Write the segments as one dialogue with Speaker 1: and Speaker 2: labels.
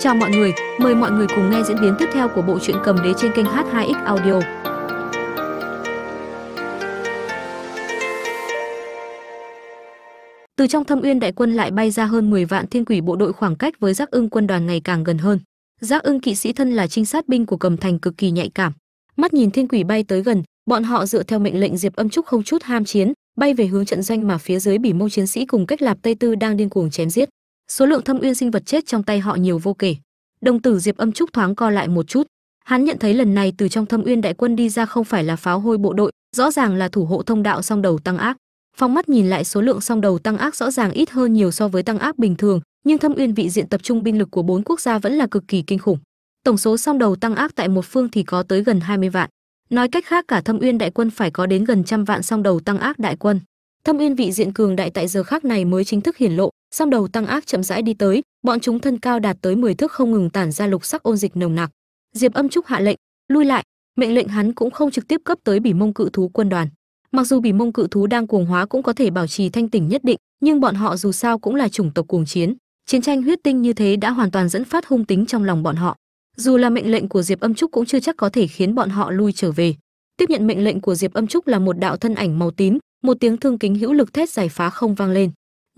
Speaker 1: Chào mọi người, mời mọi người cùng nghe diễn biến tiếp theo của bộ truyện cầm đế trên kênh H2X Audio. Từ trong Thâm Uyên đại quân lại bay ra hơn 10 vạn thiên quỷ bộ đội khoảng cách với Giác Ưng quân đoàn ngày càng gần hơn. Giác Ưng kỵ sĩ thân là trinh sát binh của Cầm Thành cực kỳ nhạy cảm. Mắt nhìn thiên quỷ bay tới gần, bọn họ dựa theo mệnh lệnh Diệp Âm Trúc không chút ham chiến, bay về hướng trận doanh mà phía dưới Bỉ Mông chiến sĩ cùng cách Lạp Tây Tư đang điên cuồng chém giết. Số lượng Thâm Uyên sinh vật chết trong tay họ nhiều vô kể. Đồng tử Diệp Âm Trúc thoáng co lại một chút, hắn nhận thấy lần này từ trong Thâm Uyên đại quân đi ra không phải là pháo hôi bộ đội, rõ ràng là thủ hộ thông đạo song đầu tăng ác. Phong mắt nhìn lại số lượng song đầu tăng ác rõ ràng ít hơn nhiều so với tăng ác bình thường, nhưng Thâm Uyên vị diện tập trung binh lực của bốn quốc gia vẫn là cực kỳ kinh khủng. Tổng số song đầu tăng ác tại một phương thì có tới gần 20 vạn. Nói cách khác cả Thâm Uyên đại quân phải có đến gần trăm vạn song đầu tăng ác đại quân. Thâm Uyên vị diện cường đại tại giờ khác này mới chính thức hiển lộ, song đầu tăng ác chậm rãi đi tới, bọn chúng thân cao đạt tới 10 thước không ngừng tản ra lục sắc ôn dịch nồng nặc. Diệp Âm Trúc hạ lệnh, lui lại, mệnh lệnh hắn cũng không trực tiếp cấp tới Bỉ Mông cự thú quân đoàn. Mặc dù Bỉ Mông cự thú đang cuồng hóa cũng có thể bảo trì thanh tỉnh nhất định, nhưng bọn họ dù sao cũng là chủng tộc cuồng chiến, chiến tranh huyết tinh như thế đã hoàn toàn dẫn phát hung tính trong lòng bọn họ. Dù là mệnh lệnh của Diệp Âm Trúc cũng chưa chắc có thể khiến bọn họ lui trở về. Tiếp nhận mệnh lệnh của Diệp Âm Trúc là một đạo thân ảnh màu tím, một tiếng thương kính hữu lực thét giải phá không vang lên.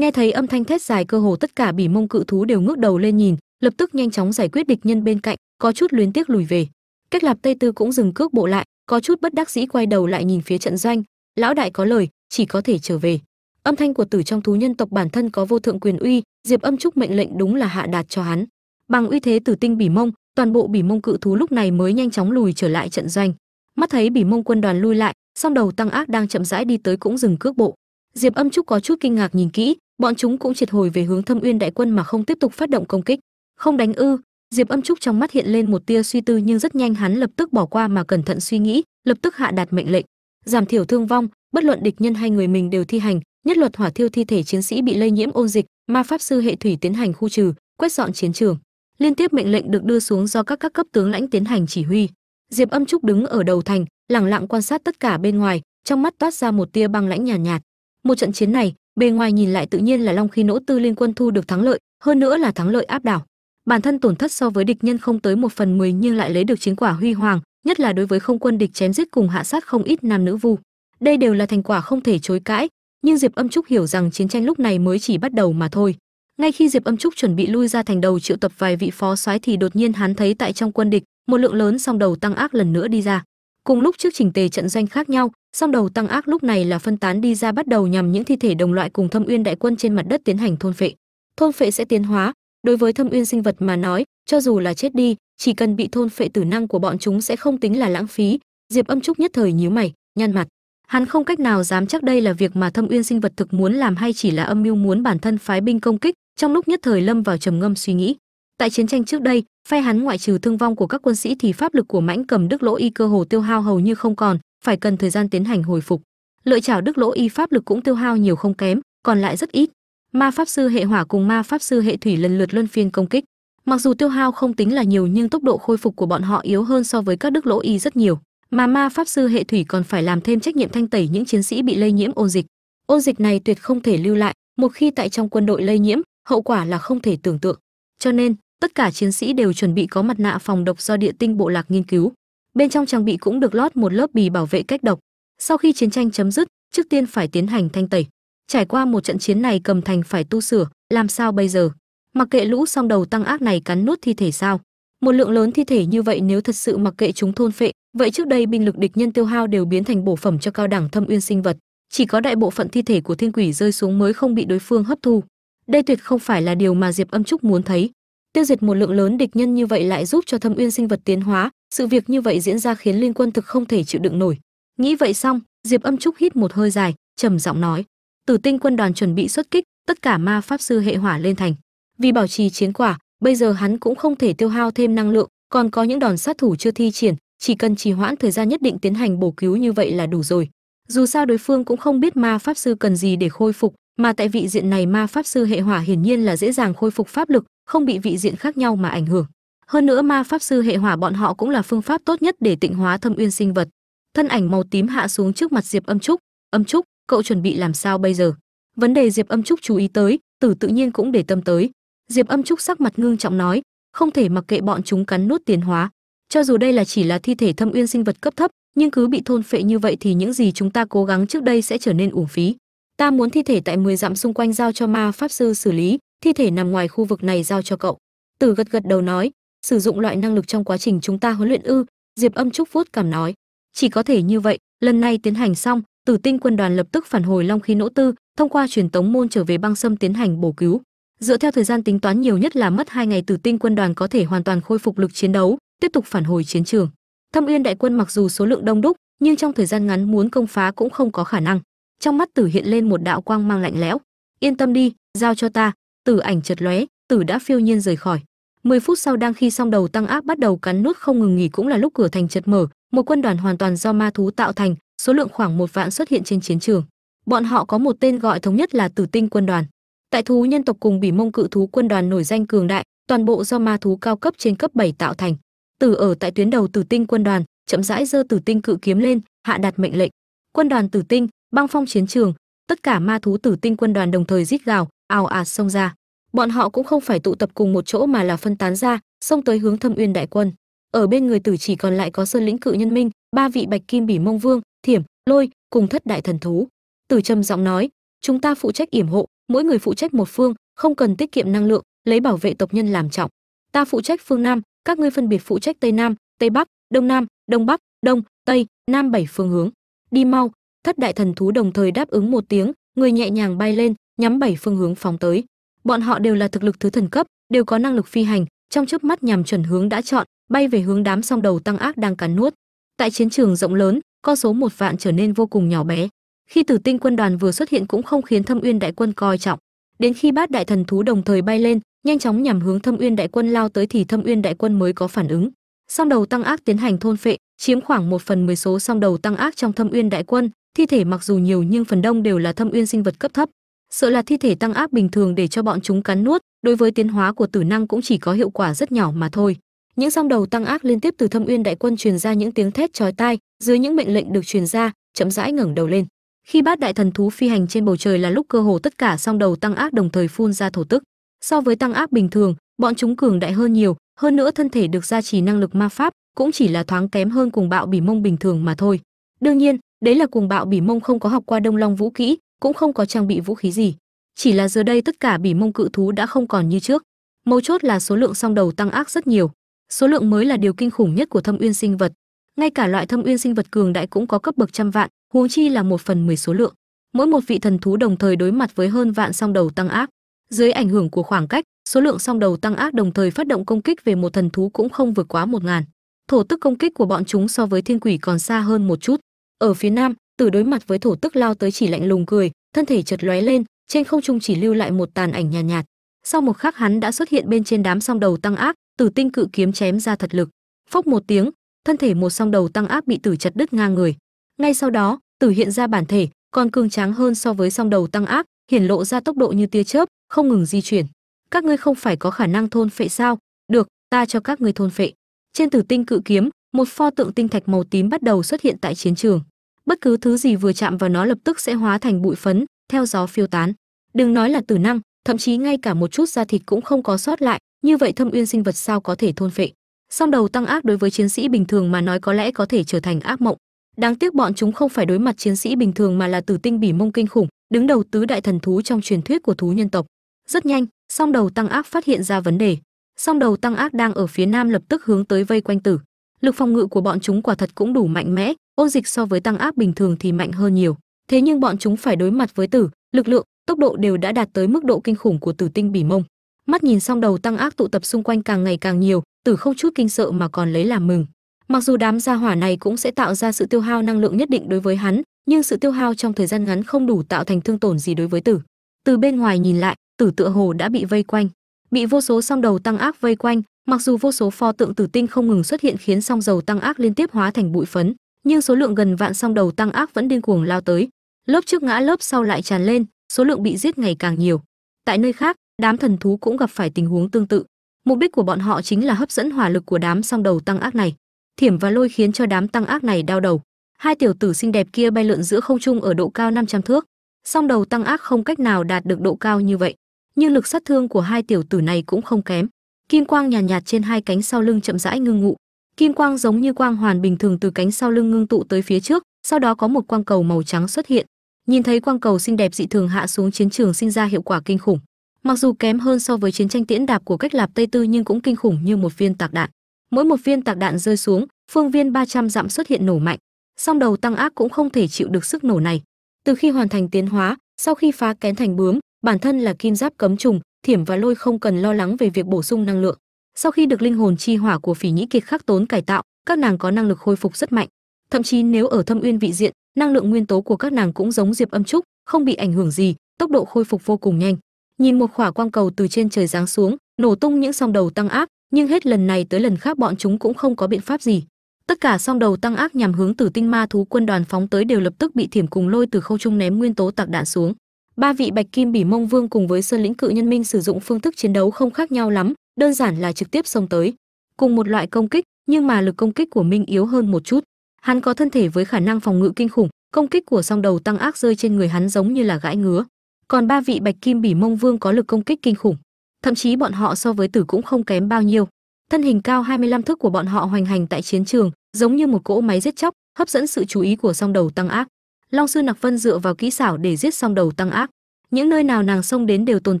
Speaker 1: Nghe thấy âm thanh thét dài cơ hồ tất cả bỉ mông cự thú đều ngước đầu lên nhìn, lập tức nhanh chóng giải quyết địch nhân bên cạnh, có chút luyến tiếc lùi về. Cách Lạp Tây Tư cũng dừng cước bộ lại, có chút bất đắc dĩ quay đầu lại nhìn phía trận doanh, lão đại có lời, chỉ có thể trở về. Âm thanh của tử trong thú nhân tộc bản thân có vô thượng quyền uy, Diệp Âm Trúc mệnh lệnh đúng là hạ đạt cho hắn. Bằng uy thế tử tinh bỉ mông, toàn bộ bỉ mông cự thú lúc này mới nhanh chóng lùi trở lại trận doanh. Mắt thấy bỉ mông quân đoàn lui lại, song đầu tăng ác đang chậm rãi đi tới cũng dừng cước bộ. Diệp Âm Trúc có chút kinh ngạc nhìn kỹ, bọn chúng cũng triệt hồi về hướng Thâm Uyên đại quân mà không tiếp tục phát động công kích. Không đánh ư? Diệp Âm Trúc trong mắt hiện lên một tia suy tư nhưng rất nhanh hắn lập tức bỏ qua mà cẩn thận suy nghĩ, lập tức hạ đạt mệnh lệnh, giảm thiểu thương vong, bất luận địch nhân hay người mình đều thi hành, nhất luật hỏa thiêu thi thể chiến sĩ bị lây nhiễm ôn dịch, ma pháp sư hệ thủy tiến hành khu trừ, quét dọn chiến trường. Liên tiếp mệnh lệnh được đưa xuống do các các cấp tướng lãnh tiến hành chỉ huy. Diệp Âm Trúc đứng ở đầu thành, lặng lặng quan sát tất cả bên ngoài, trong mắt toát ra một tia băng lãnh nhàn nhạt, nhạt. Một trận chiến này, bề ngoài nhìn lại tự nhiên là Long Khí Nỗ Tư liên quân thu được thắng lợi, hơn nữa là thắng lợi áp đảo. Bản thân tổn thất so với địch nhân không tới một phần mười nhưng lại lấy được chiến quả huy hoàng, nhất là đối với không quân địch chém giết cùng hạ sát không ít nam nữ vu. Đây đều là thành quả không thể chối cãi, nhưng Diệp Âm Trúc hiểu rằng chiến tranh lúc này mới chỉ bắt đầu mà thôi. Ngay khi Diệp Âm Trúc chuẩn bị lui ra thành đầu triệu tập vài vị phó soái thì đột nhiên hắn thấy tại trong quân địch, một lượng lớn song đầu tăng ác lần nữa đi ra. Cùng lúc trước trình tề trận doanh khác nhau, song đầu tăng ác lúc này là phân tán đi ra bắt đầu nhằm những thi thể đồng loại cùng Thâm Uyên đại quân trên mặt đất tiến hành thôn phệ. Thôn phệ sẽ tiến hóa, đối với Thâm Uyên sinh vật mà nói, cho dù là chết đi, chỉ cần bị thôn phệ tử năng của bọn chúng sẽ không tính là lãng phí. Diệp Âm Trúc nhất thời nhíu mày, nhăn mặt. Hắn không cách nào dám chắc đây là việc mà Thâm Uyên sinh vật thực muốn làm hay chỉ là âm mưu muốn bản thân phái binh công kích, trong lúc nhất thời lâm vào trầm ngâm suy nghĩ. Tại chiến tranh trước đây, phe hắn ngoại trừ thương vong của các quân sĩ thì pháp lực của mãnh cầm đức lỗ y cơ hồ tiêu hao hầu như không còn, phải cần thời gian tiến hành hồi phục. Lợi chảo đức lỗ y pháp lực cũng tiêu hao nhiều không kém, còn lại rất ít. Ma pháp sư hệ hỏa cùng ma pháp sư hệ thủy lần lượt luân phiên công kích. Mặc dù tiêu hao không tính là nhiều nhưng tốc độ khôi phục của bọn họ yếu hơn so với các đức lỗ y rất nhiều. Mà ma pháp sư hệ thủy còn phải làm thêm trách nhiệm thanh tẩy những chiến sĩ bị lây nhiễm ôn dịch. Ôn dịch này tuyệt không thể lưu lại, một khi tại trong quân đội lây nhiễm, hậu quả là không thể tưởng tượng. Cho nên, tất cả chiến sĩ đều chuẩn bị có mặt nạ phòng độc do địa tinh bộ lạc nghiên cứu. Bên trong trang bị cũng được lót một lớp bì bảo vệ cách độc. Sau khi chiến tranh chấm dứt, trước tiên phải tiến hành thanh tẩy. Trải qua một trận chiến này cầm thành phải tu sửa, làm sao bây giờ? Mặc kệ lũ song đầu tăng ác này cắn nuốt thi thể sao? Một lượng lớn thi thể như vậy nếu thật sự mặc kệ chúng thôn phệ, vậy trước đây binh lực địch nhân tiêu hao đều biến thành bổ phẩm cho cao đẳng thâm uyên sinh vật. Chỉ có đại bộ phận thi thể của thiên quỷ rơi xuống mới không bị đối phương hấp thu. Đây tuyệt không phải là điều mà diệp âm trúc muốn thấy tiêu diệt một lượng lớn địch nhân như vậy lại giúp cho thâm uyên sinh vật tiến hóa. Sự việc như vậy diễn ra khiến liên quân thực không thể chịu đựng nổi. Nghĩ vậy xong, diệp âm trúc hít một hơi dài, trầm giọng nói, tử tinh quân đoàn chuẩn bị xuất kích, tất cả ma pháp sư hệ hỏa lên thành. Vì bảo trì chiến quả, bây giờ hắn cũng không thể tiêu hao thêm năng lượng, còn có những đòn sát thủ chưa thi triển, chỉ cần trì hoãn thời gian nhất định tiến hành bổ cứu như vậy là đủ rồi. Dù sao đối phương cũng không biết ma pháp sư cần gì để khôi phục, mà tại vị diện này ma pháp sư hệ hỏa hiển nhiên là dễ dàng khôi phục pháp lực không bị vị diện khác nhau mà ảnh hưởng. Hơn nữa, ma pháp sư hệ hỏa bọn họ cũng là phương pháp tốt nhất để tịnh hóa thâm uyên sinh vật. Thân ảnh màu tím hạ xuống trước mặt diệp âm trúc. Âm trúc, cậu chuẩn bị làm sao bây giờ? Vấn đề diệp âm trúc chú ý tới, tử tự nhiên cũng để tâm tới. Diệp âm trúc sắc mặt ngưng trọng nói, không thể mặc kệ bọn chúng cắn nuốt tiến hóa. Cho dù đây là chỉ là thi thể thâm uyên sinh vật cấp thấp, nhưng cứ bị thôn phệ như vậy thì những gì chúng ta cố gắng trước đây sẽ trở nên uổng phí. Ta muốn thi thể tại 10 dặm xung quanh giao cho ma pháp sư xử lý thi thể nằm ngoài khu vực này giao cho cậu. Tử gật gật đầu nói, sử dụng loại năng lực trong quá trình chúng ta huấn luyện ư? Diệp âm trúc vuốt cảm nói, chỉ có thể như vậy, lần này tiến hành xong, tử tinh quân đoàn lập tức phản hồi long khí nỗ tư, thông qua truyền tống môn trở về băng sâm tiến hành bổ cứu. Dựa theo thời gian tính toán nhiều nhất là mất hai ngày tử tinh quân đoàn có thể hoàn toàn khôi phục lực chiến đấu, tiếp tục phản hồi chiến trường. Thâm uyên đại quân mặc dù số lượng đông đúc, nhưng trong thời gian ngắn muốn công phá cũng không có khả năng. Trong mắt tử hiện lên một đạo quang mang lạnh lẽo. Yên tâm đi, giao cho ta tử ảnh chật lóe, tử đã phiêu nhiên rời khỏi. 10 phút sau đang khi song đầu tăng áp bắt đầu cắn nuốt không ngừng nghỉ cũng là lúc cửa thành chật mở, một quân đoàn hoàn toàn do ma thú tạo thành, số lượng khoảng một vạn xuất hiện trên chiến trường. Bọn họ có một tên gọi thống nhất là tử tinh quân đoàn. Tại thú nhân tộc cùng bỉ mông cự thú quân đoàn nổi danh cường đại, toàn bộ do ma thú cao cấp trên cấp 7 tạo thành. Tử ở tại tuyến đầu tử tinh quân đoàn, chậm rãi giơ tử tinh cự kiếm lên, hạ đặt mệnh lệnh. Quân đoàn tử tinh, băng phong chiến trường, tất cả ma thú tử tinh quân đoàn đồng thời rít gào ào ạt xông ra. Bọn họ cũng không phải tụ tập cùng một chỗ mà là phân tán ra, xông tới hướng thâm uyên đại quân. Ở bên người tử chỉ còn lại có sơn lĩnh cự nhân minh, ba vị bạch kim bỉ mông vương, thiểm, lôi cùng thất đại thần thú. Tử trầm giọng nói, chúng ta phụ trách yểm hộ, mỗi người phụ trách một phương, không cần tiết kiệm năng lượng, lấy bảo vệ tộc nhân làm trọng. Ta phụ trách phương nam, các ngươi phân biệt phụ trách tây nam, tây bắc, đông nam, đông bắc, đông, tây, nam bảy phương hướng. Đi mau. Thất đại thần thú đồng thời đáp ứng một tiếng, người nhẹ nhàng bay lên nhắm bảy phương hướng phóng tới. Bọn họ đều là thực lực thứ thần cấp, đều có năng lực phi hành, trong chớp mắt nhằm chuẩn hướng đã chọn, bay về hướng đám song đầu tăng ác đang cắn nuốt. Tại chiến trường rộng lớn con số một vạn trở nên vô cùng nhỏ bé. Khi tử tinh quân đoàn vừa xuất hiện cũng không khiến thâm uyên đại quân coi trọng. Đến khi bát đại thần thú đồng thời bay lên, nhanh chóng nhằm hướng thâm uyên đại quân lao tới thì thâm uyên đại quân mới có phản ứng. Song đầu tăng ác tiến hành thôn phệ, chiếm khoảng một phần mười số song đầu tăng ác trong thâm uyên đại quân. Thi thể mặc dù nhiều nhưng phần đông đều là thâm uyên sinh vật cấp thấp sợ là thi thể tăng áp bình thường để cho bọn chúng cắn nuốt, đối với tiến hóa của tử năng cũng chỉ có hiệu quả rất nhỏ mà thôi. Những song đầu tăng ác liên tiếp từ thâm uyên đại quân truyền ra những tiếng thét chói tai, dưới những mệnh lệnh được truyền ra, chậm rãi ngẩng đầu lên. Khi bát đại thần thú phi hành trên bầu trời là lúc cơ hồ tất cả song đầu tăng ác đồng thời phun ra thổ tức. So với tăng ác bình thường, bọn chúng cường đại hơn nhiều, hơn nữa thân thể được gia trì năng lực ma pháp, cũng chỉ là thoáng kém hơn cùng bạo bỉ mông bình thường mà thôi. Đương nhiên, đấy là cùng bạo bỉ mông không có học qua đông long vũ kỹ cũng không có trang bị vũ khí gì. Chỉ là giờ đây tất cả bỉ mông cự thú đã không còn như trước. Mấu chốt là số lượng song đầu tăng ác rất nhiều. Số lượng mới là điều kinh khủng nhất của thâm uyên sinh vật. Ngay cả loại thâm uyên sinh vật cường đại cũng có cấp bậc trăm vạn, huống chi là một phần mười số lượng. Mỗi một vị thần thú đồng thời đối mặt với hơn vạn song đầu tăng ác. Dưới ảnh hưởng của khoảng cách, số lượng song đầu tăng ác đồng thời phát động công kích về một thần thú cũng không vượt quá một ngàn. Thổ tức công kích của bọn chúng so với thiên quỷ còn xa hơn một chút. Ở phía nam tử đối mặt với thổ tức lao tới chỉ lạnh lùng cười thân thể chợt lóe lên trên không trung chỉ lưu lại một tàn ảnh nhàn nhạt, nhạt. Sau một khắc hắn đã xuất hiện bên trên đám song đầu tăng ác tử tinh cự kiếm chém ra thật lực. Phốc một tiếng thân thể một song đầu tăng ác bị tử chặt đứt ngang người. Ngay sau đó tử hiện ra bản thể còn cường tráng hơn so với song đầu tăng ác hiển lộ ra tốc độ như tia chớp không ngừng di chuyển. Các ngươi không phải có khả năng thôn phệ sao? Được ta cho các ngươi thôn phệ. Trên tử tinh cự kiếm một pho tượng tinh thạch màu tím bắt đầu xuất hiện tại chiến trường bất cứ thứ gì vừa chạm vào nó lập tức sẽ hóa thành bụi phấn, theo gió phiêu tán. Đừng nói là tử năng, thậm chí ngay cả một chút da thịt cũng không có sót lại, như vậy thâm uyên sinh vật sao có thể thôn phệ? Song đầu tăng ác đối với chiến sĩ bình thường mà nói có lẽ có thể trở thành ác mộng. Đáng tiếc bọn chúng không phải đối mặt chiến sĩ bình thường mà là tử tinh bỉ mông kinh khủng, đứng đầu tứ đại thần thú trong truyền thuyết của thú nhân tộc. Rất nhanh, song đầu tăng ác phát hiện ra vấn đề. Song đầu tăng ác đang ở phía nam lập tức hướng tới vây quanh tử. Lực phòng ngự của bọn chúng quả thật cũng đủ mạnh mẽ ôn dịch so với tăng áp bình thường thì mạnh hơn nhiều. Thế nhưng bọn chúng phải đối mặt với tử, lực lượng, tốc độ đều đã đạt tới mức độ kinh khủng của tử tinh bỉ mông. Mắt nhìn xong đầu tăng ác tụ tập xung quanh càng ngày càng nhiều, tử không chút kinh sợ mà còn lấy làm mừng. Mặc dù đám gia hỏa này cũng sẽ tạo ra sự tiêu hao năng lượng nhất định đối với hắn, nhưng sự tiêu hao trong thời gian ngắn không đủ tạo thành thương tổn gì đối với tử. Từ bên ngoài nhìn lại, tử tựa hồ đã bị vây quanh. Bị vô số song đầu tăng ác vây quanh, mặc dù vô số pho tượng tử tinh không ngừng xuất hiện khiến song dầu tăng ác liên tiếp hóa thành bụi phấn nhưng số lượng gần vạn song đầu tăng ác vẫn điên cuồng lao tới. Lớp trước ngã lớp sau lại tràn lên số lượng bị giết ngày càng nhiều. Tại nơi khác đám thần thú cũng gặp phải tình huống tương tự. Mục đích của bọn họ chính là hấp dẫn hỏa lực của đám song đầu tăng ác này. Thiểm và lôi khiến cho đám tăng ác này đau đầu. Hai tiểu tử xinh đẹp kia bay lượn giữa không trung ở độ cao 500 thước. Song đầu tăng ác không cách nào đạt được độ cao như vậy nhưng lực sát thương của hai tiểu tử này cũng không kém. Kim quang nhàn nhạt, nhạt trên hai cánh sau lưng chậm rãi ngưng ngụ kim quang giống như quang hoàn bình thường từ cánh sau lưng ngưng tụ tới phía trước, sau đó có một quang cầu màu trắng xuất hiện. Nhìn thấy quang cầu xinh đẹp dị thường hạ xuống chiến trường sinh ra hiệu quả kinh khủng. Mặc dù kém hơn so với chiến tranh tiễn đạp của cách lạp tây tư nhưng cũng kinh khủng như một viên tạc đạn. Mỗi một viên tạc đạn rơi xuống, phương viên 300 dặm xuất hiện nổ mạnh. Song đầu tăng ác cũng không thể chịu được sức nổ này. Từ khi hoàn thành tiến hóa, sau khi phá kén thành bướm, bản thân là kim giáp cấm trùng, thiểm và lôi không cần lo lắng về việc bổ sung năng lượng sau khi được linh hồn chi hỏa của phỉ nhĩ kiệt khắc tốn cải tạo, các nàng có năng lực khôi phục rất mạnh. Thậm chí nếu ở thâm uyên vị diện, năng lượng nguyên tố của các nàng cũng giống diệp âm trúc, không bị ảnh hưởng gì, tốc độ khôi phục vô cùng nhanh. Nhìn một khỏa quang cầu từ trên trời giáng xuống, nổ tung những song đầu tăng ác, nhưng hết lần này tới lần khác bọn chúng cũng không có biện pháp gì. Tất cả song đầu tăng ác nhằm hướng từ tinh ma thú quân đoàn phóng tới đều lập tức bị thiểm cùng lôi từ khâu trung ném nguyên tố tạc đạn xuống ba vị bạch kim bỉ mông vương cùng với sơn lĩnh cự nhân minh sử dụng phương thức chiến đấu không khác nhau lắm, đơn giản là trực tiếp xông tới. Cùng một loại công kích, nhưng mà lực công kích của minh yếu hơn một chút. Hắn có thân thể với khả năng phòng ngự kinh khủng, công kích của song đầu tăng ác rơi trên người hắn giống như là gãi ngứa. Còn ba vị bạch kim bỉ mông vương có lực công kích kinh khủng, thậm chí bọn họ so với tử cũng không kém bao nhiêu. Thân hình cao 25 thước của bọn họ hoành hành tại chiến trường, giống như một cỗ máy giết chóc, hấp dẫn sự chú ý của song đầu tăng ác long sư nặc vân dựa vào kỹ xảo để giết song đầu tăng ác. Những nơi nào nàng xông đến đều tồn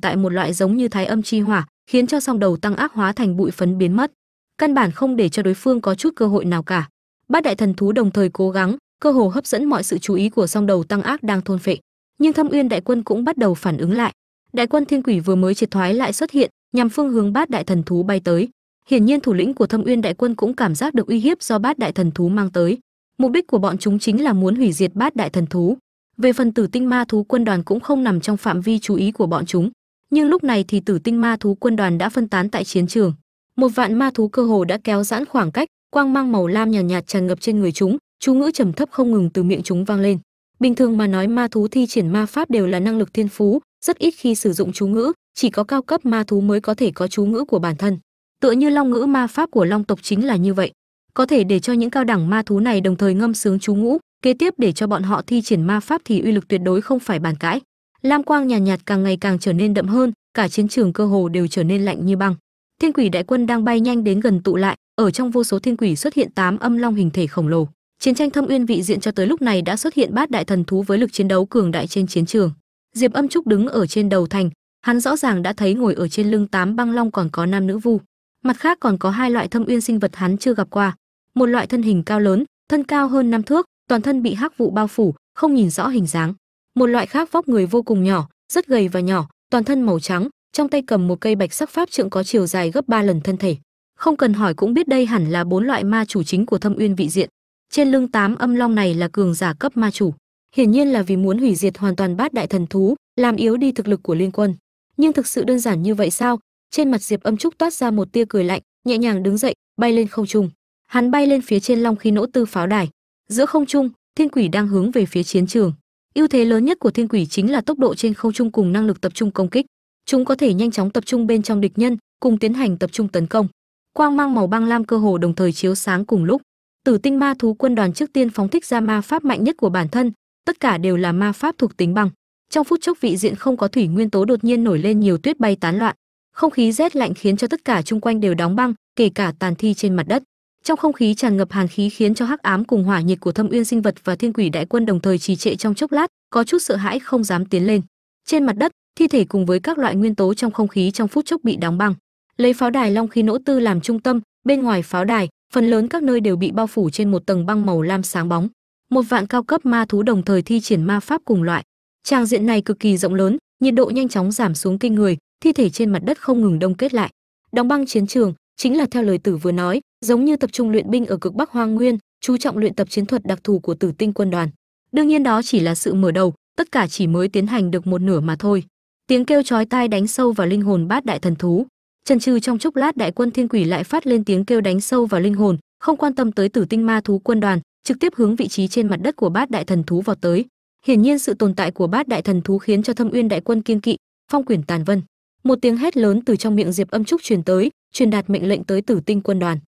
Speaker 1: tại một loại giống như thái âm chi hỏa, khiến cho song đầu tăng ác hóa thành bụi phấn biến mất. Căn bản không để cho đối phương có chút cơ hội nào cả. Bát đại thần thú đồng thời cố gắng, cơ hồ hấp dẫn mọi sự chú ý của song đầu tăng ác đang thôn phệ. Nhưng thâm uyên đại quân cũng bắt đầu phản ứng lại. Đại quân thiên quỷ vừa mới triệt thoái lại xuất hiện, nhằm phương hướng bát đại thần thú bay tới. Hiển nhiên thủ lĩnh của thâm uyên đại quân cũng cảm giác được uy hiếp do bát đại thần thú mang tới mục đích của bọn chúng chính là muốn hủy diệt bát đại thần thú. Về phần tử tinh ma thú quân đoàn cũng không nằm trong phạm vi chú ý của bọn chúng nhưng lúc này thì tử tinh ma thú quân đoàn đã phân tán tại chiến trường. Một vạn ma thú cơ hồ đã kéo giãn khoảng cách quang mang màu lam nhàn nhạt, nhạt tràn ngập trên người chúng chú ngữ trầm thấp không ngừng từ miệng chúng vang lên. Bình thường mà nói ma thú thi triển ma pháp đều là năng lực thiên phú rất ít khi sử dụng chú ngữ chỉ có cao cấp ma thú mới có thể có chú ngữ của bản thân. Tựa như long ngữ ma pháp của long tộc chính là như vậy có thể để cho những cao đẳng ma thú này đồng thời ngâm sướng chú ngũ kế tiếp để cho bọn họ thi triển ma pháp thì uy lực tuyệt đối không phải bàn cãi. Lam quang nhàn nhạt, nhạt càng ngày càng trở nên đậm hơn cả chiến trường cơ hồ đều trở nên lạnh như băng. Thiên quỷ đại quân đang bay nhanh đến gần tụ lại ở trong vô số thiên quỷ xuất hiện tám âm long hình thể khổng lồ. Chiến tranh thâm uyên vị diện cho tới lúc này đã xuất hiện bát đại thần thú với lực chiến đấu cường đại trên chiến trường. Diệp âm trúc đứng ở trên đầu thành hắn rõ ràng đã thấy ngồi ở trên lưng tám băng long còn có nam nữ vu. Mặt khác còn có hai loại thâm uyên sinh vật hắn chưa gặp qua một loại thân hình cao lớn, thân cao hơn năm thước, toàn thân bị hắc vụ bao phủ, không nhìn rõ hình dáng. Một loại khác vóc người vô cùng nhỏ, rất gầy và nhỏ, toàn thân màu trắng, trong tay cầm một cây bạch sắc pháp trượng có chiều dài gấp ba lần thân thể. Không cần hỏi cũng biết đây hẳn là bốn loại ma chủ chính của thâm uyên vị diện. Trên lưng tám âm long này là cường giả cấp ma chủ. Hiển nhiên là vì muốn hủy diệt hoàn toàn bát đại thần thú, làm yếu đi thực lực của liên quân. Nhưng thực sự đơn giản như vậy sao? Trên mặt diệp âm trúc toát ra một tia cười lạnh, nhẹ nhàng đứng dậy, bay lên không trung hắn bay lên phía trên long khí nỗ tư pháo đài. Giữa không trung, thiên quỷ đang hướng về phía chiến trường. Ưu thế lớn nhất của thiên quỷ chính là tốc độ trên không trung cùng năng lực tập trung công kích. Chúng có thể nhanh chóng tập trung bên trong địch nhân, cùng tiến hành tập trung tấn công. Quang mang màu băng lam cơ hồ đồng thời chiếu sáng cùng lúc. Tử tinh ma thú quân đoàn trước tiên phóng thích ra ma pháp mạnh nhất của bản thân, tất cả đều là ma pháp thuộc tính băng trong phút chốc vị diện không có thủy nguyên tố đột nhiên nổi lên nhiều tuyết bay tán loạn. Không khí rét lạnh khiến cho tất cả chung quanh đều đóng băng, kể cả tàn thi trên mặt đất trong không khí tràn ngập hàn khí khiến cho hắc ám cùng hỏa nhiệt của thâm uyên sinh vật và thiên quỷ đại quân đồng thời trì trệ trong chốc lát, có chút sợ hãi không dám tiến lên. Trên mặt đất, thi thể cùng với các loại nguyên tố trong không khí trong phút chốc bị đóng băng. Lấy pháo đài long khí nỗ tư làm trung tâm, bên ngoài pháo đài, phần lớn các nơi đều bị bao phủ trên một tầng băng màu lam sáng bóng. Một vạn cao cấp ma thú đồng thời thi triển ma pháp cùng loại. Trang diện này cực kỳ rộng lớn, nhiệt độ nhanh chóng giảm xuống kinh người, thi thể trên mặt đất không ngừng đông kết lại. Đóng băng chiến trường, chính là theo lời tử vừa nói giống như tập trung luyện binh ở cực bắc hoang nguyên, chú trọng luyện tập chiến thuật đặc thù của tử tinh quân đoàn. Đương nhiên đó chỉ là sự mở đầu, tất cả chỉ mới tiến hành được một nửa mà thôi. Tiếng kêu chói tai đánh sâu vào linh hồn bát đại thần thú. Trần trừ trong chốc lát đại quân thiên quỷ lại phát lên tiếng kêu đánh sâu vào linh hồn, không quan tâm tới tử tinh ma thú quân đoàn, trực tiếp hướng vị trí trên mặt đất của bát đại thần thú vào tới. Hiển nhiên sự tồn tại của bát đại thần thú khiến cho thâm uyên đại quân kiên kỵ, phong quyển tàn vân. Một tiếng hét lớn từ trong miệng diệp âm trúc truyền tới, truyền đạt mệnh lệnh tới tử tinh quân đoàn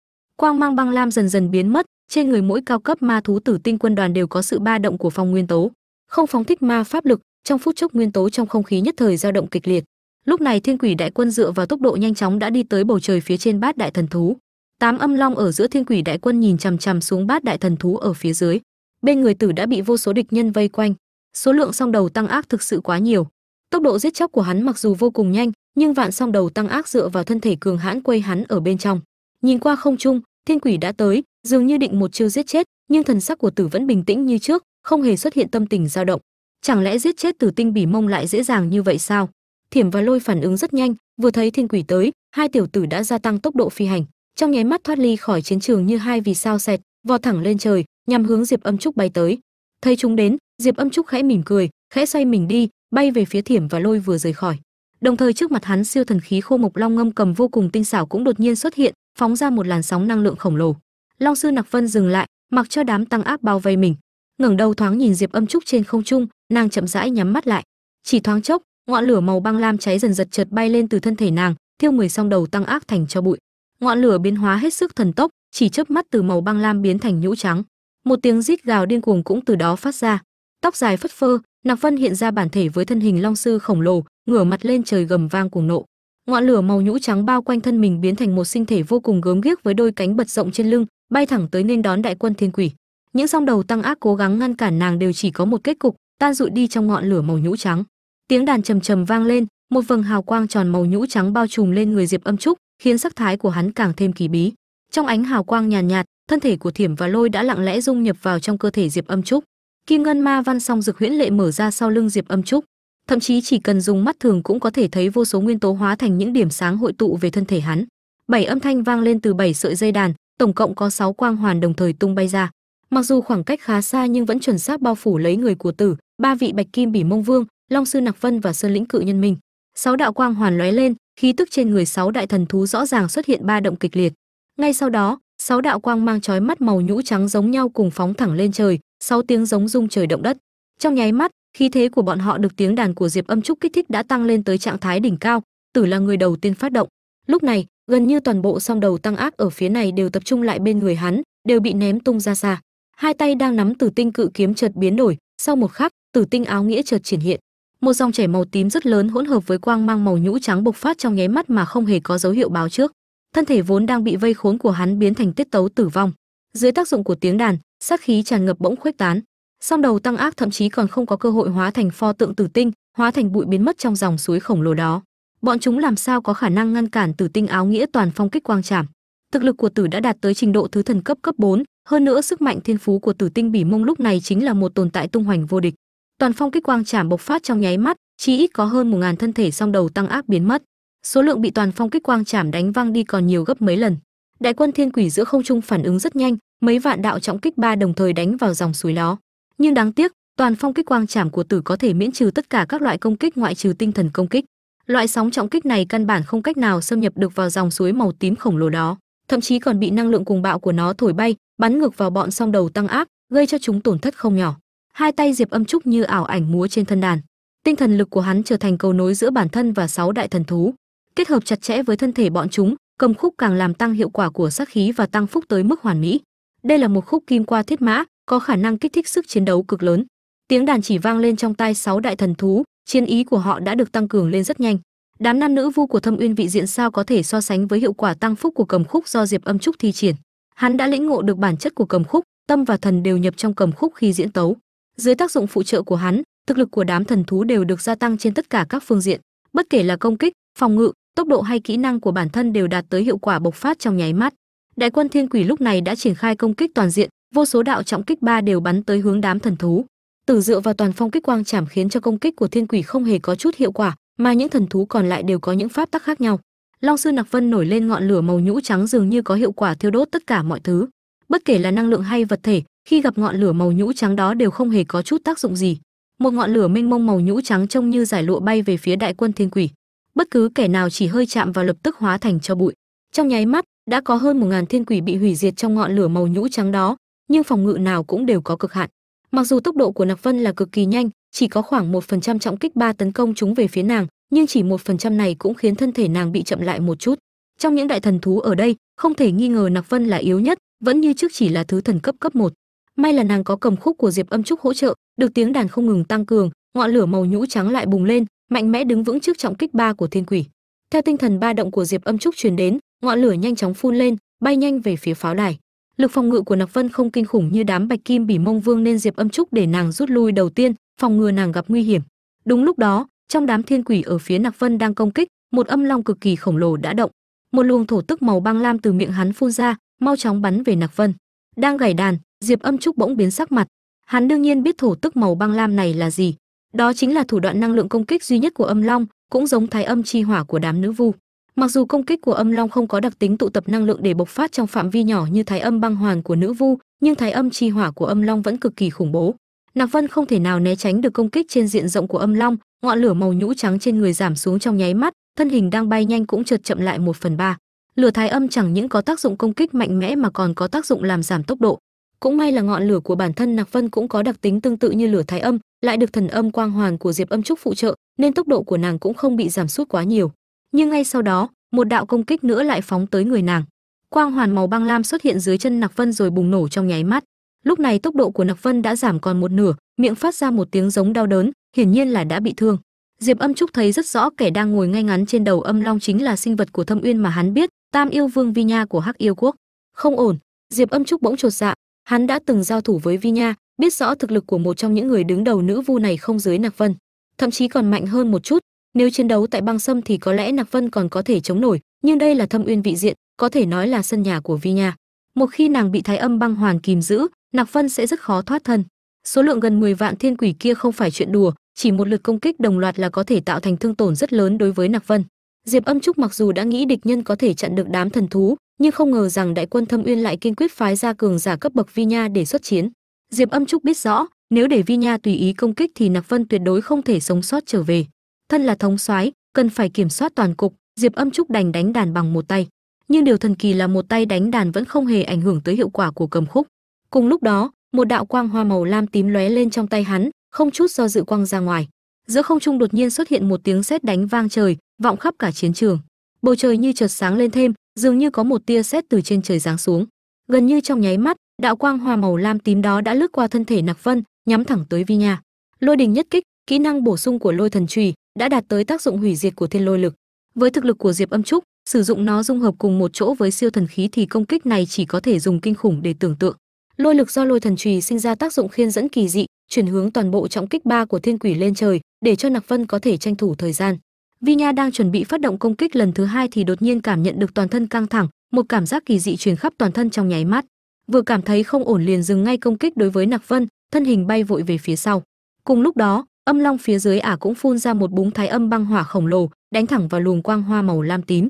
Speaker 1: quang mang băng lam dần dần biến mất, trên người mỗi cao cấp ma thú tử tinh quân đoàn đều có sự ba động của phong nguyên tố, không phóng thích ma pháp lực, trong phút chốc nguyên tố trong không khí nhất thời dao động kịch liệt. Lúc này thiên quỷ đại quân dựa vào tốc độ nhanh chóng đã đi tới bầu trời phía trên bát đại thần thú. Tám âm long ở giữa thiên quỷ đại quân nhìn chằm chằm xuống bát đại thần thú ở phía dưới. Bên người tử đã bị vô số địch nhân vây quanh. Số lượng song đầu tăng ác thực sự quá nhiều. Tốc độ giết chóc của hắn mặc dù vô cùng nhanh, nhưng vạn song đầu tăng ác dựa vào thân thể cường hãn quây hắn ở bên trong nhìn qua không trung, thiên quỷ đã tới, dường như định một chiêu giết chết, nhưng thần sắc của tử vẫn bình tĩnh như trước, không hề xuất hiện tâm tình dao động. Chẳng lẽ giết chết tử tinh bỉ mông lại dễ dàng như vậy sao? Thiểm và lôi phản ứng rất nhanh, vừa thấy thiên quỷ tới, hai tiểu tử đã gia tăng tốc độ phi hành. Trong nháy mắt thoát ly khỏi chiến trường như hai vì sao xẹt vò thẳng lên trời, nhằm hướng diệp âm trúc bay tới. Thấy chúng đến, diệp âm trúc khẽ mỉm cười, khẽ xoay mình đi, bay về phía thiểm và lôi vừa rời khỏi đồng thời trước mặt hắn siêu thần khí khô mộc long ngâm cầm vô cùng tinh xảo cũng đột nhiên xuất hiện, phóng ra một làn sóng năng lượng khổng lồ. Long sư nặc vân dừng lại, mặc cho đám tăng áp bao vây mình. Ngẩng đầu thoáng nhìn diệp âm trúc trên không trung, nàng chậm rãi nhắm mắt lại. Chỉ thoáng chốc, ngọn lửa màu băng lam cháy dần giật chợt bay lên từ thân thể nàng, thiêu mười song đầu tăng ác thành cho bụi. Ngọn lửa biến hóa hết sức thần tốc, chỉ chớp mắt từ màu băng lam biến thành nhũ trắng. Một tiếng rít gào điên cuồng cũng từ đó phát ra. Tóc dài phất phơ nạc vân hiện ra bản thể với thân hình long sư khổng lồ ngửa mặt lên trời gầm vang cuồng nộ. Ngọn lửa màu nhũ trắng bao quanh thân mình biến thành một sinh thể vô cùng gớm ghiếc với đôi cánh bật rộng trên lưng bay thẳng tới nên đón đại quân thiên quỷ. Những song đầu tăng ác cố gắng ngăn cản nàng đều chỉ có một kết cục tan rụi đi trong ngọn lửa màu nhũ trắng. Tiếng đàn trầm trầm vang lên một vầng hào quang tròn màu nhũ trắng bao trùm lên người diệp âm trúc khiến sắc thái của hắn càng thêm kỳ bí. Trong ánh hào quang nhàn nhạt, nhạt thân thể của thiểm và lôi đã lặng lẽ dung nhập vào trong cơ thể diệp âm trúc. Kim ngân ma văn song dực huyễn lệ mở ra sau lưng diệp âm trúc thậm chí chỉ cần dùng mắt thường cũng có thể thấy vô số nguyên tố hóa thành những điểm sáng hội tụ về thân thể hắn. Bảy âm thanh vang lên từ bảy sợi dây đàn, tổng cộng có sáu quang hoàn đồng thời tung bay ra. Mặc dù khoảng cách khá xa nhưng vẫn chuẩn xác bao phủ lấy người của tử, ba vị bạch kim bỉ mông vương, long sư nặc vân và sơn lĩnh cự nhân minh. Sáu đạo quang hoàn lóe lên, khí tức trên người sáu đại thần thú rõ ràng xuất hiện ba động kịch liệt. Ngay sau đó, sáu đạo quang mang chói mắt màu nhũ trắng giống nhau cùng phóng thẳng lên trời, sáu tiếng giống rung trời động đất. Trong nháy mắt khí thế của bọn họ được tiếng đàn của diệp âm trúc kích thích đã tăng lên tới trạng thái đỉnh cao, tử là người đầu tiên phát động. Lúc này, gần như toàn bộ song đầu tăng ác ở phía này đều tập trung lại bên người hắn, đều bị ném tung ra xa. Hai tay đang nắm tử tinh cự kiếm chợt biến đổi, sau một khắc, tử tinh áo nghĩa chợt triển hiện. Một dòng chảy màu tím rất lớn hỗn hợp với quang mang màu nhũ trắng bộc phát trong nháy mắt mà không hề có dấu hiệu báo trước. Thân thể vốn đang bị vây khốn của hắn biến thành tiết tấu tử vong. Dưới tác dụng của tiếng đàn, sát khí tràn ngập bỗng khuếch tán song đầu tăng ác thậm chí còn không có cơ hội hóa thành pho tượng tử tinh hóa thành bụi biến mất trong dòng suối khổng lồ đó. Bọn chúng làm sao có khả năng ngăn cản tử tinh áo nghĩa toàn phong kích quang trảm? Thực lực của tử đã đạt tới trình độ thứ thần cấp cấp 4, hơn nữa sức mạnh thiên phú của tử tinh bỉ mông lúc này chính là một tồn tại tung hoành vô địch. Toàn phong kích quang trảm bộc phát trong nháy mắt chỉ ít có hơn một ngàn thân thể song đầu tăng ác biến mất. Số lượng bị toàn phong kích quang trảm đánh văng đi còn nhiều gấp mấy lần. Đại quân thiên quỷ giữa không trung phản ứng rất nhanh mấy vạn đạo trọng kích ba đồng thời đánh vào dòng suối đó nhưng đáng tiếc, toàn phong kích quang trảm của tử có thể miễn trừ tất cả các loại công kích ngoại trừ tinh thần công kích. Loại sóng trọng kích này căn bản không cách nào xâm nhập được vào dòng suối màu tím khổng lồ đó, thậm chí còn bị năng lượng cùng bạo của nó thổi bay, bắn ngược vào bọn song đầu tăng ác, gây cho chúng tổn thất không nhỏ. Hai tay diệp âm trúc như ảo ảnh múa trên thân đàn. Tinh thần lực của hắn trở thành cầu nối giữa bản thân và sáu đại thần thú, kết hợp chặt chẽ với thân thể bọn chúng, cầm khúc càng làm tăng hiệu quả của sát khí và tăng phúc tới mức hoàn mỹ. Đây là một khúc kim qua thiết mã có khả năng kích thích sức chiến đấu cực lớn. Tiếng đàn chỉ vang lên trong tai sáu đại thần thú, chiến ý của họ đã được tăng cường lên rất nhanh. Đám nam nữ vu của thâm uyên vị diện sao có thể so sánh với hiệu quả tăng phúc của cầm khúc do diệp âm trúc thi triển. Hắn đã lĩnh ngộ được bản chất của cầm khúc, tâm và thần đều nhập trong cầm khúc khi diễn tấu. Dưới tác dụng phụ trợ của hắn, thực lực của đám thần thú đều được gia tăng trên tất cả các phương diện. Bất kể là công kích, phòng ngự, tốc độ hay kỹ năng của bản thân đều đạt tới hiệu quả bộc phát trong nháy mắt. Đại quân thiên quỷ lúc này đã triển khai công kích toàn diện vô số đạo trọng kích ba đều bắn tới hướng đám thần thú. Tử dựa vào toàn phong kích quang chảm khiến cho công kích của thiên quỷ không hề có chút hiệu quả, mà những thần thú còn lại đều có những pháp tắc khác nhau. Long sư nặc vân nổi lên ngọn lửa màu nhũ trắng dường như có hiệu quả thiêu đốt tất cả mọi thứ. Bất kể là năng lượng hay vật thể, khi gặp ngọn lửa màu nhũ trắng đó đều không hề có chút tác dụng gì. Một ngọn lửa mênh mông màu nhũ trắng trông như giải lụa bay về phía đại quân thiên quỷ. Bất cứ kẻ nào chỉ hơi chạm vào lập tức hóa thành cho bụi. Trong nháy mắt, đã có hơn một ngàn thiên quỷ bị hủy diệt trong ngọn lửa màu nhũ trắng đó nhưng phòng ngự nào cũng đều có cực hạn. Mặc dù tốc độ của nặc vân là cực kỳ nhanh, chỉ có khoảng một phần trăm trọng kích ba tấn công chúng về phía nàng, nhưng chỉ một phần trăm này cũng khiến thân thể nàng bị chậm lại một chút. Trong những đại thần thú ở đây, không thể nghi ngờ nặc vân là yếu nhất, vẫn như trước chỉ là thứ thần cấp cấp một. May là nàng có cầm khúc của diệp âm trúc hỗ trợ, được tiếng đàn không ngừng tăng cường, ngọn lửa màu nhũ trắng lại bùng lên, mạnh mẽ đứng vững trước trọng kích ba của thiên quỷ. Theo tinh thần ba động của diệp âm trúc truyền đến, ngọn lửa nhanh chóng phun lên, bay nhanh về phía pháo đài lực phòng ngự của nặc vân không kinh khủng như đám bạch kim bỉ mông vương nên diệp âm trúc để nàng rút lui đầu tiên, phòng ngừa nàng gặp nguy hiểm. Đúng lúc đó, trong đám thiên quỷ ở phía nặc vân đang công kích, một âm long cực kỳ khổng lồ đã động. Một luồng thổ tức màu băng lam từ miệng hắn phun ra, mau chóng bắn về nặc vân. Đang gảy đàn, diệp âm trúc bỗng biến sắc mặt. Hắn đương nhiên biết thổ tức màu băng lam này là gì. Đó chính là thủ đoạn năng lượng công kích duy nhất của âm long, cũng giống thái âm chi hỏa của đám nữ vu mặc dù công kích của âm long không có đặc tính tụ tập năng lượng để bộc phát trong phạm vi nhỏ như thái âm băng hoàn của nữ vu, nhưng thái âm chi hỏa của âm long vẫn cực kỳ khủng bố. Nạc vân không thể nào né tránh được công kích trên diện rộng của âm long, ngọn lửa màu nhũ trắng trên người giảm xuống trong nháy mắt, thân hình đang bay nhanh cũng chợt chậm lại một phần ba. Lửa thái âm chẳng những có tác dụng công kích mạnh mẽ mà còn có tác dụng làm giảm tốc độ. Cũng may là ngọn lửa của bản thân nạc vân cũng có đặc tính tương tự như lửa thái âm, lại được thần âm quang hoàn của diệp âm trúc phụ trợ, nên tốc độ của nàng cũng không bị giảm sút quá nhiều nhưng ngay sau đó, một đạo công kích nữa lại phóng tới người nàng. Quang hoàn màu băng lam xuất hiện dưới chân nặc vân rồi bùng nổ trong nháy mắt. Lúc này tốc độ của nặc vân đã giảm còn một nửa, miệng phát ra một tiếng giống đau đớn, hiển nhiên là đã bị thương. Diệp âm trúc thấy rất rõ kẻ đang ngồi ngay ngắn trên đầu âm long chính là sinh vật của thâm uyên mà hắn biết, tam yêu vương vi nha của hắc yêu quốc. Không ổn, diệp âm trúc bỗng chột dạ. Hắn đã từng giao thủ với vi nha, biết rõ thực lực của một trong những người đứng đầu nữ vu này không dưới nặc vân. Thậm chí còn mạnh hơn một chút nếu chiến đấu tại băng sâm thì có lẽ nạc vân còn có thể chống nổi, nhưng đây là thâm uyên vị diện, có thể nói là sân nhà của vi nha. Một khi nàng bị thái âm băng hoàn kìm giữ nạc vân sẽ rất khó thoát thân. Số lượng gần 10 vạn thiên quỷ kia không phải chuyện đùa, chỉ một lượt công kích đồng loạt là có thể tạo thành thương tổn rất lớn đối với nạc vân. Diệp âm trúc mặc dù đã nghĩ địch nhân có thể chặn được đám thần thú, nhưng không ngờ rằng đại quân thâm uyên lại kiên quyết phái ra cường giả cấp bậc vi nha để xuất chiến. Diệp âm trúc biết rõ, nếu để vi nha tùy ý công kích thì nạc vân tuyệt đối không thể sống sót trở về thân là thống soái, cần phải kiểm soát toàn cục, diệp âm trúc đành đánh đàn bằng một tay. Nhưng điều thần kỳ là một tay đánh đàn vẫn không hề ảnh hưởng tới hiệu quả của cầm khúc. Cùng lúc đó, một đạo quang hoa màu lam tím lóe lên trong tay hắn, không chút do dự quang ra ngoài. Giữa không trung đột nhiên xuất hiện một tiếng sét đánh vang trời, vọng khắp cả chiến trường. Bầu trời như chợt sáng lên thêm, dường như có một tia sét từ trên trời giáng xuống. Gần như trong nháy mắt, đạo quang hoa màu lam tím đó đã lướt qua thân thể nặc vân, nhắm thẳng tới vi nha. Lôi đình nhất kích, kỹ năng bổ sung của lôi thần trùy đã đạt tới tác dụng hủy diệt của thiên lôi lực. Với thực lực của diệp âm trúc, sử dụng nó dung hợp cùng một chỗ với siêu thần khí thì công kích này chỉ có thể dùng kinh khủng để tưởng tượng. Lôi lực do lôi thần trùy sinh ra tác dụng khiên dẫn kỳ dị, chuyển hướng toàn bộ trọng kích ba của thiên quỷ lên trời, để cho nặc vân có thể tranh thủ thời gian. Vi nha đang chuẩn bị phát động công kích lần thứ hai thì đột nhiên cảm nhận được toàn thân căng thẳng, một cảm giác kỳ dị truyền khắp toàn thân trong nháy mắt. Vừa cảm thấy không ổn liền dừng ngay công kích đối với nặc vân, thân hình bay vội về phía sau. Cùng lúc đó âm long phía dưới ả cũng phun ra một búng thái âm băng hỏa khổng lồ, đánh thẳng vào luồng quang hoa màu lam tím.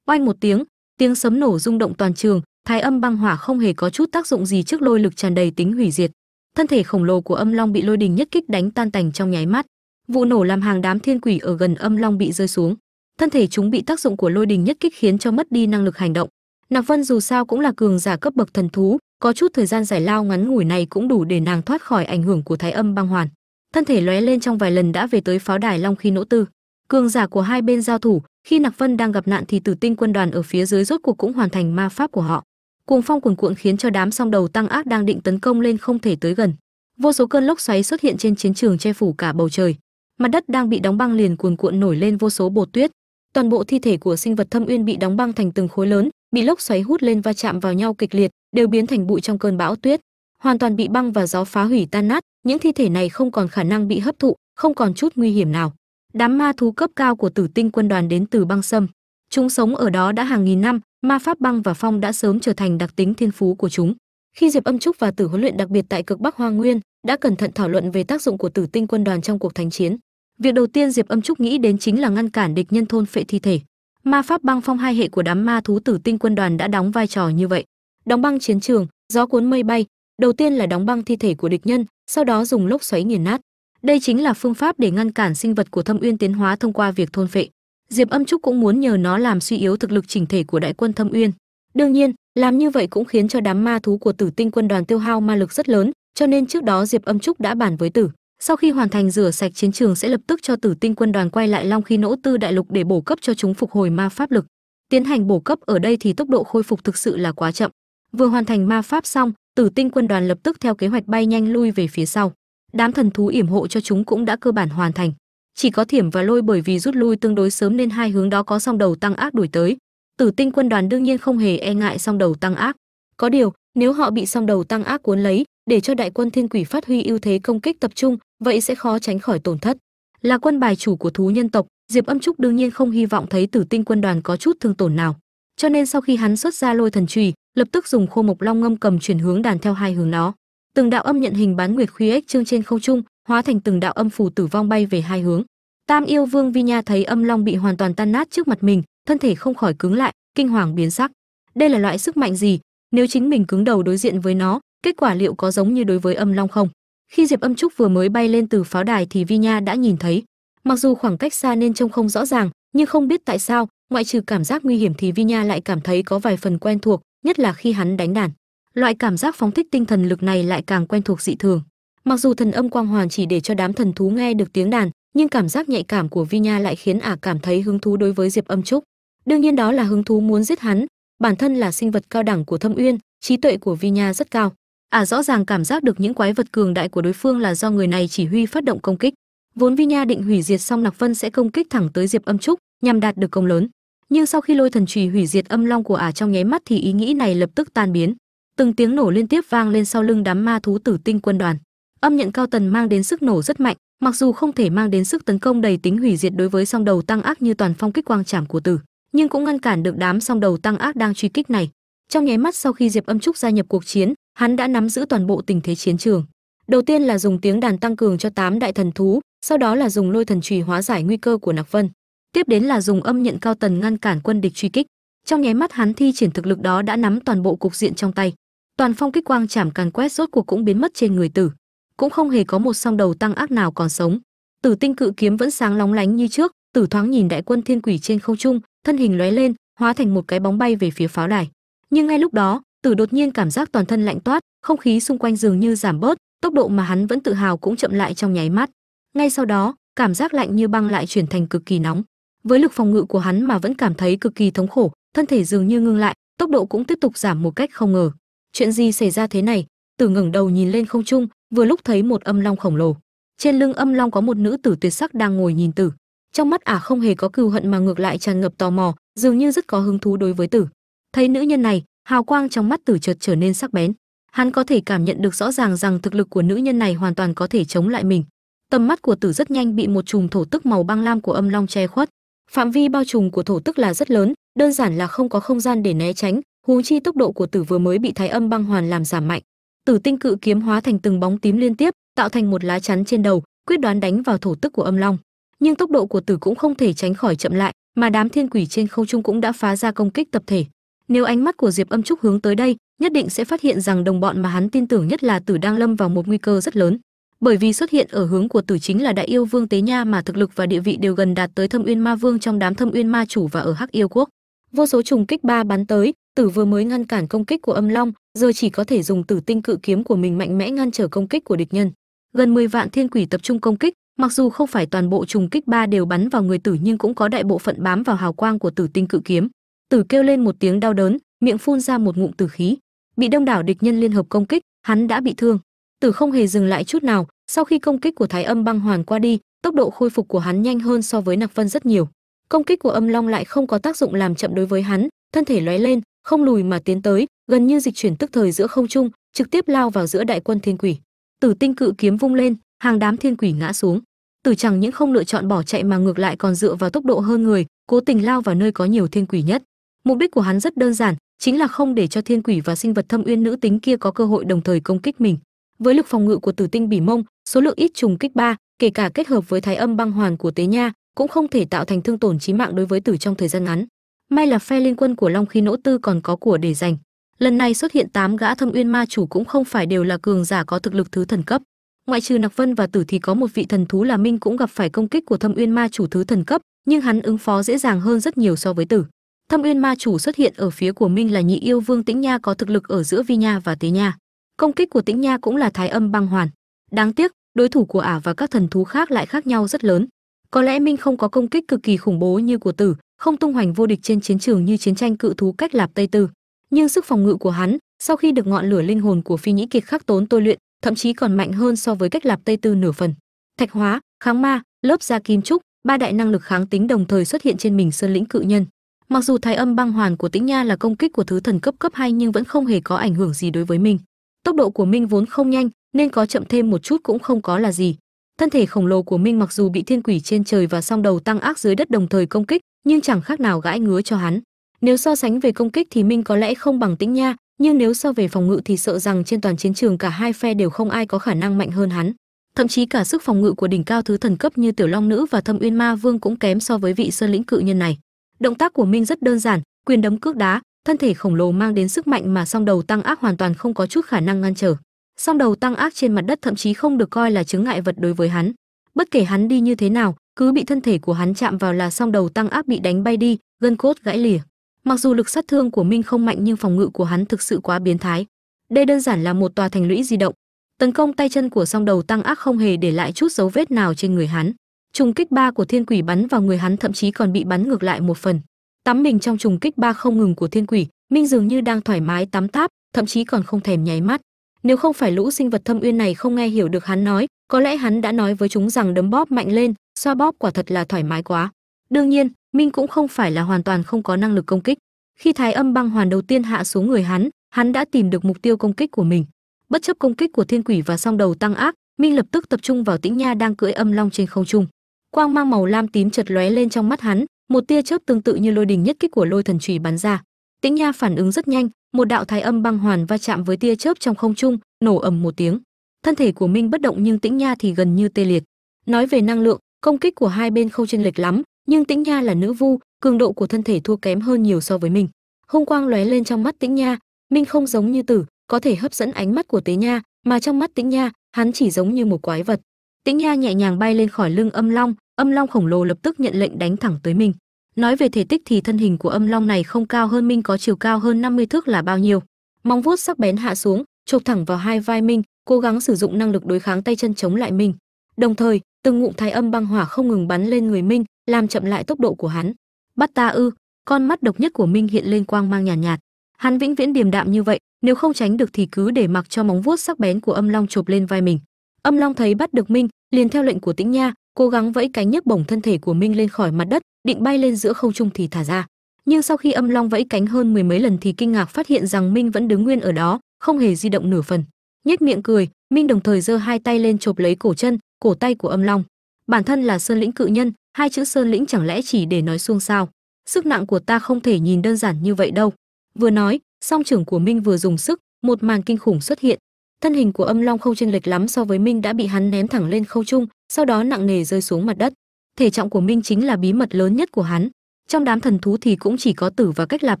Speaker 1: Oanh một tiếng tiếng sấm nổ rung động toàn trường, thái âm băng hỏa không hề có chút tác dụng gì trước lôi lực tràn đầy tính hủy diệt. Thân thể khổng lồ của âm long bị lôi đình nhất kích đánh tan tành trong nháy mắt. Vụ nổ làm hàng đám thiên quỷ ở gần âm long bị rơi xuống. Thân thể chúng bị tác dụng của lôi đình nhất kích khiến cho mất đi năng lực hành động. Nạc vân dù sao cũng là cường giả cấp bậc thần thú, có chút thời gian giải lao ngắn ngủi này cũng đủ để nàng thoát khỏi ảnh hưởng của thái âm băng hoàn thân thể lóe lên trong vài lần đã về tới pháo đài long khi nỗ tư. Cường giả của hai bên giao thủ, khi nặc vân đang gặp nạn thì tử tinh quân đoàn ở phía dưới rốt cuộc cũng hoàn thành ma pháp của họ. Cuồng phong cuồn cuộn khiến cho đám song đầu tăng ác đang định tấn công lên không thể tới gần. Vô số cơn lốc xoáy xuất hiện trên chiến trường che phủ cả bầu trời. Mặt đất đang bị đóng băng liền cuồn cuộn nổi lên vô số bột tuyết. Toàn bộ thi thể của sinh vật thâm uyên bị đóng băng thành từng khối lớn, bị lốc xoáy hút lên va chạm vào nhau kịch liệt, đều biến thành bụi trong cơn bão tuyết. Hoàn toàn bị băng và gió phá hủy tan nát những thi thể này không còn khả năng bị hấp thụ, không còn chút nguy hiểm nào. Đám ma thú cấp cao của tử tinh quân đoàn đến từ băng sâm. Chúng sống ở đó đã hàng nghìn năm, ma pháp băng và phong đã sớm trở thành đặc tính thiên phú của chúng. Khi diệp âm trúc và tử huấn luyện đặc biệt tại cực bắc hoa nguyên, đã cẩn thận thảo luận về tác dụng của tử tinh quân đoàn trong cuộc thánh chiến. Việc đầu tiên diệp âm trúc nghĩ đến chính là ngăn cản địch nhân thôn phệ thi thể. Ma pháp băng phong hai hệ của đám ma thú tử tinh quân đoàn đã đóng vai trò như vậy. Đóng băng chiến trường, gió cuốn mây bay, đầu tiên là đóng băng thi thể của địch nhân sau đó dùng lốc xoáy nghiền nát. Đây chính là phương pháp để ngăn cản sinh vật của thâm uyên tiến hóa thông qua việc thôn phệ. Diệp âm trúc cũng muốn nhờ nó làm suy yếu thực lực chỉnh thể của đại quân thâm uyên. Đương nhiên, làm như vậy cũng khiến cho đám ma thú của tử tinh quân đoàn tiêu hao ma lực rất lớn, cho nên trước đó diệp âm trúc đã bàn với tử. Sau khi hoàn thành rửa sạch chiến trường sẽ lập tức cho tử tinh quân đoàn quay lại long khi nỗ tư đại lục để bổ cấp cho chúng phục hồi ma pháp lực. Tiến hành bổ cấp ở đây thì tốc độ khôi phục thực sự là quá chậm. Vừa hoàn thành ma pháp xong tử tinh quân đoàn lập tức theo kế hoạch bay nhanh lui về phía sau. Đám thần thú yểm hộ cho chúng cũng đã cơ bản hoàn thành. Chỉ có thiểm và lôi bởi vì rút lui tương đối sớm nên hai hướng đó có song đầu tăng ác đuổi tới. Tử tinh quân đoàn đương nhiên không hề e ngại song đầu tăng ác. Có điều, nếu họ bị song đầu tăng ác cuốn lấy, để cho đại quân thiên quỷ phát huy ưu thế công kích tập trung, vậy sẽ khó tránh khỏi tổn thất. Là quân bài chủ của thú nhân tộc, diệp âm trúc đương nhiên không hy vọng thấy tử tinh quân đoàn có chút thương tổn nào. Cho nên sau khi hắn xuất ra lôi thần trùy lập tức dùng khô mộc long ngâm cầm chuyển hướng đàn theo hai hướng nó từng đạo âm nhận hình bán nguyệt khuy ếch trương trên không trung, hóa thành từng đạo âm phù tử vong bay về hai hướng. Tam yêu vương vi nha thấy âm long bị hoàn toàn tan nát trước mặt mình, thân thể không khỏi cứng lại, kinh hoàng biến sắc. Đây là loại sức mạnh gì? Nếu chính mình cứng đầu đối diện với nó, kết quả liệu có giống như đối với âm long không? Khi diệp âm trúc vừa mới bay lên từ pháo đài thì vi nha đã nhìn thấy. Mặc dù khoảng cách xa nên trông không rõ ràng, nhưng không biết tại sao, ngoại trừ cảm giác nguy hiểm thì vi nha lại cảm thấy có vài phần quen thuộc nhất là khi hắn đánh đàn. Loại cảm giác phóng thích tinh thần lực này lại càng quen thuộc dị thường. Mặc dù thần âm quang hoàn chỉ để cho đám thần thú nghe được tiếng đàn, nhưng cảm giác nhạy cảm của vi nha lại khiến ả cảm thấy hứng thú đối với diệp âm trúc. Đương nhiên đó là hứng thú muốn giết hắn, bản thân là sinh vật cao đẳng của thâm uyên, trí tuệ của vi nha rất cao. Ả rõ ràng cảm giác được những quái vật cường đại của đối phương là do người này chỉ huy phát động công kích. Vốn vi nha định hủy diệt xong nặc vân sẽ công kích thẳng tới diệp âm trúc, nhằm đạt được công lớn nhưng sau khi lôi thần trùy hủy diệt âm long của ả trong nháy mắt thì ý nghĩ này lập tức tan biến. Từng tiếng nổ liên tiếp vang lên sau lưng đám ma thú tử tinh quân đoàn. Âm nhận cao tần mang đến sức nổ rất mạnh, mặc dù không thể mang đến sức tấn công đầy tính hủy diệt đối với song đầu tăng ác như toàn phong kích quang trảm của tử, nhưng cũng ngăn cản được đám song đầu tăng ác đang truy kích này. Trong nháy mắt sau khi diệp âm trúc gia nhập cuộc chiến, hắn đã nắm giữ toàn bộ tình thế chiến trường. Đầu tiên là dùng tiếng đàn tăng cường cho tám đại thần thú, sau đó là dùng lôi thần trùy hóa giải nguy cơ của nặc vân tiếp đến là dùng âm nhận cao tần ngăn cản quân địch truy kích. Trong nháy mắt hắn thi triển thực lực đó đã nắm toàn bộ cục diện trong tay. Toàn phong kích quang chảm càn quét rốt cuộc cũng biến mất trên người tử. Cũng không hề có một song đầu tăng ác nào còn sống. Tử tinh cự kiếm vẫn sáng lóng lánh như trước, tử thoáng nhìn đại quân thiên quỷ trên không trung, thân hình lóe lên, hóa thành một cái bóng bay về phía pháo đài. Nhưng ngay lúc đó, tử đột nhiên cảm giác toàn thân lạnh toát, không khí xung quanh dường như giảm bớt, tốc độ mà hắn vẫn tự hào cũng chậm lại trong nháy mắt. Ngay sau đó, cảm giác lạnh như băng lại chuyển thành cực kỳ nóng với lực phòng ngự của hắn mà vẫn cảm thấy cực kỳ thống khổ, thân thể dường như ngưng lại, tốc độ cũng tiếp tục giảm một cách không ngờ. Chuyện gì xảy ra thế này? Tử ngẩng đầu nhìn lên không trung, vừa lúc thấy một âm long khổng lồ. Trên lưng âm long có một nữ tử tuyệt sắc đang ngồi nhìn tử. Trong mắt ả không hề có cừu hận mà ngược lại tràn ngập tò mò, dường như rất có hứng thú đối với tử. Thấy nữ nhân này, hào quang trong mắt tử chợt trở nên sắc bén. Hắn có thể cảm nhận được rõ ràng rằng thực lực của nữ nhân này hoàn toàn có thể chống lại mình. Tầm mắt của tử rất nhanh bị một chùm thổ tức màu băng lam của âm long che khuất phạm vi bao trùm của thổ tức là rất lớn, đơn giản là không có không gian để né tránh, huống chi tốc độ của tử vừa mới bị thái âm băng hoàn làm giảm mạnh. Tử tinh cự kiếm hóa thành từng bóng tím liên tiếp, tạo thành một lá chắn trên đầu, quyết đoán đánh vào thổ tức của âm long. Nhưng tốc độ của tử cũng không thể tránh khỏi chậm lại, mà đám thiên quỷ trên không trung cũng đã phá ra công kích tập thể. Nếu ánh mắt của diệp âm trúc hướng tới đây, nhất định sẽ phát hiện rằng đồng bọn mà hắn tin tưởng nhất là tử đang lâm vào một nguy cơ rất lớn bởi vì xuất hiện ở hướng của tử chính là đại yêu vương tế nha mà thực lực và địa vị đều gần đạt tới thâm uyên ma vương trong đám thâm uyên ma chủ và ở hắc yêu quốc. Vô số trùng kích ba bắn tới, tử vừa mới ngăn cản công kích của âm long, giờ chỉ có thể dùng tử tinh cự kiếm của mình mạnh mẽ ngăn trở công kích của địch nhân. Gần 10 vạn thiên quỷ tập trung công kích, mặc dù không phải toàn bộ trùng kích ba đều bắn vào người tử nhưng cũng có đại bộ phận bám vào hào quang của tử tinh cự kiếm. Tử kêu lên một tiếng đau đớn, miệng phun ra một ngụm tử khí. Bị đông đảo địch nhân liên hợp công kích, hắn đã bị thương tử không hề dừng lại chút nào, sau khi công kích của thái âm băng hoàn qua đi, tốc độ khôi phục của hắn nhanh hơn so với nặc vân rất nhiều. Công kích của âm long lại không có tác dụng làm chậm đối với hắn, thân thể lóe lên, không lùi mà tiến tới, gần như dịch chuyển tức thời giữa không trung, trực tiếp lao vào giữa đại quân thiên quỷ. Tử tinh cự kiếm vung lên, hàng đám thiên quỷ ngã xuống. Tử chẳng những không lựa chọn bỏ chạy mà ngược lại còn dựa vào tốc độ hơn người, cố tình lao vào nơi có nhiều thiên quỷ nhất. Mục đích của hắn rất đơn giản, chính là không để cho thiên quỷ và sinh vật thâm uyên nữ tính kia có cơ hội đồng thời công kích mình với lực phòng ngự của tử tinh bỉ mông, số lượng ít trùng kích ba, kể cả kết hợp với thái âm băng hoàn của tế nha, cũng không thể tạo thành thương tổn chí mạng đối với tử trong thời gian ngắn. May là phe liên quân của long khí nỗ tư còn có của để dành lần này xuất hiện tám gã thâm uyên ma chủ cũng không phải đều là cường giả có thực lực thứ thần cấp. Ngoại trừ nặc vân và tử thì có một vị thần thú là minh cũng gặp phải công kích của thâm uyên ma chủ thứ thần cấp, nhưng hắn ứng phó dễ dàng hơn rất nhiều so với tử. Thâm uyên ma chủ xuất hiện ở phía của minh là nhị yêu vương tĩnh nha có thực lực ở giữa vi nha và tế nha công kích của tĩnh nha cũng là thái âm băng hoàn. Đáng tiếc, đối thủ của ả và các thần thú khác lại khác nhau rất lớn. Có lẽ minh không có công kích cực kỳ khủng bố như của tử, không tung hoành vô địch trên chiến trường như chiến tranh cự thú cách lạp tây tư. Nhưng sức phòng ngự của hắn, sau khi được ngọn lửa linh hồn của phi nhĩ kiệt khắc tốn tôi luyện, thậm chí còn mạnh hơn so với cách lạp tây tư nửa phần. Thạch hóa, kháng ma, lớp da kim trúc, ba đại năng lực kháng tính đồng thời xuất hiện trên mình sơn lĩnh cự nhân. Mặc dù thái âm băng hoàn của tĩnh nha là công kích của thứ thần cấp cấp hai nhưng vẫn không hề có ảnh hưởng gì đối với mình tốc độ của minh vốn không nhanh, nên có chậm thêm một chút cũng không có là gì. Thân thể khổng lồ của minh mặc dù bị thiên quỷ trên trời và song đầu tăng ác dưới đất đồng thời công kích, nhưng chẳng khác nào gãi ngứa cho hắn. Nếu so sánh về công kích thì minh có lẽ không bằng tĩnh nha, nhưng nếu so về phòng ngự thì sợ rằng trên toàn chiến trường cả hai phe đều không ai có khả năng mạnh hơn hắn. Thậm chí cả sức phòng ngự của đỉnh cao thứ thần cấp như tiểu long nữ và thâm uyên ma vương cũng kém so với vị sơn lĩnh cự nhân này. Động tác của minh rất đơn giản, quyền đấm cước đá thân thể khổng lồ mang đến sức mạnh mà song đầu tăng ác hoàn toàn không có chút khả năng ngăn trở. Song đầu tăng ác trên mặt đất thậm chí không được coi là chứng ngại vật đối với hắn. Bất kể hắn đi như thế nào, cứ bị thân thể của hắn chạm vào là song đầu tăng ác bị đánh bay đi, gân cốt gãy lìa. Mặc dù lực sát thương của minh không mạnh nhưng phòng ngự của hắn thực sự quá biến thái. Đây đơn giản là một tòa thành lũy di động. Tấn công tay chân của song đầu tăng ác không hề để lại chút dấu vết nào trên người hắn. Trùng kích ba của thiên quỷ bắn vào người hắn thậm chí còn bị bắn ngược lại một phần tắm mình trong trùng kích ba không ngừng của thiên quỷ, minh dường như đang thoải mái tắm táp, thậm chí còn không thèm nháy mắt. Nếu không phải lũ sinh vật thâm uyên này không nghe hiểu được hắn nói, có lẽ hắn đã nói với chúng rằng đấm bóp mạnh lên, xoa bóp quả thật là thoải mái quá. Đương nhiên, minh cũng không phải là hoàn toàn không có năng lực công kích. Khi thái âm băng hoàn đầu tiên hạ xuống người hắn hắn đã tìm được mục tiêu công kích của mình. Bất chấp công kích của thiên quỷ và song đầu tăng ác, minh lập tức tập trung vào tĩnh nha đang cưỡi âm long trên không trung. Quang mang màu lam tím chật lóe lên trong mắt hắn một tia chớp tương tự như lôi đình nhất kích của lôi thần chùy bắn ra. Tĩnh nha phản ứng rất nhanh, một đạo thái âm băng hoàn va chạm với tia chớp trong không trung, nổ ầm một tiếng. Thân thể của minh bất động nhưng tĩnh nha thì gần như tê liệt. Nói về năng lượng, công kích của hai bên không chênh lệch lắm, nhưng tĩnh nha là nữ vu, cường độ của thân thể thua kém hơn nhiều so với mình. Hung quang lóe lên trong mắt tĩnh nha, minh không giống như tử, có thể hấp dẫn ánh mắt của tế nha, mà trong mắt tĩnh nha, hắn chỉ giống như một quái vật. Tĩnh nha nhẹ nhàng bay lên khỏi lưng âm long âm long khổng lồ lập tức nhận lệnh đánh thẳng tới mình. Nói về thể tích thì thân hình của âm long này không cao hơn minh có chiều cao hơn 50 thước là bao nhiêu? Móng vuốt sắc bén hạ xuống chộp thẳng vào hai vai minh cố gắng sử dụng năng lực đối kháng tay chân chống lại minh đồng thời từng ngụm thái âm băng hỏa không ngừng bắn lên người minh làm chậm lại tốc độ của hắn. Bắt ta ư? Con mắt độc nhất của minh hiện lên quang mang nhàn nhạt, nhạt. Hắn vĩnh viễn điềm đạm như vậy nếu không tránh được thì cứ để mặc cho móng vuốt sắc bén của âm long chộp lên vai mình. Âm long thấy bắt được minh liền theo lệnh của tĩnh nha cố gắng vẫy cánh nhấc bổng thân thể của minh lên khỏi mặt đất, định bay lên giữa không trung thì thả ra. Nhưng sau khi âm long vẫy cánh hơn mười mấy lần thì kinh ngạc phát hiện rằng minh vẫn đứng nguyên ở đó, không hề di động nửa phần. Nhếch miệng cười, minh đồng thời giơ hai tay lên chộp lấy cổ chân, cổ tay của âm long. Bản thân là sơn lĩnh cự nhân, hai chữ sơn lĩnh chẳng lẽ chỉ để nói xuông sao? Sức nặng của ta không thể nhìn đơn giản như vậy đâu. Vừa nói, song trưởng của minh vừa dùng sức, một màn kinh khủng xuất hiện. Thân hình của âm long không chênh lệch lắm so với minh đã bị hắn ném thẳng lên không trung sau đó nặng nề rơi xuống mặt đất. Thể trọng của minh chính là bí mật lớn nhất của hắn. Trong đám thần thú thì cũng chỉ có tử và cách lạp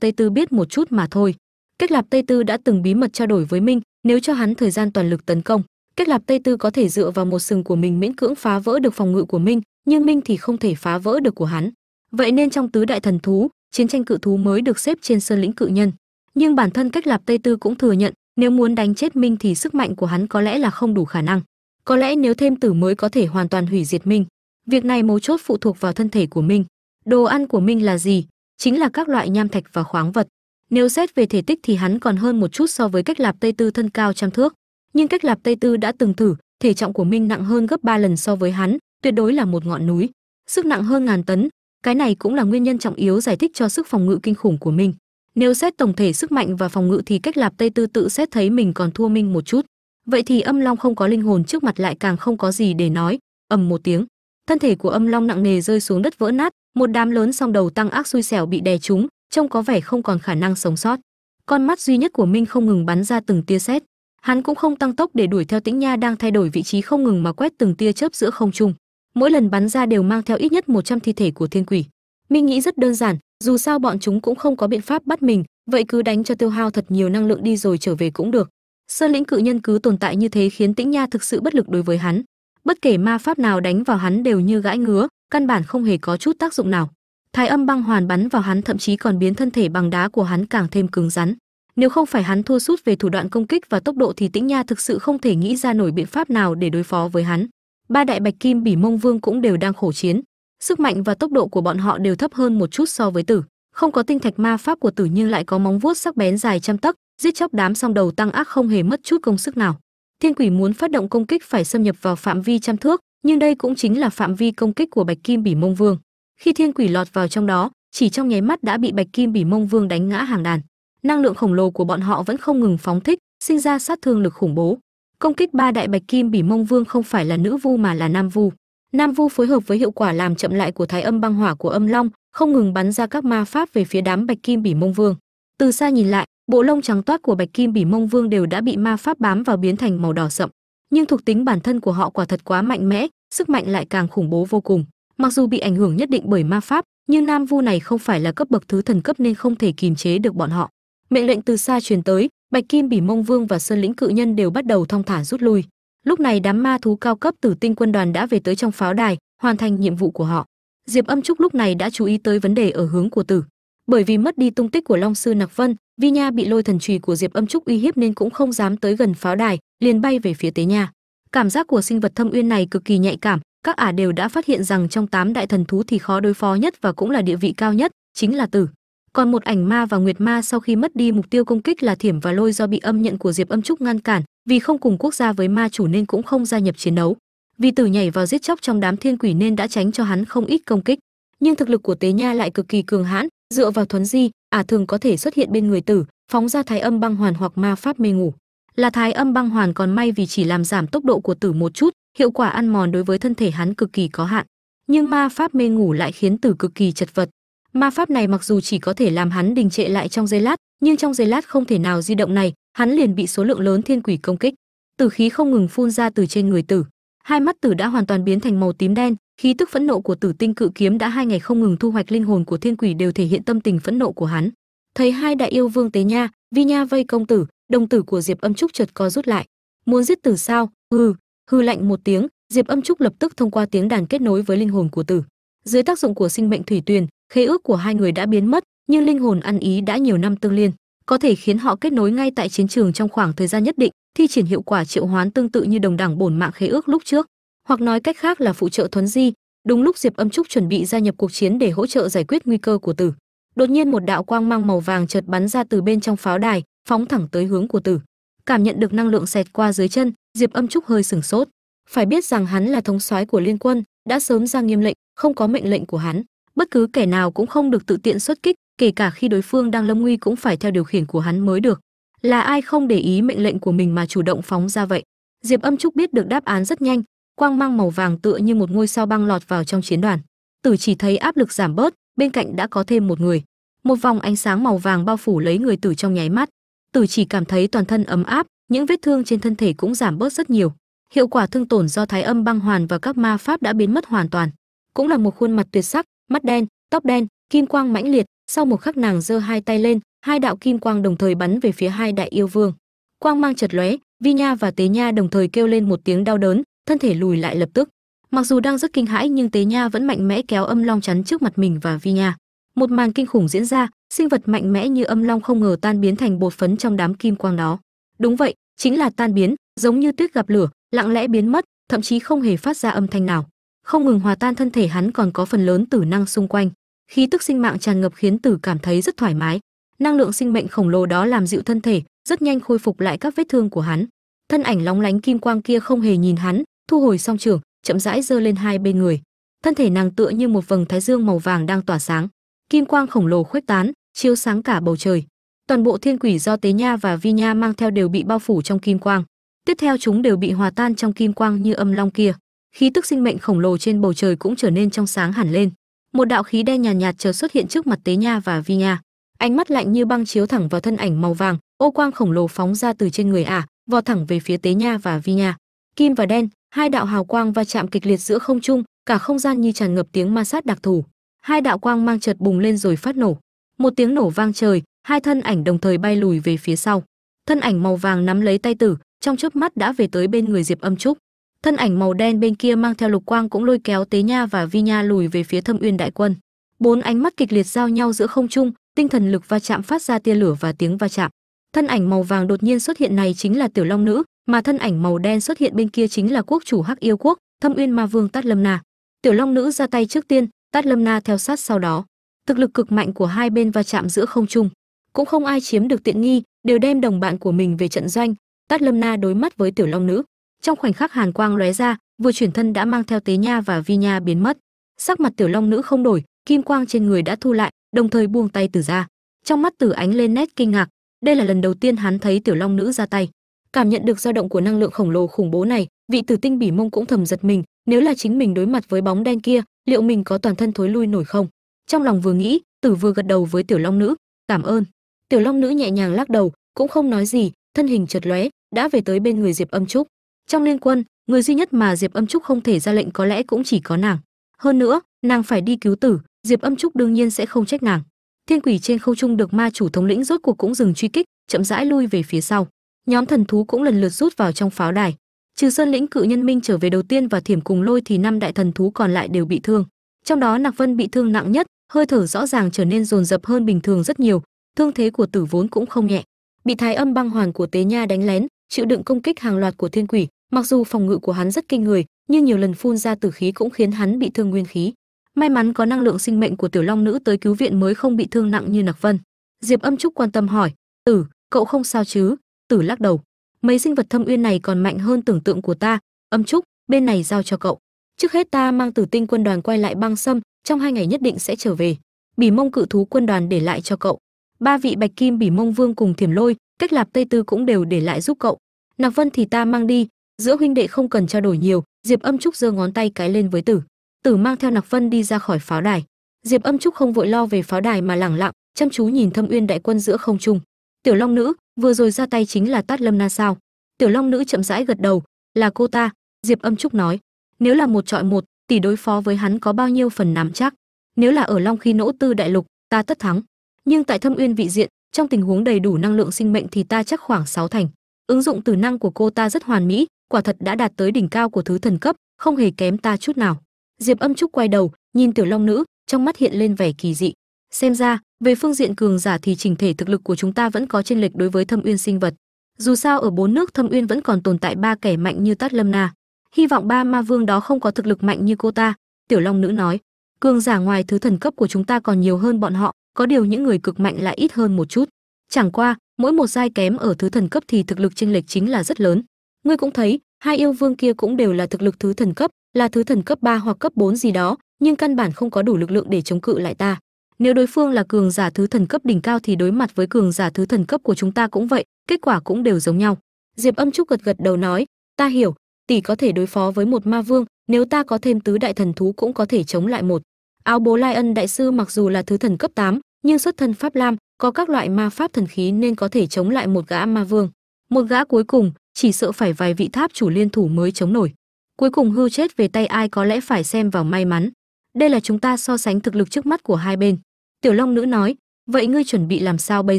Speaker 1: tây tư biết một chút mà thôi. Cách lạp tây tư đã từng bí mật trao đổi với minh, nếu cho hắn thời gian toàn lực tấn công, cách lạp tây tư có thể dựa vào một sừng của mình miễn cưỡng phá vỡ được phòng ngự của minh, nhưng minh thì không thể phá vỡ được của hắn. Vậy nên trong tứ đại thần thú, chiến tranh cự thú mới được xếp trên sơn lĩnh cự nhân. Nhưng bản thân cách lạp tây tư cũng thừa nhận, nếu muốn đánh chết minh thì sức mạnh của hắn có lẽ là không đủ khả năng có lẽ nếu thêm tử mới có thể hoàn toàn hủy diệt minh việc này mấu chốt phụ thuộc vào thân thể của minh đồ ăn của minh là gì? Chính là các loại nham thạch và khoáng vật. Nếu xét về thể tích thì hắn còn hơn một chút so với cách lạp tây tư thân cao trăm thước. Nhưng cách lạp tây tư đã từng thử, thể trọng của minh nặng hơn gấp 3 lần so với hắn, tuyệt đối là một ngọn núi. Sức nặng hơn ngàn tấn. Cái này cũng là nguyên nhân trọng yếu giải thích cho sức phòng ngự kinh khủng của minh nếu xét tổng thể sức mạnh và phòng ngự thì cách lạp tây tư tự xét thấy mình còn thua minh một chút vậy thì âm long không có linh hồn trước mặt lại càng không có gì để nói. Ầm một tiếng, thân thể của âm long nặng nề rơi xuống đất vỡ nát, một đám lớn song đầu tăng ác xui xẻo bị đè trúng, trông có vẻ không còn khả năng sống sót. Con mắt duy nhất của minh không ngừng bắn ra từng tia sét. Hắn cũng không tăng tốc để đuổi theo tĩnh nha đang thay đổi vị trí không ngừng mà quét từng tia chớp giữa không trung. Mỗi lần bắn ra đều mang theo ít nhất 100 thi thể của thiên quỷ. Minh nghĩ rất đơn giản, dù sao bọn chúng cũng không có biện pháp bắt mình, vậy cứ đánh cho tiêu hao thật nhiều năng lượng đi rồi trở về cũng được sơn lĩnh cự nhân cứ tồn tại như thế khiến tĩnh nha thực sự bất lực đối với hắn. Bất kể ma pháp nào đánh vào hắn đều như gãi ngứa, căn bản không hề có chút tác dụng nào. Thái âm băng hoàn bắn vào hắn thậm chí còn biến thân thể bằng đá của hắn càng thêm cứng rắn. Nếu không phải hắn thua sút về thủ đoạn công kích và tốc độ thì tĩnh nha thực sự không thể nghĩ ra nổi biện pháp nào để đối phó với hắn. Ba đại bạch kim bỉ mông vương cũng đều đang khổ chiến. Sức mạnh và tốc độ của bọn họ đều thấp hơn một chút so với tử. Không có tinh thạch ma pháp của tử nhưng lại có móng vuốt sắc bén dài trăm tấc giết chóc đám song đầu tăng ác không hề mất chút công sức nào. Thiên quỷ muốn phát động công kích phải xâm nhập vào phạm vi trăm thước, nhưng đây cũng chính là phạm vi công kích của bạch kim bỉ mông vương. Khi thiên quỷ lọt vào trong đó, chỉ trong nháy mắt đã bị bạch kim bỉ mông vương đánh ngã hàng đàn. Năng lượng khổng lồ của bọn họ vẫn không ngừng phóng thích, sinh ra sát thương lực khủng bố. Công kích ba đại bạch kim bỉ mông vương không phải là nữ vu mà là nam vu. Nam vu phối hợp với hiệu quả làm chậm lại của thái âm băng hỏa của âm long, không ngừng bắn ra các ma pháp về phía đám bạch kim bỉ mông vương. Từ xa nhìn lại bộ lông trắng toát của bạch kim bỉ mông vương đều đã bị ma pháp bám vào biến thành màu đỏ sậm. Nhưng thuộc tính bản thân của họ quả thật quá mạnh mẽ, sức mạnh lại càng khủng bố vô cùng. Mặc dù bị ảnh hưởng nhất định bởi ma pháp, nhưng nam vu này không phải là cấp bậc thứ thần cấp nên không thể kìm chế được bọn họ. Mệnh lệnh từ xa truyền tới, bạch kim bỉ mông vương và sơn lĩnh cự nhân đều bắt đầu thong thả rút lui. Lúc này đám ma thú cao cấp tử tinh quân đoàn đã về tới trong pháo đài, hoàn thành nhiệm vụ của họ. Diệp âm trúc lúc này đã chú ý tới vấn đề ở hướng của tử. Bởi vì mất đi tung tích của long sư nặc vân vi nha bị lôi thần trùy của diệp âm trúc uy hiếp nên cũng không dám tới gần pháo đài, liền bay về phía tế nha. Cảm giác của sinh vật thâm uyên này cực kỳ nhạy cảm, các ả đều đã phát hiện rằng trong tám đại thần thú thì khó đối phó nhất và cũng là địa vị cao nhất, chính là tử. Còn một ảnh ma và nguyệt ma sau khi mất đi mục tiêu công kích là thiểm và lôi do bị âm nhận của diệp âm trúc ngăn cản, vì không cùng quốc gia với ma chủ nên cũng không gia nhập chiến đấu. Vì tử nhảy vào giết chóc trong đám thiên quỷ nên đã tránh cho hắn không ít công kích. Nhưng thực lực của tế nha lại cực kỳ cường hãn, dựa vào thuấn di ả thường có thể xuất hiện bên người tử, phóng ra thái âm băng hoàn hoặc ma pháp mê ngủ. Là thái âm băng hoàn còn may vì chỉ làm giảm tốc độ của tử một chút, hiệu quả ăn mòn đối với thân thể hắn cực kỳ có hạn. Nhưng ma pháp mê ngủ lại khiến tử cực kỳ chật vật. Ma pháp này mặc dù chỉ có thể làm hắn đình trệ lại trong giây lát, nhưng trong giây lát không thể nào di động này, hắn liền bị số lượng lớn thiên quỷ công kích. Tử khí không ngừng phun ra từ trên người tử. Hai mắt tử đã hoàn toàn biến thành màu tím đen khí tức phẫn nộ của tử tinh cự kiếm đã hai ngày không ngừng thu hoạch linh hồn của thiên quỷ đều thể hiện tâm tình phẫn nộ của hắn. Thấy hai đại yêu vương tế nha, vi nha vây công tử, đồng tử của diệp âm trúc chợt co rút lại. Muốn giết tử sao? Hừ hư lạnh một tiếng, diệp âm trúc lập tức thông qua tiếng đàn kết nối với linh hồn của tử. Dưới tác dụng của sinh mệnh thủy tuyền, khế ước của hai người đã biến mất, nhưng linh hồn ăn ý đã nhiều năm tương liên, có thể khiến họ kết nối ngay tại chiến trường trong khoảng thời gian nhất định, thi triển hiệu quả triệu hoán tương tự như đồng đẳng bổn mạng khế ước lúc trước hoặc nói cách khác là phụ trợ thuấn di, đúng lúc diệp âm trúc chuẩn bị gia nhập cuộc chiến để hỗ trợ giải quyết nguy cơ của tử. Đột nhiên một đạo quang mang màu vàng chợt bắn ra từ bên trong pháo đài, phóng thẳng tới hướng của tử. Cảm nhận được năng lượng xẹt qua dưới chân, diệp âm trúc hơi sừng sốt. Phải biết rằng hắn là thống soái của liên quân, đã sớm ra nghiêm lệnh, không có mệnh lệnh của hắn. Bất cứ kẻ nào cũng không được tự tiện xuất kích, kể cả khi đối phương đang lâm nguy cũng phải theo điều khiển của hắn mới được. Là ai không để ý mệnh lệnh của mình mà chủ động phóng ra vậy? Diệp âm trúc biết được đáp án rất nhanh quang mang màu vàng tựa như một ngôi sao băng lọt vào trong chiến đoàn. Tử chỉ thấy áp lực giảm bớt, bên cạnh đã có thêm một người. Một vòng ánh sáng màu vàng bao phủ lấy người tử trong nháy mắt. Tử chỉ cảm thấy toàn thân ấm áp, những vết thương trên thân thể cũng giảm bớt rất nhiều. Hiệu quả thương tổn do thái âm băng hoàn và các ma pháp đã biến mất hoàn toàn. Cũng là một khuôn mặt tuyệt sắc, mắt đen, tóc đen, kim quang mãnh liệt. Sau một khắc nàng giơ hai tay lên, hai đạo kim quang đồng thời bắn về phía hai đại yêu vương. Quang mang chật lóe, vi nha và tế nha đồng thời kêu lên một tiếng đau đớn thân thể lùi lại lập tức. Mặc dù đang rất kinh hãi, nhưng tế nha vẫn mạnh mẽ kéo âm long chắn trước mặt mình và vi nha. Một màn kinh khủng diễn ra, sinh vật mạnh mẽ như âm long không ngờ tan biến thành bột phấn trong đám kim quang đó. Đúng vậy, chính là tan biến, giống như tuyết gặp lửa, lặng lẽ biến mất, thậm chí không hề phát ra âm thanh nào. Không ngừng hòa tan thân thể hắn còn có phần lớn tử năng xung quanh. Khí tức sinh mạng tràn ngập khiến tử cảm thấy rất thoải mái. Năng lượng sinh mệnh khổng lồ đó làm dịu thân thể, rất nhanh khôi phục lại các vết thương của hắn. Thân ảnh lóng lánh kim quang kia không hề nhìn hắn thu hồi song trường chậm rãi giơ lên hai bên người. Thân thể nàng tựa như một vầng thái dương màu vàng đang tỏa sáng. Kim quang khổng lồ khuếch tán chiếu sáng cả bầu trời. Toàn bộ thiên quỷ do tế nha và vi nha mang theo đều bị bao phủ trong kim quang. Tiếp theo chúng đều bị hòa tan trong kim quang như âm long kia. Khí tức sinh mệnh khổng lồ trên bầu trời cũng trở nên trong sáng hẳn lên. Một đạo khí đen nhàn nhạt, nhạt chờ xuất hiện trước mặt tế nha và vi nha. Ánh mắt lạnh như băng chiếu thẳng vào thân ảnh màu vàng ô quang khổng lồ phóng ra từ trên người ả à, vò thẳng về phía tế nha và vi nha. Kim và đen hai đạo hào quang va chạm kịch liệt giữa không trung, cả không gian như tràn ngập tiếng ma sát đặc thù. Hai đạo quang mang chợt bùng lên rồi phát nổ. Một tiếng nổ vang trời, hai thân ảnh đồng thời bay lùi về phía sau. Thân ảnh màu vàng nắm lấy tay tử, trong chớp mắt đã về tới bên người diệp âm trúc. Thân ảnh màu đen bên kia mang theo lục quang cũng lôi kéo tế nha và vi nha lùi về phía thâm uyên đại quân. Bốn ánh mắt kịch liệt giao nhau giữa không trung, tinh thần lực va chạm phát ra tia lửa và tiếng va chạm. Thân ảnh màu vàng đột nhiên xuất hiện này chính là tiểu long nữ mà thân ảnh màu đen xuất hiện bên kia chính là quốc chủ hắc yêu quốc, thâm uyên ma vương tát lâm na. Tiểu long nữ ra tay trước tiên, tát lâm na theo sát sau đó. Thực lực cực mạnh của hai bên va chạm giữa không trung. Cũng không ai chiếm được tiện nghi, đều đem đồng bạn của mình về trận doanh. Tát lâm na đối mắt với tiểu long nữ. Trong khoảnh khắc hàn quang lóe ra, vừa chuyển thân đã mang theo tế nha và vi nha biến mất. Sắc mặt tiểu long nữ không đổi, kim quang trên người đã thu lại, đồng thời buông tay từ ra. Trong mắt tử ánh lên nét kinh ngạc, đây là lần đầu tiên hắn thấy tiểu long nữ ra tay cảm nhận được dao động của năng lượng khổng lồ khủng bố này, vị tử tinh bỉ mông cũng thầm giật mình, nếu là chính mình đối mặt với bóng đen kia, liệu mình có toàn thân thối lui nổi không? Trong lòng vừa nghĩ, tử vừa gật đầu với tiểu long nữ, cảm ơn. Tiểu long nữ nhẹ nhàng lắc đầu, cũng không nói gì, thân hình chợt lóe, đã về tới bên người diệp âm trúc. Trong liên quân, người duy nhất mà diệp âm trúc không thể ra lệnh có lẽ cũng chỉ có nàng. Hơn nữa, nàng phải đi cứu tử, diệp âm trúc đương nhiên sẽ không trách nàng. Thiên quỷ trên không trung được ma chủ thống lĩnh rốt cuộc cũng dừng truy kích, chậm rãi lui về phía sau nhóm thần thú cũng lần lượt rút vào trong pháo đài. Trừ sơn lĩnh, cự nhân minh trở về đầu tiên và thiểm cùng lôi thì năm đại thần thú còn lại đều bị thương. Trong đó nặc vân bị thương nặng nhất, hơi thở rõ ràng trở nên dồn dập hơn bình thường rất nhiều, thương thế của tử vốn cũng không nhẹ. Bị thái âm băng hoàn của tế nha đánh lén, chịu đựng công kích hàng loạt của thiên quỷ, mặc dù phòng ngự của hắn rất kinh người, nhưng nhiều lần phun ra tử khí cũng khiến hắn bị thương nguyên khí. May mắn có năng lượng sinh mệnh của tiểu long nữ tới cứu viện mới không bị thương nặng như nặc vân. Diệp âm trúc quan tâm hỏi, tử, cậu không sao chứ? Tử lắc đầu. Mấy sinh vật thâm uyên này còn mạnh hơn tưởng tượng của ta. Âm trúc, bên này giao cho cậu. Trước hết ta mang tử tinh quân đoàn quay lại băng sâm, trong hai ngày nhất định sẽ trở về. Bỉ mông cự thú quân đoàn để lại cho cậu. Ba vị bạch kim bỉ mông vương cùng thiểm lôi, cách lạp tây tư cũng đều để lại giúp cậu. Nặc vân thì ta mang đi, giữa huynh đệ không cần trao đổi nhiều, diệp âm trúc giơ ngón tay cái lên với tử. Tử mang theo nặc vân đi ra khỏi pháo đài. Diệp âm trúc không vội lo về pháo đài mà lẳng lặng, chăm chú nhìn thâm uyên đại quân giữa không trung. Tiểu long nữ vừa rồi ra tay chính là tát lâm na sao. Tiểu long nữ chậm rãi gật đầu, là cô ta, diệp âm trúc nói. Nếu là một trọi một, tỷ đối phó với hắn có bao nhiêu phần nắm chắc? Nếu là ở long khi nỗ tư đại lục, ta tất thắng. Nhưng tại thâm uyên vị diện, trong tình huống đầy đủ năng lượng sinh mệnh thì ta chắc khoảng sáu thành. Ứng dụng từ năng của cô ta rất hoàn mỹ, quả thật đã đạt tới đỉnh cao của thứ thần cấp, không hề kém ta chút nào. Diệp âm trúc quay đầu, nhìn tiểu long nữ, trong mắt hiện lên vẻ kỳ dị xem ra, về phương diện cường giả thì chỉnh thể thực lực của chúng ta vẫn có chênh lệch đối với thâm uyên sinh vật. Dù sao ở bốn nước thâm uyên vẫn còn tồn tại ba kẻ mạnh như tát lâm na. Hy vọng ba ma vương đó không có thực lực mạnh như cô ta. Tiểu long nữ nói, cường giả ngoài thứ thần cấp của chúng ta còn nhiều hơn bọn họ, có điều những người cực mạnh lại ít hơn một chút. Chẳng qua, mỗi một giai kém ở thứ thần cấp thì thực lực chênh lệch chính là rất lớn. Ngươi cũng thấy, hai yêu vương kia cũng đều là thực lực thứ thần cấp, là thứ thần cấp 3 hoặc cấp 4 gì đó, nhưng căn bản không có đủ lực lượng để chống cự lại ta nếu đối phương là cường giả thứ thần cấp đỉnh cao thì đối mặt với cường giả thứ thần cấp của chúng ta cũng vậy kết quả cũng đều giống nhau. Diệp âm trúc gật gật đầu nói ta hiểu tỷ có thể đối phó với một ma vương nếu ta có thêm tứ đại thần thú cũng có thể chống lại một. Áo bố lai ân đại sư mặc dù là thứ thần cấp 8, nhưng xuất thân pháp lam có các loại ma pháp thần khí nên có thể chống lại một gã ma vương. Một gã cuối cùng chỉ sợ phải vài vị tháp chủ liên thủ mới chống nổi. Cuối cùng hưu chết về tay ai có lẽ phải xem vào may mắn. Đây là chúng ta so sánh thực lực trước mắt của hai bên tiểu long nữ nói, vậy ngươi chuẩn bị làm sao bây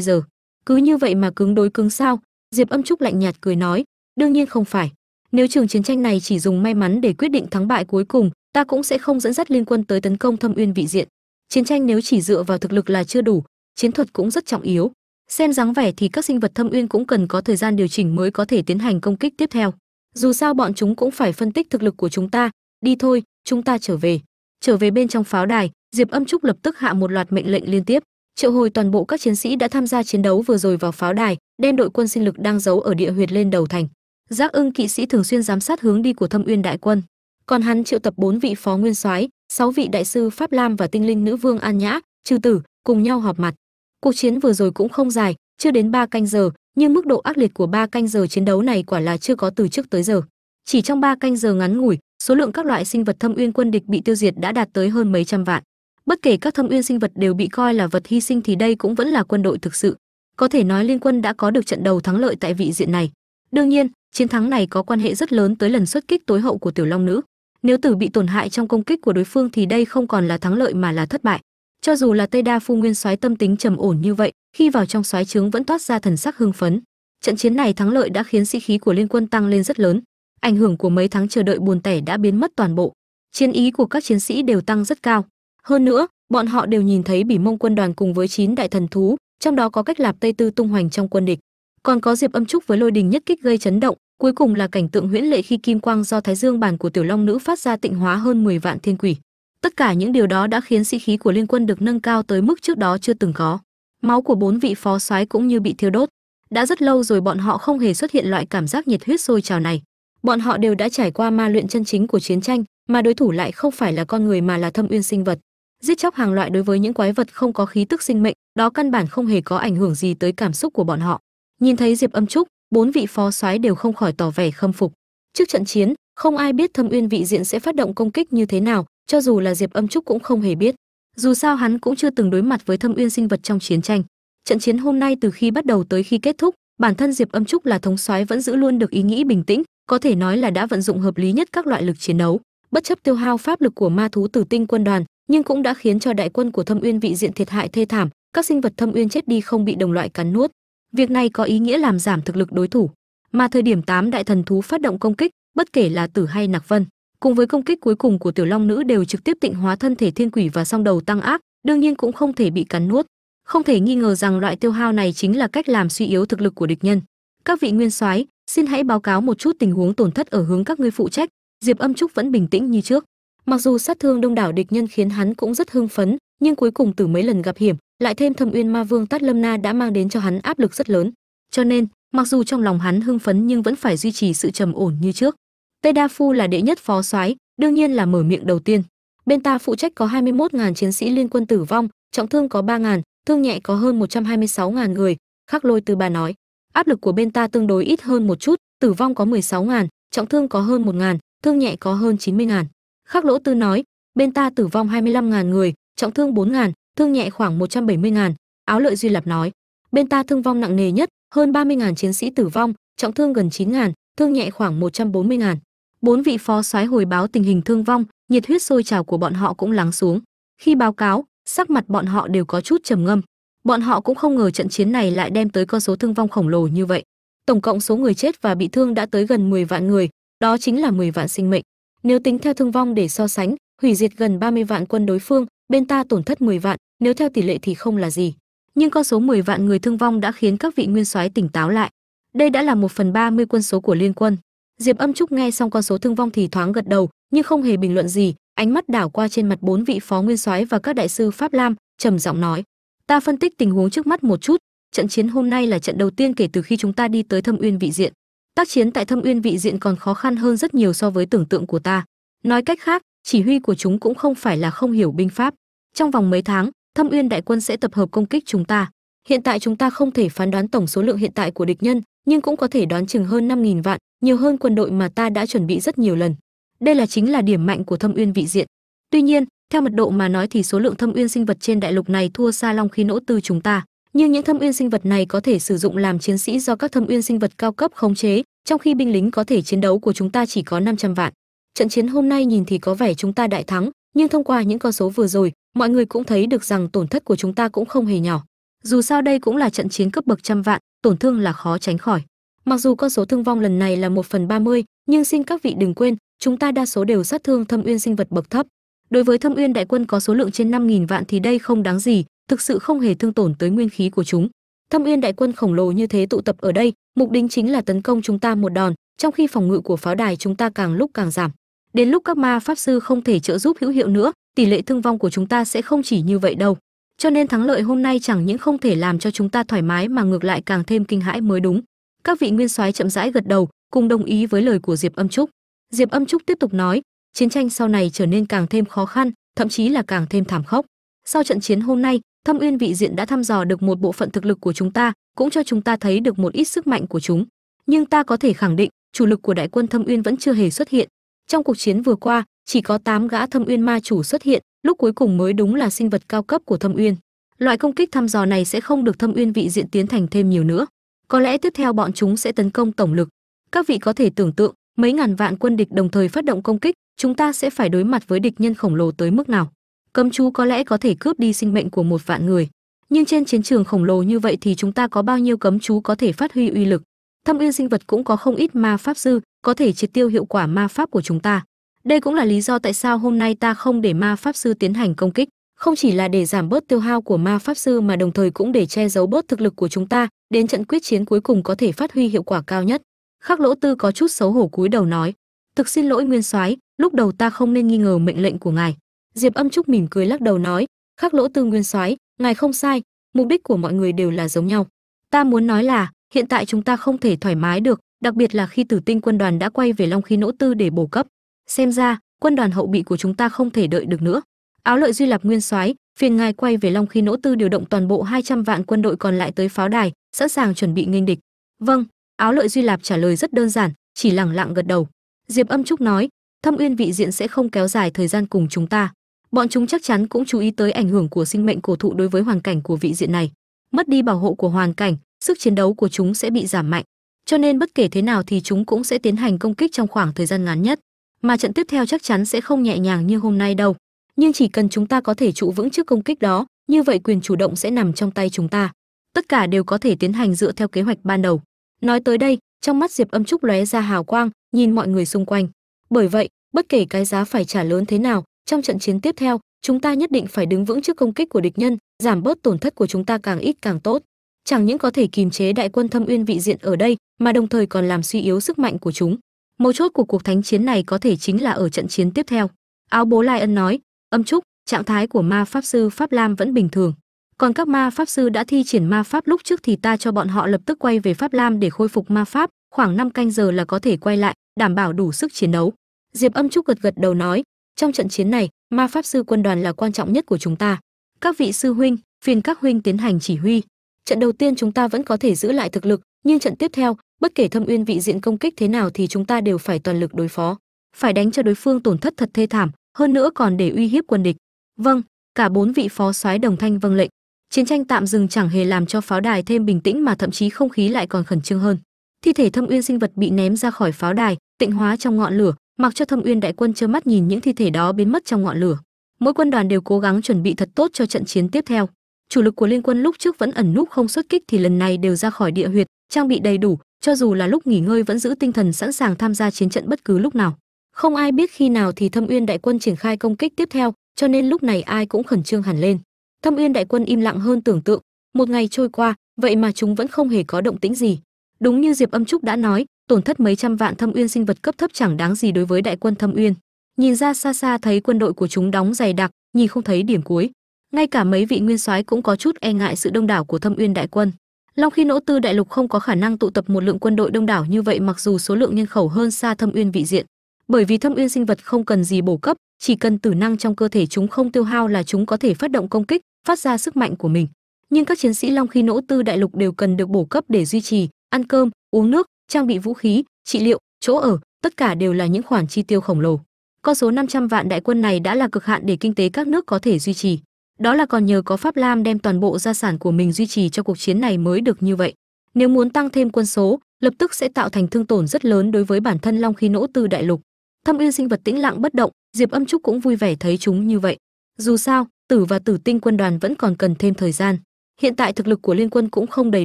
Speaker 1: giờ? Cứ như vậy mà cứng đối cứng sao? Diệp âm trúc lạnh nhạt cười nói, đương nhiên không phải. Nếu trường chiến tranh này chỉ dùng may mắn để quyết định thắng bại cuối cùng, ta cũng sẽ không dẫn dắt liên quân tới tấn công thâm uyên vị diện. Chiến tranh nếu chỉ dựa vào thực lực là chưa đủ, chiến thuật cũng rất trọng yếu. Xem dáng vẻ thì các sinh vật thâm uyên cũng cần có thời gian điều chỉnh mới có thể tiến hành công kích tiếp theo. Dù sao bọn chúng cũng phải phân tích thực lực của chúng ta. Đi thôi, chúng ta trở về. Trở về bên trong pháo đài diệp âm trúc lập tức hạ một loạt mệnh lệnh liên tiếp, triệu hồi toàn bộ các chiến sĩ đã tham gia chiến đấu vừa rồi vào pháo đài, đem đội quân sinh lực đang giấu ở địa huyệt lên đầu thành. Giác ưng kỵ sĩ thường xuyên giám sát hướng đi của thâm uyên đại quân. Còn hắn triệu tập bốn vị phó nguyên soái, sáu vị đại sư pháp lam và tinh linh nữ vương an nhã trừ tử, cùng nhau họp mặt. Cuộc chiến vừa rồi cũng không dài, chưa đến ba canh giờ, nhưng mức độ ác liệt của ba canh giờ chiến đấu này quả là chưa có từ trước tới giờ. Chỉ trong ba canh giờ ngắn ngủi, số lượng các loại sinh vật thâm uyên quân địch bị tiêu diệt đã đạt tới hơn mấy trăm vạn bất kể các thâm uyên sinh vật đều bị coi là vật hy sinh thì đây cũng vẫn là quân đội thực sự. Có thể nói liên quân đã có được trận đầu thắng lợi tại vị diện này. Đương nhiên, chiến thắng này có quan hệ rất lớn tới lần xuất kích tối hậu của tiểu long nữ. Nếu tử bị tổn hại trong công kích của đối phương thì đây không còn là thắng lợi mà là thất bại. Cho dù là tây đa phu nguyên soái tâm tính trầm ổn như vậy, khi vào trong soái trướng vẫn toát ra thần sắc hưng phấn. Trận chiến này thắng lợi đã khiến sĩ khí của liên quân tăng lên rất lớn. Ảnh hưởng của mấy tháng chờ đợi buồn tẻ đã biến mất toàn bộ. Chiến ý của các chiến sĩ đều tăng rất cao hơn nữa, bọn họ đều nhìn thấy bỉ mông quân đoàn cùng với chín đại thần thú, trong đó có cách lạp tây tư tung hoành trong quân địch. Còn có diệp âm trúc với lôi đình nhất kích gây chấn động, cuối cùng là cảnh tượng huyễn lệ khi kim quang do thái dương bản của tiểu long nữ phát ra tịnh hóa hơn 10 vạn thiên quỷ. Tất cả những điều đó đã khiến sĩ khí của liên quân được nâng cao tới mức trước đó chưa từng có. Máu của bốn vị phó soái cũng như bị thiêu đốt. Đã rất lâu rồi bọn họ không hề xuất hiện loại cảm giác nhiệt huyết sôi trào này. Bọn họ đều đã trải qua ma luyện chân chính của chiến tranh, mà đối thủ lại không phải là con người mà là thâm uyên sinh vật giết chóc hàng loại đối với những quái vật không có khí tức sinh mệnh, đó căn bản không hề có ảnh hưởng gì tới cảm xúc của bọn họ. Nhìn thấy diệp âm trúc, bốn vị phó soái đều không khỏi tỏ vẻ khâm phục. Trước trận chiến, không ai biết thâm uyên vị diện sẽ phát động công kích như thế nào, cho dù là diệp âm trúc cũng không hề biết. Dù sao hắn cũng chưa từng đối mặt với thâm uyên sinh vật trong chiến tranh. Trận chiến hôm nay từ khi bắt đầu tới khi kết thúc, bản thân diệp âm trúc là thống soái vẫn giữ luôn được ý nghĩ bình tĩnh, có thể nói là đã vận dụng hợp lý nhất các loại lực chiến đấu. Bất chấp tiêu hao pháp lực của ma thú tử tinh quân đoàn nhưng cũng đã khiến cho đại quân của thâm uyên vị diện thiệt hại thê thảm, các sinh vật thâm uyên chết đi không bị đồng loại cắn nuốt. Việc này có ý nghĩa làm giảm thực lực đối thủ. Mà thời điểm tám đại thần thú phát động công kích, bất kể là tử hay nặc vân, cùng với công kích cuối cùng của tiểu long nữ đều trực tiếp tịnh hóa thân thể thiên quỷ và song đầu tăng ác, đương nhiên cũng không thể bị cắn nuốt. Không thể nghi ngờ rằng loại tiêu hao này chính là cách làm suy yếu thực lực của địch nhân. Các vị nguyên soái, xin hãy báo cáo một chút tình huống tổn thất ở hướng các ngươi phụ trách. Diệp âm trúc vẫn bình tĩnh như trước mặc dù sát thương đông đảo địch nhân khiến hắn cũng rất hưng phấn, nhưng cuối cùng từ mấy lần gặp hiểm, lại thêm thâm uyên ma vương tát lâm na đã mang đến cho hắn áp lực rất lớn. Cho nên, mặc dù trong lòng hắn hưng phấn nhưng vẫn phải duy trì sự trầm ổn như trước. Tây đa phu là đệ nhất phó soái, đương nhiên là mở miệng đầu tiên. Bên ta phụ trách có 21.000 chiến sĩ liên quân tử vong, trọng thương có 3.000 thương nhẹ có hơn 126.000 người, khắc lôi từ bà nói. Áp lực của bên ta tương đối ít hơn một chút, tử vong có 16.000 trọng thương có hơn 1.000 thương nhẹ có hơn 90.000 khắc lỗ tư nói, bên ta tử vong 25.000 người, trọng thương 4.000 thương nhẹ khoảng 170.000 áo lợi duy lập nói, bên ta thương vong nặng nề nhất, hơn 30.000 chiến sĩ tử vong, trọng thương gần 9.000 thương nhẹ khoảng 140.000 bốn vị phó soái hồi báo tình hình thương vong, nhiệt huyết sôi trào của bọn họ cũng lắng xuống. Khi báo cáo, sắc mặt bọn họ đều có chút trầm ngâm. Bọn họ cũng không ngờ trận chiến này lại đem tới con số thương vong khổng lồ như vậy. Tổng cộng số người chết và bị thương đã tới gần 10 vạn người, đó chính là 10 vạn sinh mệnh nếu tính theo thương vong để so sánh, hủy diệt gần 30 vạn quân đối phương, bên ta tổn thất 10 vạn, nếu theo tỷ lệ thì không là gì. Nhưng con số 10 vạn người thương vong đã khiến các vị nguyên soái tỉnh táo lại. Đây đã là một phần 30 quân số của liên quân. Diệp âm trúc nghe xong con số thương vong thì thoáng gật đầu, nhưng không hề bình luận gì, ánh mắt đảo qua trên mặt bốn vị phó nguyên soái và các đại sư pháp lam, trầm giọng nói, ta phân tích tình huống trước mắt một chút, trận chiến hôm nay là trận đầu tiên kể từ khi chúng ta đi tới thâm uyên vị diện tác chiến tại thâm uyên vị diện còn khó khăn hơn rất nhiều so với tưởng tượng của ta. Nói cách khác, chỉ huy của chúng cũng không phải là không hiểu binh pháp. Trong vòng mấy tháng, thâm uyên đại quân sẽ tập hợp công kích chúng ta. Hiện tại chúng ta không thể phán đoán tổng số lượng hiện tại của địch nhân, nhưng cũng có thể đoán chừng hơn 5.000 vạn, nhiều hơn quân đội mà ta đã chuẩn bị rất nhiều lần. Đây là chính là điểm mạnh của thâm uyên vị diện. Tuy nhiên, theo mật độ mà nói thì số lượng thâm uyên sinh vật trên đại lục này thua xa long khí nỗ tư chúng ta nhưng những thâm uyên sinh vật này có thể sử dụng làm chiến sĩ do các thâm uyên sinh vật cao cấp khống chế trong khi binh lính có thể chiến đấu của chúng ta chỉ có 500 vạn. Trận chiến hôm nay nhìn thì có vẻ chúng ta đại thắng nhưng thông qua những con số vừa rồi mọi người cũng thấy được rằng tổn thất của chúng ta cũng không hề nhỏ. Dù sao đây cũng là trận chiến cấp bậc trăm vạn tổn thương là khó tránh khỏi. Mặc dù con số thương vong lần này là một phần 30, nhưng xin các vị đừng quên chúng ta đa số đều sát thương thâm uyên sinh vật bậc thấp. Đối với thâm uyên đại quân có số lượng trên 5.000 vạn thì đây không đáng gì thực sự không hề thương tổn tới nguyên khí của chúng. Thâm uyên đại quân khổng lồ như thế tụ tập ở đây, mục đích chính là tấn công chúng ta một đòn, trong khi phòng ngự của pháo đài chúng ta càng lúc càng giảm. Đến lúc các ma pháp sư không thể trợ giúp hữu hiệu nữa, tỷ lệ thương vong của chúng ta sẽ không chỉ như vậy đâu. Cho nên thắng lợi hôm nay chẳng những không thể làm cho chúng ta thoải mái mà ngược lại càng thêm kinh hãi mới đúng. Các vị nguyên soái chậm rãi gật đầu, cùng đồng ý với lời của diệp âm trúc. Diệp âm trúc tiếp tục nói, chiến tranh sau này trở nên càng thêm khó khăn, thậm chí là càng thêm thảm khốc. Sau trận chiến hôm nay thâm uyên vị diện đã thăm dò được một bộ phận thực lực của chúng ta, cũng cho chúng ta thấy được một ít sức mạnh của chúng. Nhưng ta có thể khẳng định, chủ lực của đại quân thâm uyên vẫn chưa hề xuất hiện. Trong cuộc chiến vừa qua, chỉ có 8 gã thâm uyên ma chủ xuất hiện, lúc cuối cùng mới đúng là sinh vật cao cấp của thâm uyên. Loại công kích thăm dò này sẽ không được thâm uyên vị diện tiến thành thêm nhiều nữa. Có lẽ tiếp theo bọn chúng sẽ tấn công tổng lực. Các vị có thể tưởng tượng, mấy ngàn vạn quân địch đồng thời phát động công kích, chúng ta sẽ phải đối mặt với địch nhân khổng lồ tới mức nào cấm chú có lẽ có thể cướp đi sinh mệnh của một vạn người. Nhưng trên chiến trường khổng lồ như vậy thì chúng ta có bao nhiêu cấm chú có thể phát huy uy lực? Thâm uyên sinh vật cũng có không ít ma pháp sư có thể triệt tiêu hiệu quả ma pháp của chúng ta. Đây cũng là lý do tại sao hôm nay ta không để ma pháp sư tiến hành công kích, không chỉ là để giảm bớt tiêu hao của ma pháp sư mà đồng thời cũng để che giấu bớt thực lực của chúng ta, đến trận quyết chiến cuối cùng có thể phát huy hiệu quả cao nhất. Khắc lỗ tư có chút xấu hổ cúi đầu nói, thực xin lỗi nguyên soái, lúc đầu ta không nên nghi ngờ mệnh lệnh của ngài diệp âm trúc mỉm cười lắc đầu nói khắc lỗ tư nguyên soái ngài không sai mục đích của mọi người đều là giống nhau ta muốn nói là hiện tại chúng ta không thể thoải mái được đặc biệt là khi Tử Tinh quân đoàn đã quay về Long Khí Nỗ Tư để bổ cấp. Xem ra, quân đoàn hậu bị của chúng ta không thể đợi được nữa. Áo Lợi Duy Lạp Nguyên Soái, phiền ngài quay về Long Khí Nỗ Tư điều động toàn bộ 200 vạn quân đội còn lại tới pháo đài, sẵn sàng chuẩn bị nghênh địch. Vâng, Áo Lợi Duy Lạp trả lời rất đơn giản, chỉ lẳng lặng gật đầu. Diệp Âm Trúc nói, Thâm Uyên vị diện sẽ không kéo dài thời gian cùng chúng ta. Bọn chúng chắc chắn cũng chú ý tới ảnh hưởng của sinh mệnh cổ thụ đối với hoàn cảnh của vị diện này. Mất đi bảo hộ của hoàn cảnh, sức chiến đấu của chúng sẽ bị giảm mạnh. Cho nên bất kể thế nào thì chúng cũng sẽ tiến hành công kích trong khoảng thời gian ngắn nhất. Mà trận tiếp theo chắc chắn sẽ không nhẹ nhàng như hôm nay đâu. Nhưng chỉ cần chúng ta có thể trụ vững trước công kích đó, như vậy quyền chủ động sẽ nằm trong tay chúng ta. Tất cả đều có thể tiến hành dựa theo kế hoạch ban đầu. Nói tới đây, trong mắt Diệp Âm Trúc lóe ra hào quang, nhìn mọi người xung quanh. Bởi vậy, bất kể cái giá phải trả lớn thế nào, trong trận chiến tiếp theo, chúng ta nhất định phải đứng vững trước công kích của địch nhân, giảm bớt tổn thất của chúng ta càng ít càng tốt. Chẳng những có thể kìm chế đại quân Thâm Uyên vị diện ở đây, mà đồng thời còn làm suy yếu sức mạnh của chúng. Mấu chốt của cuộc thánh chiến này có thể chính là ở trận chiến tiếp theo. Áo bố Lai Ân nói, âm trúc, trạng thái của ma pháp sư Pháp Lam vẫn bình thường. Còn các ma pháp sư đã thi triển ma pháp lúc trước thì ta cho bọn họ lập tức quay về Pháp Lam để khôi phục ma pháp, khoảng 5 canh giờ là có thể quay lại, đảm bảo đủ sức chiến đấu. Diệp Âm Trúc gật gật đầu nói, trong trận chiến này, ma pháp sư quân đoàn là quan trọng nhất của chúng ta. Các vị sư huynh, phiền các huynh tiến hành chỉ huy. Trận đầu tiên chúng ta vẫn có thể giữ lại thực lực, nhưng trận tiếp theo, bất kể Thâm Uyên vị diện công kích thế nào thì chúng ta đều phải toàn lực đối phó, phải đánh cho đối phương tổn thất thật thê thảm, hơn nữa còn để uy hiếp quân địch. Vâng, cả bốn vị phó soái đồng thanh vâng lệnh. Chiến tranh tạm dừng chẳng hề làm cho pháo đài thêm bình tĩnh mà thậm chí không khí lại còn khẩn trương hơn. Thi thể Thâm Uyên sinh vật bị ném ra khỏi pháo đài, tịnh hóa trong ngọn lửa, mặc cho Thâm Uyên đại quân trơ mắt nhìn những thi thể đó biến mất trong ngọn lửa. Mỗi quân đoàn đều cố gắng chuẩn bị thật tốt cho trận chiến tiếp theo. Chủ lực của liên quân lúc trước vẫn ẩn núp không xuất kích thì lần này đều ra khỏi địa huyệt, trang bị đầy đủ, cho dù là lúc nghỉ ngơi vẫn giữ tinh thần sẵn sàng tham gia chiến trận bất cứ lúc nào. Không ai biết khi nào thì Thâm Uyên đại quân triển khai công kích tiếp theo, cho nên lúc này ai cũng khẩn trương hẳn lên. Thâm Uyên đại quân im lặng hơn tưởng tượng, một ngày trôi qua, vậy mà chúng vẫn không hề có động tĩnh gì. Đúng như Diệp Âm Trúc đã nói, tổn thất mấy trăm vạn Thâm Uyên sinh vật cấp thấp chẳng đáng gì đối với đại quân Thâm Uyên. Nhìn ra xa xa thấy quân đội của chúng đóng dày đặc, nhìn không thấy điểm cuối. Ngay cả mấy vị nguyên soái cũng có chút e ngại sự đông đảo của Thâm Uyên đại quân. Long khi nỗ tư đại lục không có khả năng tụ tập một lượng quân đội đông đảo như vậy mặc dù số lượng nhân khẩu hơn xa Thâm Uyên vị diện. Bởi vì Thâm Uyên sinh vật không cần gì bổ cấp, chỉ cần tử năng trong cơ thể chúng không tiêu hao là chúng có thể phát động công kích, phát ra sức mạnh của mình. Nhưng các chiến sĩ Long khi nỗ tư đại lục đều cần được bổ cấp để duy trì, ăn cơm, uống nước, trang bị vũ khí, trị liệu, chỗ ở, tất cả đều là những khoản chi tiêu khổng lồ. Con số 500 vạn đại quân này đã là cực hạn để kinh tế các nước có thể duy trì. Đó là còn nhờ có Pháp Lam đem toàn bộ gia sản của mình duy trì cho cuộc chiến này mới được như vậy. Nếu muốn tăng thêm quân số, lập tức sẽ tạo thành thương tổn rất lớn đối với bản thân Long khí nỗ tư đại lục. Thâm Uyên sinh vật tĩnh lặng bất động, Diệp Âm Trúc cũng vui vẻ thấy chúng như vậy. Dù sao, Tử và Tử Tinh quân đoàn vẫn còn cần thêm thời gian. Hiện tại thực lực của liên quân cũng không đầy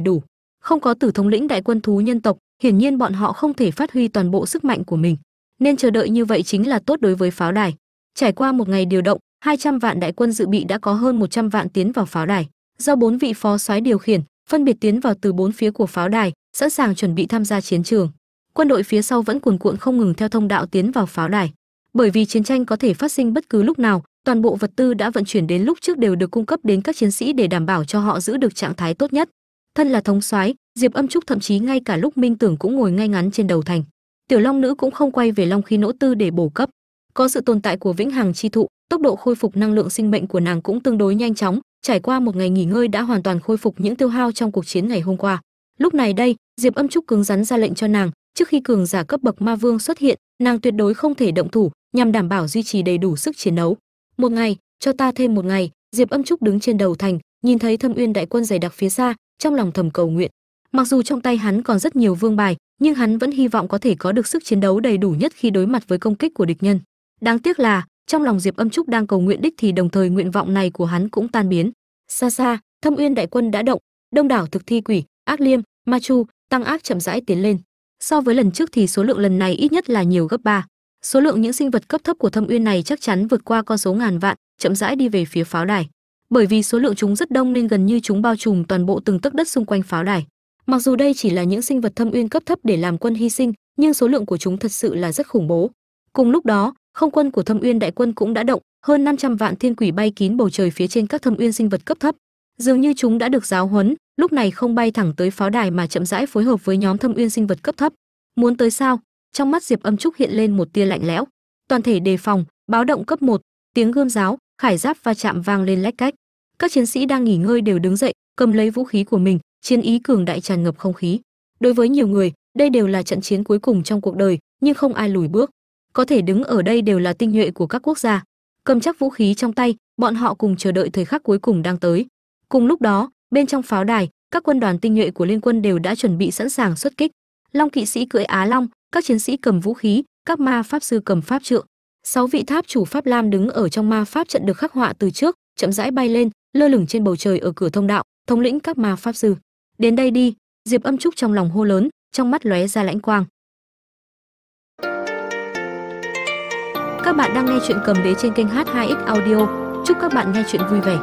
Speaker 1: đủ, không có Tử thống lĩnh đại quân thú nhân tộc, hiển nhiên bọn họ không thể phát huy toàn bộ sức mạnh của mình, nên chờ đợi như vậy chính là tốt đối với pháo đài. Trải qua một ngày điều động, 200 vạn đại quân dự bị đã có hơn 100 vạn tiến vào pháo đài, do bốn vị phó soái điều khiển, phân biệt tiến vào từ bốn phía của pháo đài, sẵn sàng chuẩn bị tham gia chiến trường. Quân đội phía sau vẫn cuồn cuộn không ngừng theo thông đạo tiến vào pháo đài. Bởi vì chiến tranh có thể phát sinh bất cứ lúc nào, toàn bộ vật tư đã vận chuyển đến lúc trước đều được cung cấp đến các chiến sĩ để đảm bảo cho họ giữ được trạng thái tốt nhất. Thân là thống soái, Diệp Âm Trúc thậm chí ngay cả lúc Minh Tưởng cũng ngồi ngay ngắn trên đầu thành. Tiểu Long nữ cũng không quay về Long khí nỗ tư để bổ cấp. Có sự tồn tại của Vĩnh Hằng chi thụ, tốc độ khôi phục năng lượng sinh mệnh của nàng cũng tương đối nhanh chóng, trải qua một ngày nghỉ ngơi đã hoàn toàn khôi phục những tiêu hao trong cuộc chiến ngày hôm qua. Lúc này đây, Diệp Âm Trúc cứng rắn ra lệnh cho nàng, trước khi cường giả cấp bậc ma vương xuất hiện, nàng tuyệt đối không thể động thủ, nhằm đảm bảo duy trì đầy đủ sức chiến đấu. Một ngày, cho ta thêm một ngày, Diệp Âm Trúc đứng trên đầu thành, nhìn thấy Thâm Uyên đại quân dày đặc phía xa, trong lòng thầm cầu nguyện. Mặc dù trong tay hắn còn rất nhiều vương bài, nhưng hắn vẫn hy vọng có thể có được sức chiến đấu đầy đủ nhất khi đối mặt với công kích của địch nhân. Đáng tiếc là, trong lòng Diệp Âm Trúc đang cầu nguyện đích thì đồng thời nguyện vọng này của hắn cũng tan biến. Xa xa, Thâm Uyên đại quân đã động, đông đảo thực thi quỷ, ác liêm, ma chu, tăng ác chậm rãi tiến lên. So với lần trước thì số lượng lần này ít nhất là nhiều gấp ba. Số lượng những sinh vật cấp thấp của Thâm Uyên này chắc chắn vượt qua con số ngàn vạn, chậm rãi đi về phía pháo đài. Bởi vì số lượng chúng rất đông nên gần như chúng bao trùm toàn bộ từng tấc đất xung quanh pháo đài. Mặc dù đây chỉ là những sinh vật Thâm Uyên cấp thấp để làm quân hy sinh, nhưng số lượng của chúng thật sự là rất khủng bố. Cùng lúc đó, không quân của Thâm Uyên đại quân cũng đã động, hơn 500 vạn thiên quỷ bay kín bầu trời phía trên các Thâm Uyên sinh vật cấp thấp. Dường như chúng đã được giáo huấn, lúc này không bay thẳng tới pháo đài mà chậm rãi phối hợp với nhóm Thâm Uyên sinh vật cấp thấp. muốn tới sao trong mắt diệp âm trúc hiện lên một tia lạnh lẽo toàn thể đề phòng báo động cấp 1, tiếng gươm giáo khải giáp va chạm vang lên lách cách các chiến sĩ đang nghỉ ngơi đều đứng dậy cầm lấy vũ khí của mình chiến ý cường đại tràn ngập không khí. Đối với nhiều người, đây đều là trận chiến cuối cùng trong cuộc đời, nhưng không ai lùi bước. Có thể đứng ở đây đều là tinh nhuệ của các quốc gia. Cầm chắc vũ khí trong tay, bọn họ cùng chờ đợi thời khắc cuối cùng đang tới. Cùng lúc đó, bên trong pháo đài, các quân đoàn tinh nhuệ của liên quân đều đã chuẩn bị sẵn sàng xuất kích. Long kỵ sĩ cưỡi á long, các chiến sĩ cầm vũ khí, các ma pháp sư cầm pháp trượng. Sáu vị tháp chủ pháp lam đứng ở trong ma pháp trận được khắc họa từ trước, chậm rãi bay lên, lơ lửng trên bầu trời ở cửa thông đạo, thống lĩnh các ma pháp sư đến đây đi. Diệp âm trúc trong lòng hô lớn, trong mắt lóe ra lãnh quang. Các bạn đang nghe chuyện cầm đế trên kênh h2x audio. Chúc các bạn nghe chuyện vui vẻ.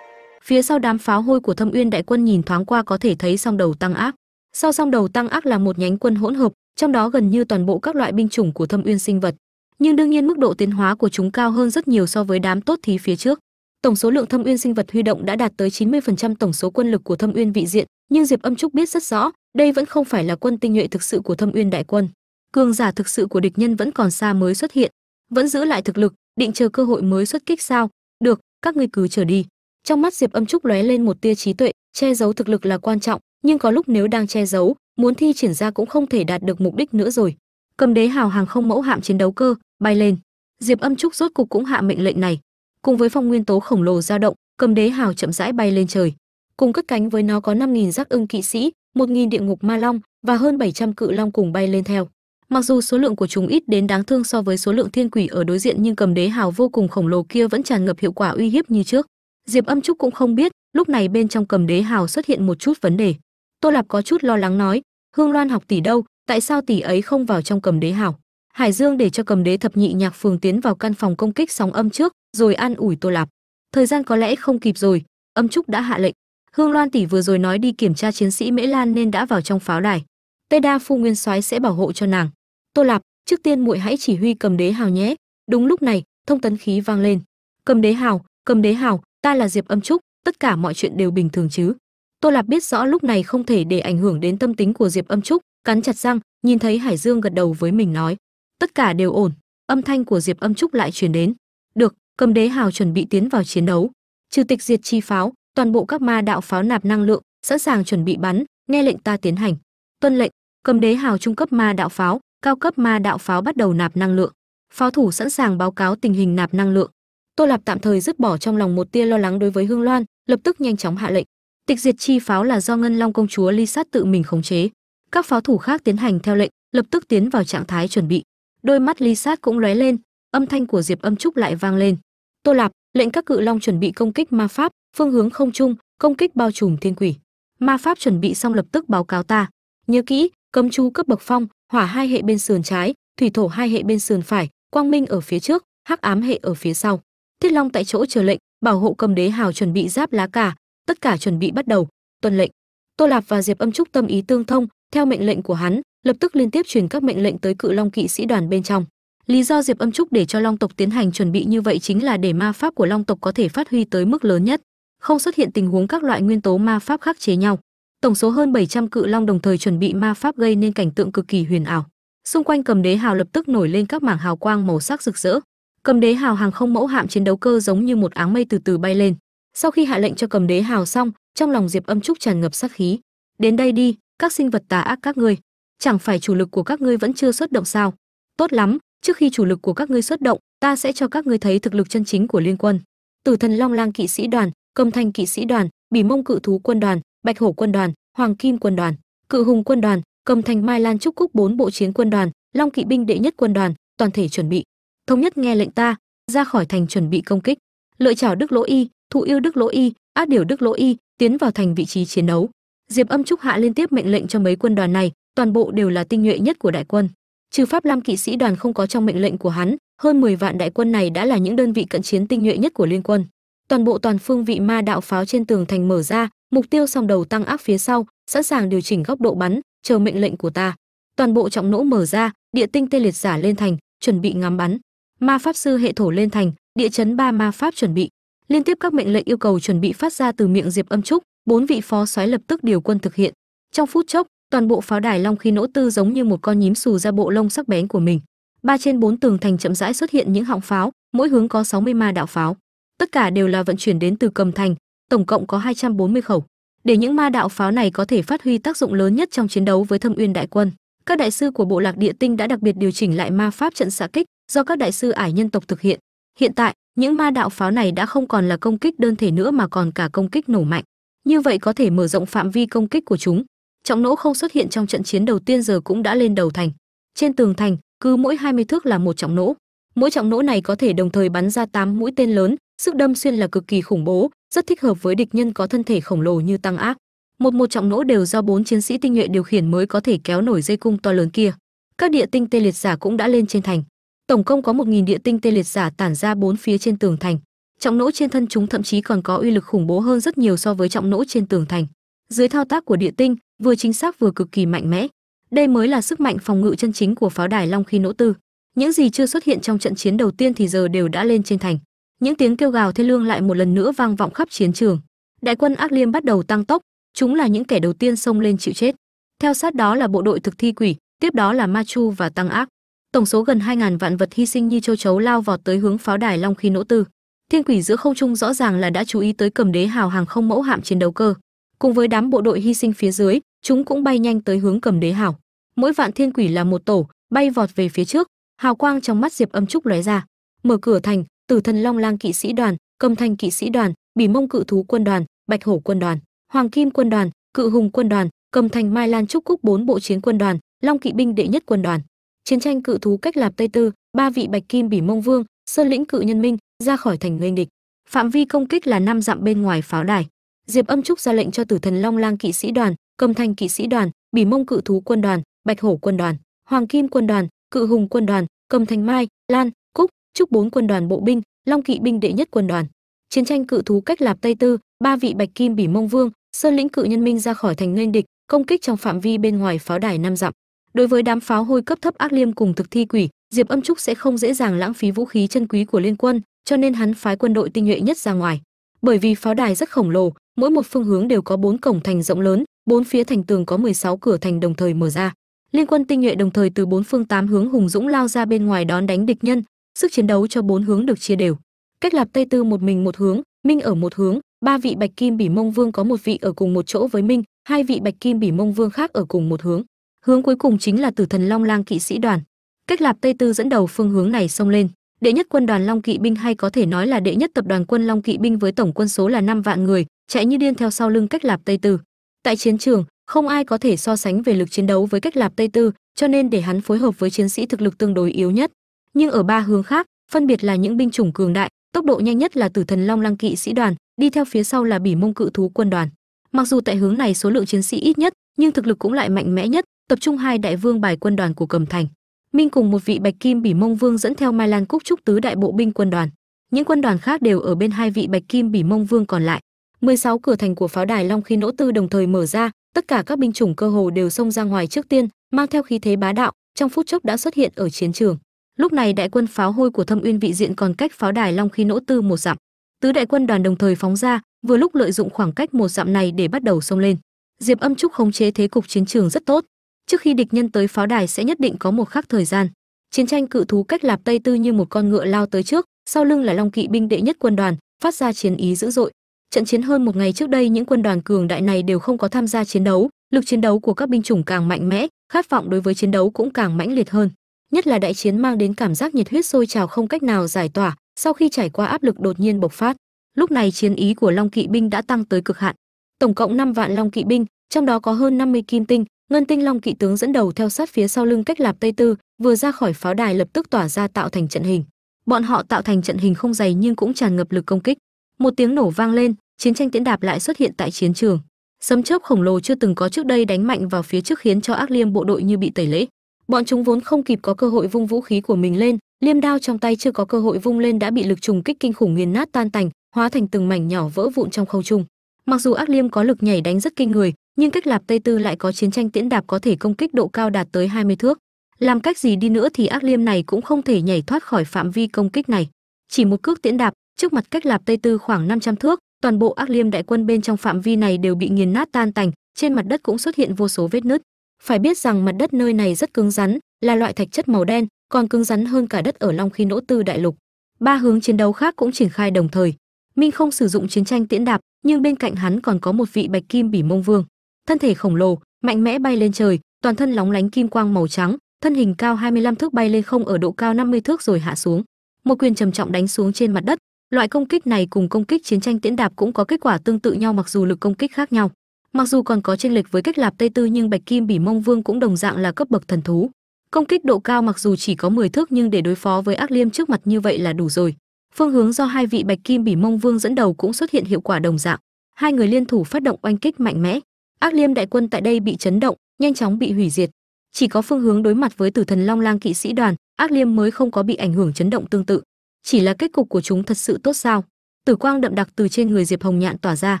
Speaker 1: Phía sau đám pháo hôi của thâm uyên đại quân nhìn thoáng qua có thể thấy song đầu tăng ác. Sau song đầu tăng ác là một nhánh quân hỗn hợp, trong đó gần như toàn bộ các loại binh chủng của thâm uyên sinh vật. Nhưng đương nhiên mức độ tiến hóa của chúng cao hơn rất nhiều so với đám tốt thí phía trước tổng số lượng thâm uyên sinh vật huy động đã đạt tới 90% tổng số quân lực của thâm uyên vị diện. Nhưng diệp âm trúc biết rất rõ, đây vẫn không phải là quân tinh nhuệ thực sự của thâm uyên đại quân. Cường giả thực sự của địch nhân vẫn còn xa mới xuất hiện, vẫn giữ lại thực lực, định chờ cơ hội mới xuất kích sao? Được, các ngươi cứ chờ đi. Trong mắt diệp âm trúc lóe lên một tia trí tuệ, che giấu thực lực là quan trọng, nhưng có lúc nếu đang che giấu, muốn thi triển ra cũng không thể đạt được mục đích nữa rồi. Cầm đế hào hàng không mẫu hạm chiến đấu cơ, bay lên. Diệp âm trúc rốt cục cũng hạ mệnh lệnh này cùng với phong nguyên tố khổng lồ dao động, cầm đế hào chậm rãi bay lên trời. Cùng cất cánh với nó có 5.000 giác ưng kỵ sĩ 1.000 địa ngục ma long và hơn 700 cự long cùng bay lên theo. Mặc dù số lượng của chúng ít đến đáng thương so với số lượng thiên quỷ ở đối diện nhưng cầm đế hào vô cùng khổng lồ kia vẫn tràn ngập hiệu quả uy hiếp như trước. Diệp âm trúc cũng không biết, lúc này bên trong cầm đế hào xuất hiện một chút vấn đề. Tô lạp có chút lo lắng nói, hương loan học tỷ đâu, tại sao tỷ ấy không vào trong cầm đế hào? Hải dương để cho cầm đế thập nhị nhạc phường tiến vào căn phòng công kích sóng âm trước, rồi an ủi tô lạp. Thời gian có lẽ không kịp rồi, âm trúc đã hạ lệnh. Hương loan tỷ vừa rồi nói đi kiểm tra chiến sĩ mễ lan nên đã vào trong pháo đài. Tây đa phu nguyên soái sẽ bảo hộ cho nàng. Tô lạp, trước tiên muội hãy chỉ huy cầm đế hào nhé. Đúng lúc này, thông tấn khí vang lên. Cầm đế hào, cầm đế hào, ta là diệp âm trúc, tất cả mọi chuyện đều bình thường chứ. Tô lạp biết rõ lúc này không thể để ảnh hưởng đến tâm tính của diệp âm trúc, cắn chặt răng, nhìn thấy hải dương gật đầu với mình nói tất cả đều ổn. Âm thanh của diệp âm trúc lại truyền đến. Được cầm đế hào chuẩn bị tiến vào chiến đấu. Trừ tịch diệt chi pháo, toàn bộ các ma đạo pháo nạp năng lượng, sẵn sàng chuẩn bị bắn, nghe lệnh ta tiến hành. Tuân lệnh cầm đế hào trung cấp ma đạo pháo, cao cấp ma đạo pháo bắt đầu nạp năng lượng. Pháo thủ sẵn sàng báo cáo tình hình nạp năng lượng. Tô lạp tạm thời dứt bỏ trong lòng một tia lo lắng đối với hương loan, lập tức nhanh chóng hạ lệnh. Tịch diệt chi pháo là do ngân long công chúa ly sát tự mình khống chế. Các pháo thủ khác tiến hành theo lệnh, lập tức tiến vào trạng thái chuẩn bị đôi mắt ly sát cũng lóe lên, âm thanh của diệp âm trúc lại vang lên. Tô lạp, lệnh các cự long chuẩn bị công kích ma pháp, phương hướng không trung, công kích bao trùm thiên quỷ. Ma pháp chuẩn bị xong lập tức báo cáo ta. Nhớ kỹ, cấm chú cấp bậc phong, hỏa hai hệ bên sườn trái, thủy thổ hai hệ bên sườn phải, quang minh ở phía trước, hắc ám hệ ở phía sau. Thiết long tại chỗ chờ lệnh, bảo hộ cầm đế hào chuẩn bị giáp lá cả tất cả chuẩn bị bắt đầu tuân lệnh. Tô lạp và diệp âm trúc tâm ý tương thông, theo mệnh lệnh của hắn lập tức liên tiếp truyền các mệnh lệnh tới cự long kỵ sĩ đoàn bên trong. Lý do diệp âm trúc để cho long tộc tiến hành chuẩn bị như vậy chính là để ma pháp của long tộc có thể phát huy tới mức lớn nhất, không xuất hiện tình huống các loại nguyên tố ma pháp khắc chế nhau. Tổng số hơn 700 cự long đồng thời chuẩn bị ma pháp gây nên cảnh tượng cực kỳ huyền ảo. Xung quanh cầm đế hào lập tức nổi lên các mảng hào quang màu sắc rực rỡ. Cầm đế hào hàng không mẫu hạm chiến đấu cơ giống như một áng mây từ từ bay lên. Sau khi hạ lệnh cho cầm đế hào xong, trong lòng diệp âm trúc tràn ngập sát khí. Đến đây đi, các sinh vật tà ác các ngươi chẳng phải chủ lực của các ngươi vẫn chưa xuất động sao? Tốt lắm, trước khi chủ lực của các ngươi xuất động, ta sẽ cho các ngươi thấy thực lực chân chính của liên quân. Tử thần long lang kỵ sĩ đoàn cầm thanh kỵ sĩ đoàn, bỉ mông cự thú quân đoàn, bạch hổ quân đoàn, hoàng kim quân đoàn, cự hùng quân đoàn cầm thành mai lan trúc cúc bốn bộ chiến quân đoàn, long kỵ binh đệ nhất quân đoàn, toàn thể chuẩn bị. Thống nhất nghe lệnh ta, ra khỏi thành chuẩn bị công kích. Lợi chảo đức lỗ y, thụ yêu đức lỗ y ác điểu đức lỗ y, tiến vào thành vị trí chiến đấu. Diệp âm trúc hạ liên tiếp mệnh lệnh cho mấy quân đoàn này toàn bộ đều là tinh nhuệ nhất của đại quân. Trừ pháp lam kỵ sĩ đoàn không có trong mệnh lệnh của hắn, hơn 10 vạn đại quân này đã là những đơn vị cận chiến tinh nhuệ nhất của liên quân. Toàn bộ toàn phương vị ma đạo pháo trên tường thành mở ra, mục tiêu song đầu tăng áp phía sau, sẵn sàng điều chỉnh góc độ bắn, chờ mệnh lệnh của ta. Toàn bộ trọng nỗ mở ra, địa tinh tê liệt giả lên thành, chuẩn bị ngắm bắn. Ma pháp sư hệ thổ lên thành, địa chấn ba ma pháp chuẩn bị. Liên tiếp các mệnh lệnh yêu cầu chuẩn bị phát ra từ miệng diệp âm trúc, bốn vị phó soái lập tức điều quân thực hiện. Trong phút chốc toàn bộ pháo đài long khí nỗ tư giống như một con nhím xù ra bộ lông sắc bén của mình. Ba trên bốn tường thành chậm rãi xuất hiện những họng pháo, mỗi hướng có 60 ma đạo pháo. Tất cả đều là vận chuyển đến từ cầm thành, tổng cộng có 240 khẩu. Để những ma đạo pháo này có thể phát huy tác dụng lớn nhất trong chiến đấu với thâm uyên đại quân, các đại sư của bộ lạc địa tinh đã đặc biệt điều chỉnh lại ma pháp trận xạ kích do các đại sư ải nhân tộc thực hiện. Hiện tại, những ma đạo pháo này đã không còn là công kích đơn thể nữa mà còn cả công kích nổ mạnh. Như vậy có thể mở rộng phạm vi công kích của chúng trọng nỗ không xuất hiện trong trận chiến đầu tiên giờ cũng đã lên đầu thành. Trên tường thành, cứ mỗi 20 thước là một trọng nỗ. Mỗi trọng nỗ này có thể đồng thời bắn ra 8 mũi tên lớn, sức đâm xuyên là cực kỳ khủng bố, rất thích hợp với địch nhân có thân thể khổng lồ như tăng ác. Một một trọng nỗ đều do bốn chiến sĩ tinh nhuệ điều khiển mới có thể kéo nổi dây cung to lớn kia. Các địa tinh tê liệt giả cũng đã lên trên thành. Tổng cộng có 1.000 địa tinh tê liệt giả tản ra bốn phía trên tường thành. Trọng nỗ trên thân chúng thậm chí còn có uy lực khủng bố hơn rất nhiều so với trọng nỗ trên tường thành dưới thao tác của địa tinh, vừa chính xác vừa cực kỳ mạnh mẽ. Đây mới là sức mạnh phòng ngự chân chính của pháo đài long khi nỗ tư. Những gì chưa xuất hiện trong trận chiến đầu tiên thì giờ đều đã lên trên thành. Những tiếng kêu gào thê lương lại một lần nữa vang vọng khắp chiến trường. Đại quân ác liêm bắt đầu tăng tốc, chúng là những kẻ đầu tiên xông lên chịu chết. Theo sát đó là bộ đội thực thi quỷ, tiếp đó là ma chu và tăng ác. Tổng số gần 2.000 vạn vật hy sinh như châu chấu lao vọt tới hướng pháo đài long khi nỗ tư. Thiên quỷ giữa không trung rõ ràng là đã chú ý tới cầm đế hào hàng không mẫu hạm chiến đấu cơ cùng với đám bộ đội hy sinh phía dưới, chúng cũng bay nhanh tới hướng cầm đế hào. Mỗi vạn thiên quỷ là một tổ, bay vọt về phía trước. Hào quang trong mắt diệp âm trúc lóe ra. Mở cửa thành, tử thần long lang kỵ sĩ đoàn, cầm thành kỵ sĩ đoàn, bỉ mông cự thú quân đoàn, bạch hổ quân đoàn, hoàng kim quân đoàn, cự hùng quân đoàn, cầm thành mai lan trúc cúc bốn bộ chiến quân đoàn, long kỵ binh đệ nhất quân đoàn. Chiến tranh cự thú cách lạp tây tư, ba vị bạch kim bỉ mông vương, sơn lĩnh cự nhân minh, ra khỏi thành nghênh địch phạm vi công kích là năm dặm bên ngoài pháo đài diệp âm trúc ra lệnh cho tử thần long lang kỵ sĩ đoàn, cầm thành kỵ sĩ đoàn, bỉ mông cự thú quân đoàn, bạch hổ quân đoàn, hoàng kim quân đoàn, cự hùng quân đoàn, cầm thành mai, lan, cúc, trúc bốn quân đoàn, bộ binh, long kỵ binh đệ nhất quân đoàn. Chiến tranh cự thú cách lạp tây tư, ba vị bạch kim, bỉ mông vương, sơn lĩnh cự nhân minh ra khỏi thành nghênh địch, công kích trong phạm vi bên ngoài pháo đài năm dặm. Đối với đám pháo hôi cấp thấp ác liêm cùng thực thi quỷ, diệp âm trúc sẽ không dễ dàng lãng phí vũ khí chân quý của liên quân, cho nên hắn phái quân đội tinh nhuệ nhất ra ngoài. Bởi vì pháo đài rất khổng lồ mỗi một phương hướng đều có bốn cổng thành rộng lớn, bốn phía thành tường có 16 cửa thành đồng thời mở ra. Liên quân tinh nhuệ đồng thời từ bốn phương tám hướng hùng dũng lao ra bên ngoài đón đánh địch nhân, sức chiến đấu cho bốn hướng được chia đều. Cách lạp tây tư một mình một hướng, minh ở một hướng, ba vị bạch kim bỉ mông vương có một vị ở cùng một chỗ với minh, hai vị bạch kim bỉ mông vương khác ở cùng một hướng. Hướng cuối cùng chính là tử thần long lang kỵ sĩ đoàn. Cách lạp tây tư dẫn đầu phương hướng này xông lên. Đệ nhất quân đoàn long kỵ binh hay có thể nói là đệ nhất tập đoàn quân long kỵ binh với tổng quân số là 5 vạn người chạy như điên theo sau lưng cách lạp tây tư. Tại chiến trường, không ai có thể so sánh về lực chiến đấu với cách lạp tây tư, cho nên để hắn phối hợp với chiến sĩ thực lực tương đối yếu nhất. Nhưng ở ba hướng khác, phân biệt là những binh chủng cường đại, tốc độ nhanh nhất là tử thần long lăng kỵ sĩ đoàn, đi theo phía sau là bỉ mông cự thú quân đoàn. Mặc dù tại hướng này số lượng chiến sĩ ít nhất, nhưng thực lực cũng lại mạnh mẽ nhất, tập trung hai đại vương bài quân đoàn của cầm thành. Minh cùng một vị bạch kim bỉ mông vương dẫn theo mai lan cúc trúc tứ đại bộ binh quân đoàn. Những quân đoàn khác đều ở bên hai vị bạch kim bỉ mông vương còn lại. 16 cửa thành của pháo đài long khi nỗ tư đồng thời mở ra, tất cả các binh chủng cơ hồ đều xông ra ngoài trước tiên, mang theo khí thế bá đạo, trong phút chốc đã xuất hiện ở chiến trường. Lúc này đại quân pháo hôi của thâm uyên vị diện còn cách pháo đài long khi nỗ tư một dặm. Tứ đại quân đoàn đồng thời phóng ra, vừa lúc lợi dụng khoảng cách một dặm này để bắt đầu xông lên. Diệp âm trúc khống chế thế cục chiến trường rất tốt. Trước khi địch nhân tới pháo đài sẽ nhất định có một khắc thời gian. Chiến tranh cự thú cách lạp tây tư như một con ngựa lao tới trước, sau lưng là long kỵ binh đệ nhất quân đoàn, phát ra chiến ý dữ dội trận chiến hơn một ngày trước đây, những quân đoàn cường đại này đều không có tham gia chiến đấu. Lực chiến đấu của các binh chủng càng mạnh mẽ, khát vọng đối với chiến đấu cũng càng mãnh liệt hơn. Nhất là đại chiến mang đến cảm giác nhiệt huyết sôi trào không cách nào giải tỏa sau khi trải qua áp lực đột nhiên bộc phát. Lúc này chiến ý của long kỵ binh đã tăng tới cực hạn. Tổng cộng 5 vạn long kỵ binh, trong đó có hơn 50 kim tinh, ngân tinh long kỵ tướng dẫn đầu theo sát phía sau lưng cách lạp tây tư, vừa ra khỏi pháo đài lập tức tỏa ra tạo thành trận hình. Bọn họ tạo thành trận hình không dày nhưng cũng tràn ngập lực công kích một tiếng nổ vang lên, chiến tranh tiễn đạp lại xuất hiện tại chiến trường. Sấm chớp khổng lồ chưa từng có trước đây đánh mạnh vào phía trước khiến cho ác liêm bộ đội như bị tẩy lễ. Bọn chúng vốn không kịp có cơ hội vung vũ khí của mình lên, liêm đao trong tay chưa có cơ hội vung lên đã bị lực trùng kích kinh khủng nghiền nát tan tành, hóa thành từng mảnh nhỏ vỡ vụn trong không trung. Mặc dù ác liêm có lực nhảy đánh rất kinh người, nhưng cách lạp tây tư lại có chiến tranh tiễn đạp có thể công kích độ cao đạt tới 20 thước. Làm cách gì đi nữa thì ác liêm này cũng không thể nhảy thoát khỏi phạm vi công kích này. Chỉ một cước tiễn đạp trước mặt cách lạp tây tư khoảng 500 thước, toàn bộ ác liêm đại quân bên trong phạm vi này đều bị nghiền nát tan tành, trên mặt đất cũng xuất hiện vô số vết nứt. Phải biết rằng mặt đất nơi này rất cứng rắn, là loại thạch chất màu đen, còn cứng rắn hơn cả đất ở long khi nỗ tư đại lục. Ba hướng chiến đấu khác cũng triển khai đồng thời. Minh không sử dụng chiến tranh tiễn đạp, nhưng bên cạnh hắn còn có một vị bạch kim bỉ mông vương. Thân thể khổng lồ, mạnh mẽ bay lên trời, toàn thân lóng lánh kim quang màu trắng, thân hình cao 25 thước bay lên không ở độ cao 50 thước rồi hạ xuống. Một quyền trầm trọng đánh xuống trên mặt đất loại công kích này cùng công kích chiến tranh tiễn đạp cũng có kết quả tương tự nhau mặc dù lực công kích khác nhau. Mặc dù còn có chênh lệch với cách lạp tây tư nhưng bạch kim bỉ mông vương cũng đồng dạng là cấp bậc thần thú. Công kích độ cao mặc dù chỉ có 10 thước nhưng để đối phó với ác liêm trước mặt như vậy là đủ rồi. Phương hướng do hai vị bạch kim bỉ mông vương dẫn đầu cũng xuất hiện hiệu quả đồng dạng. Hai người liên thủ phát động oanh kích mạnh mẽ. Ác liêm đại quân tại đây bị chấn động, nhanh chóng bị hủy diệt. Chỉ có phương hướng đối mặt với tử thần long lang kỵ sĩ đoàn, ác liêm mới không có bị ảnh hưởng chấn động tương tự chỉ là kết cục của chúng thật sự tốt sao? Tử quang đậm đặc từ trên người diệp hồng nhạn tỏa ra.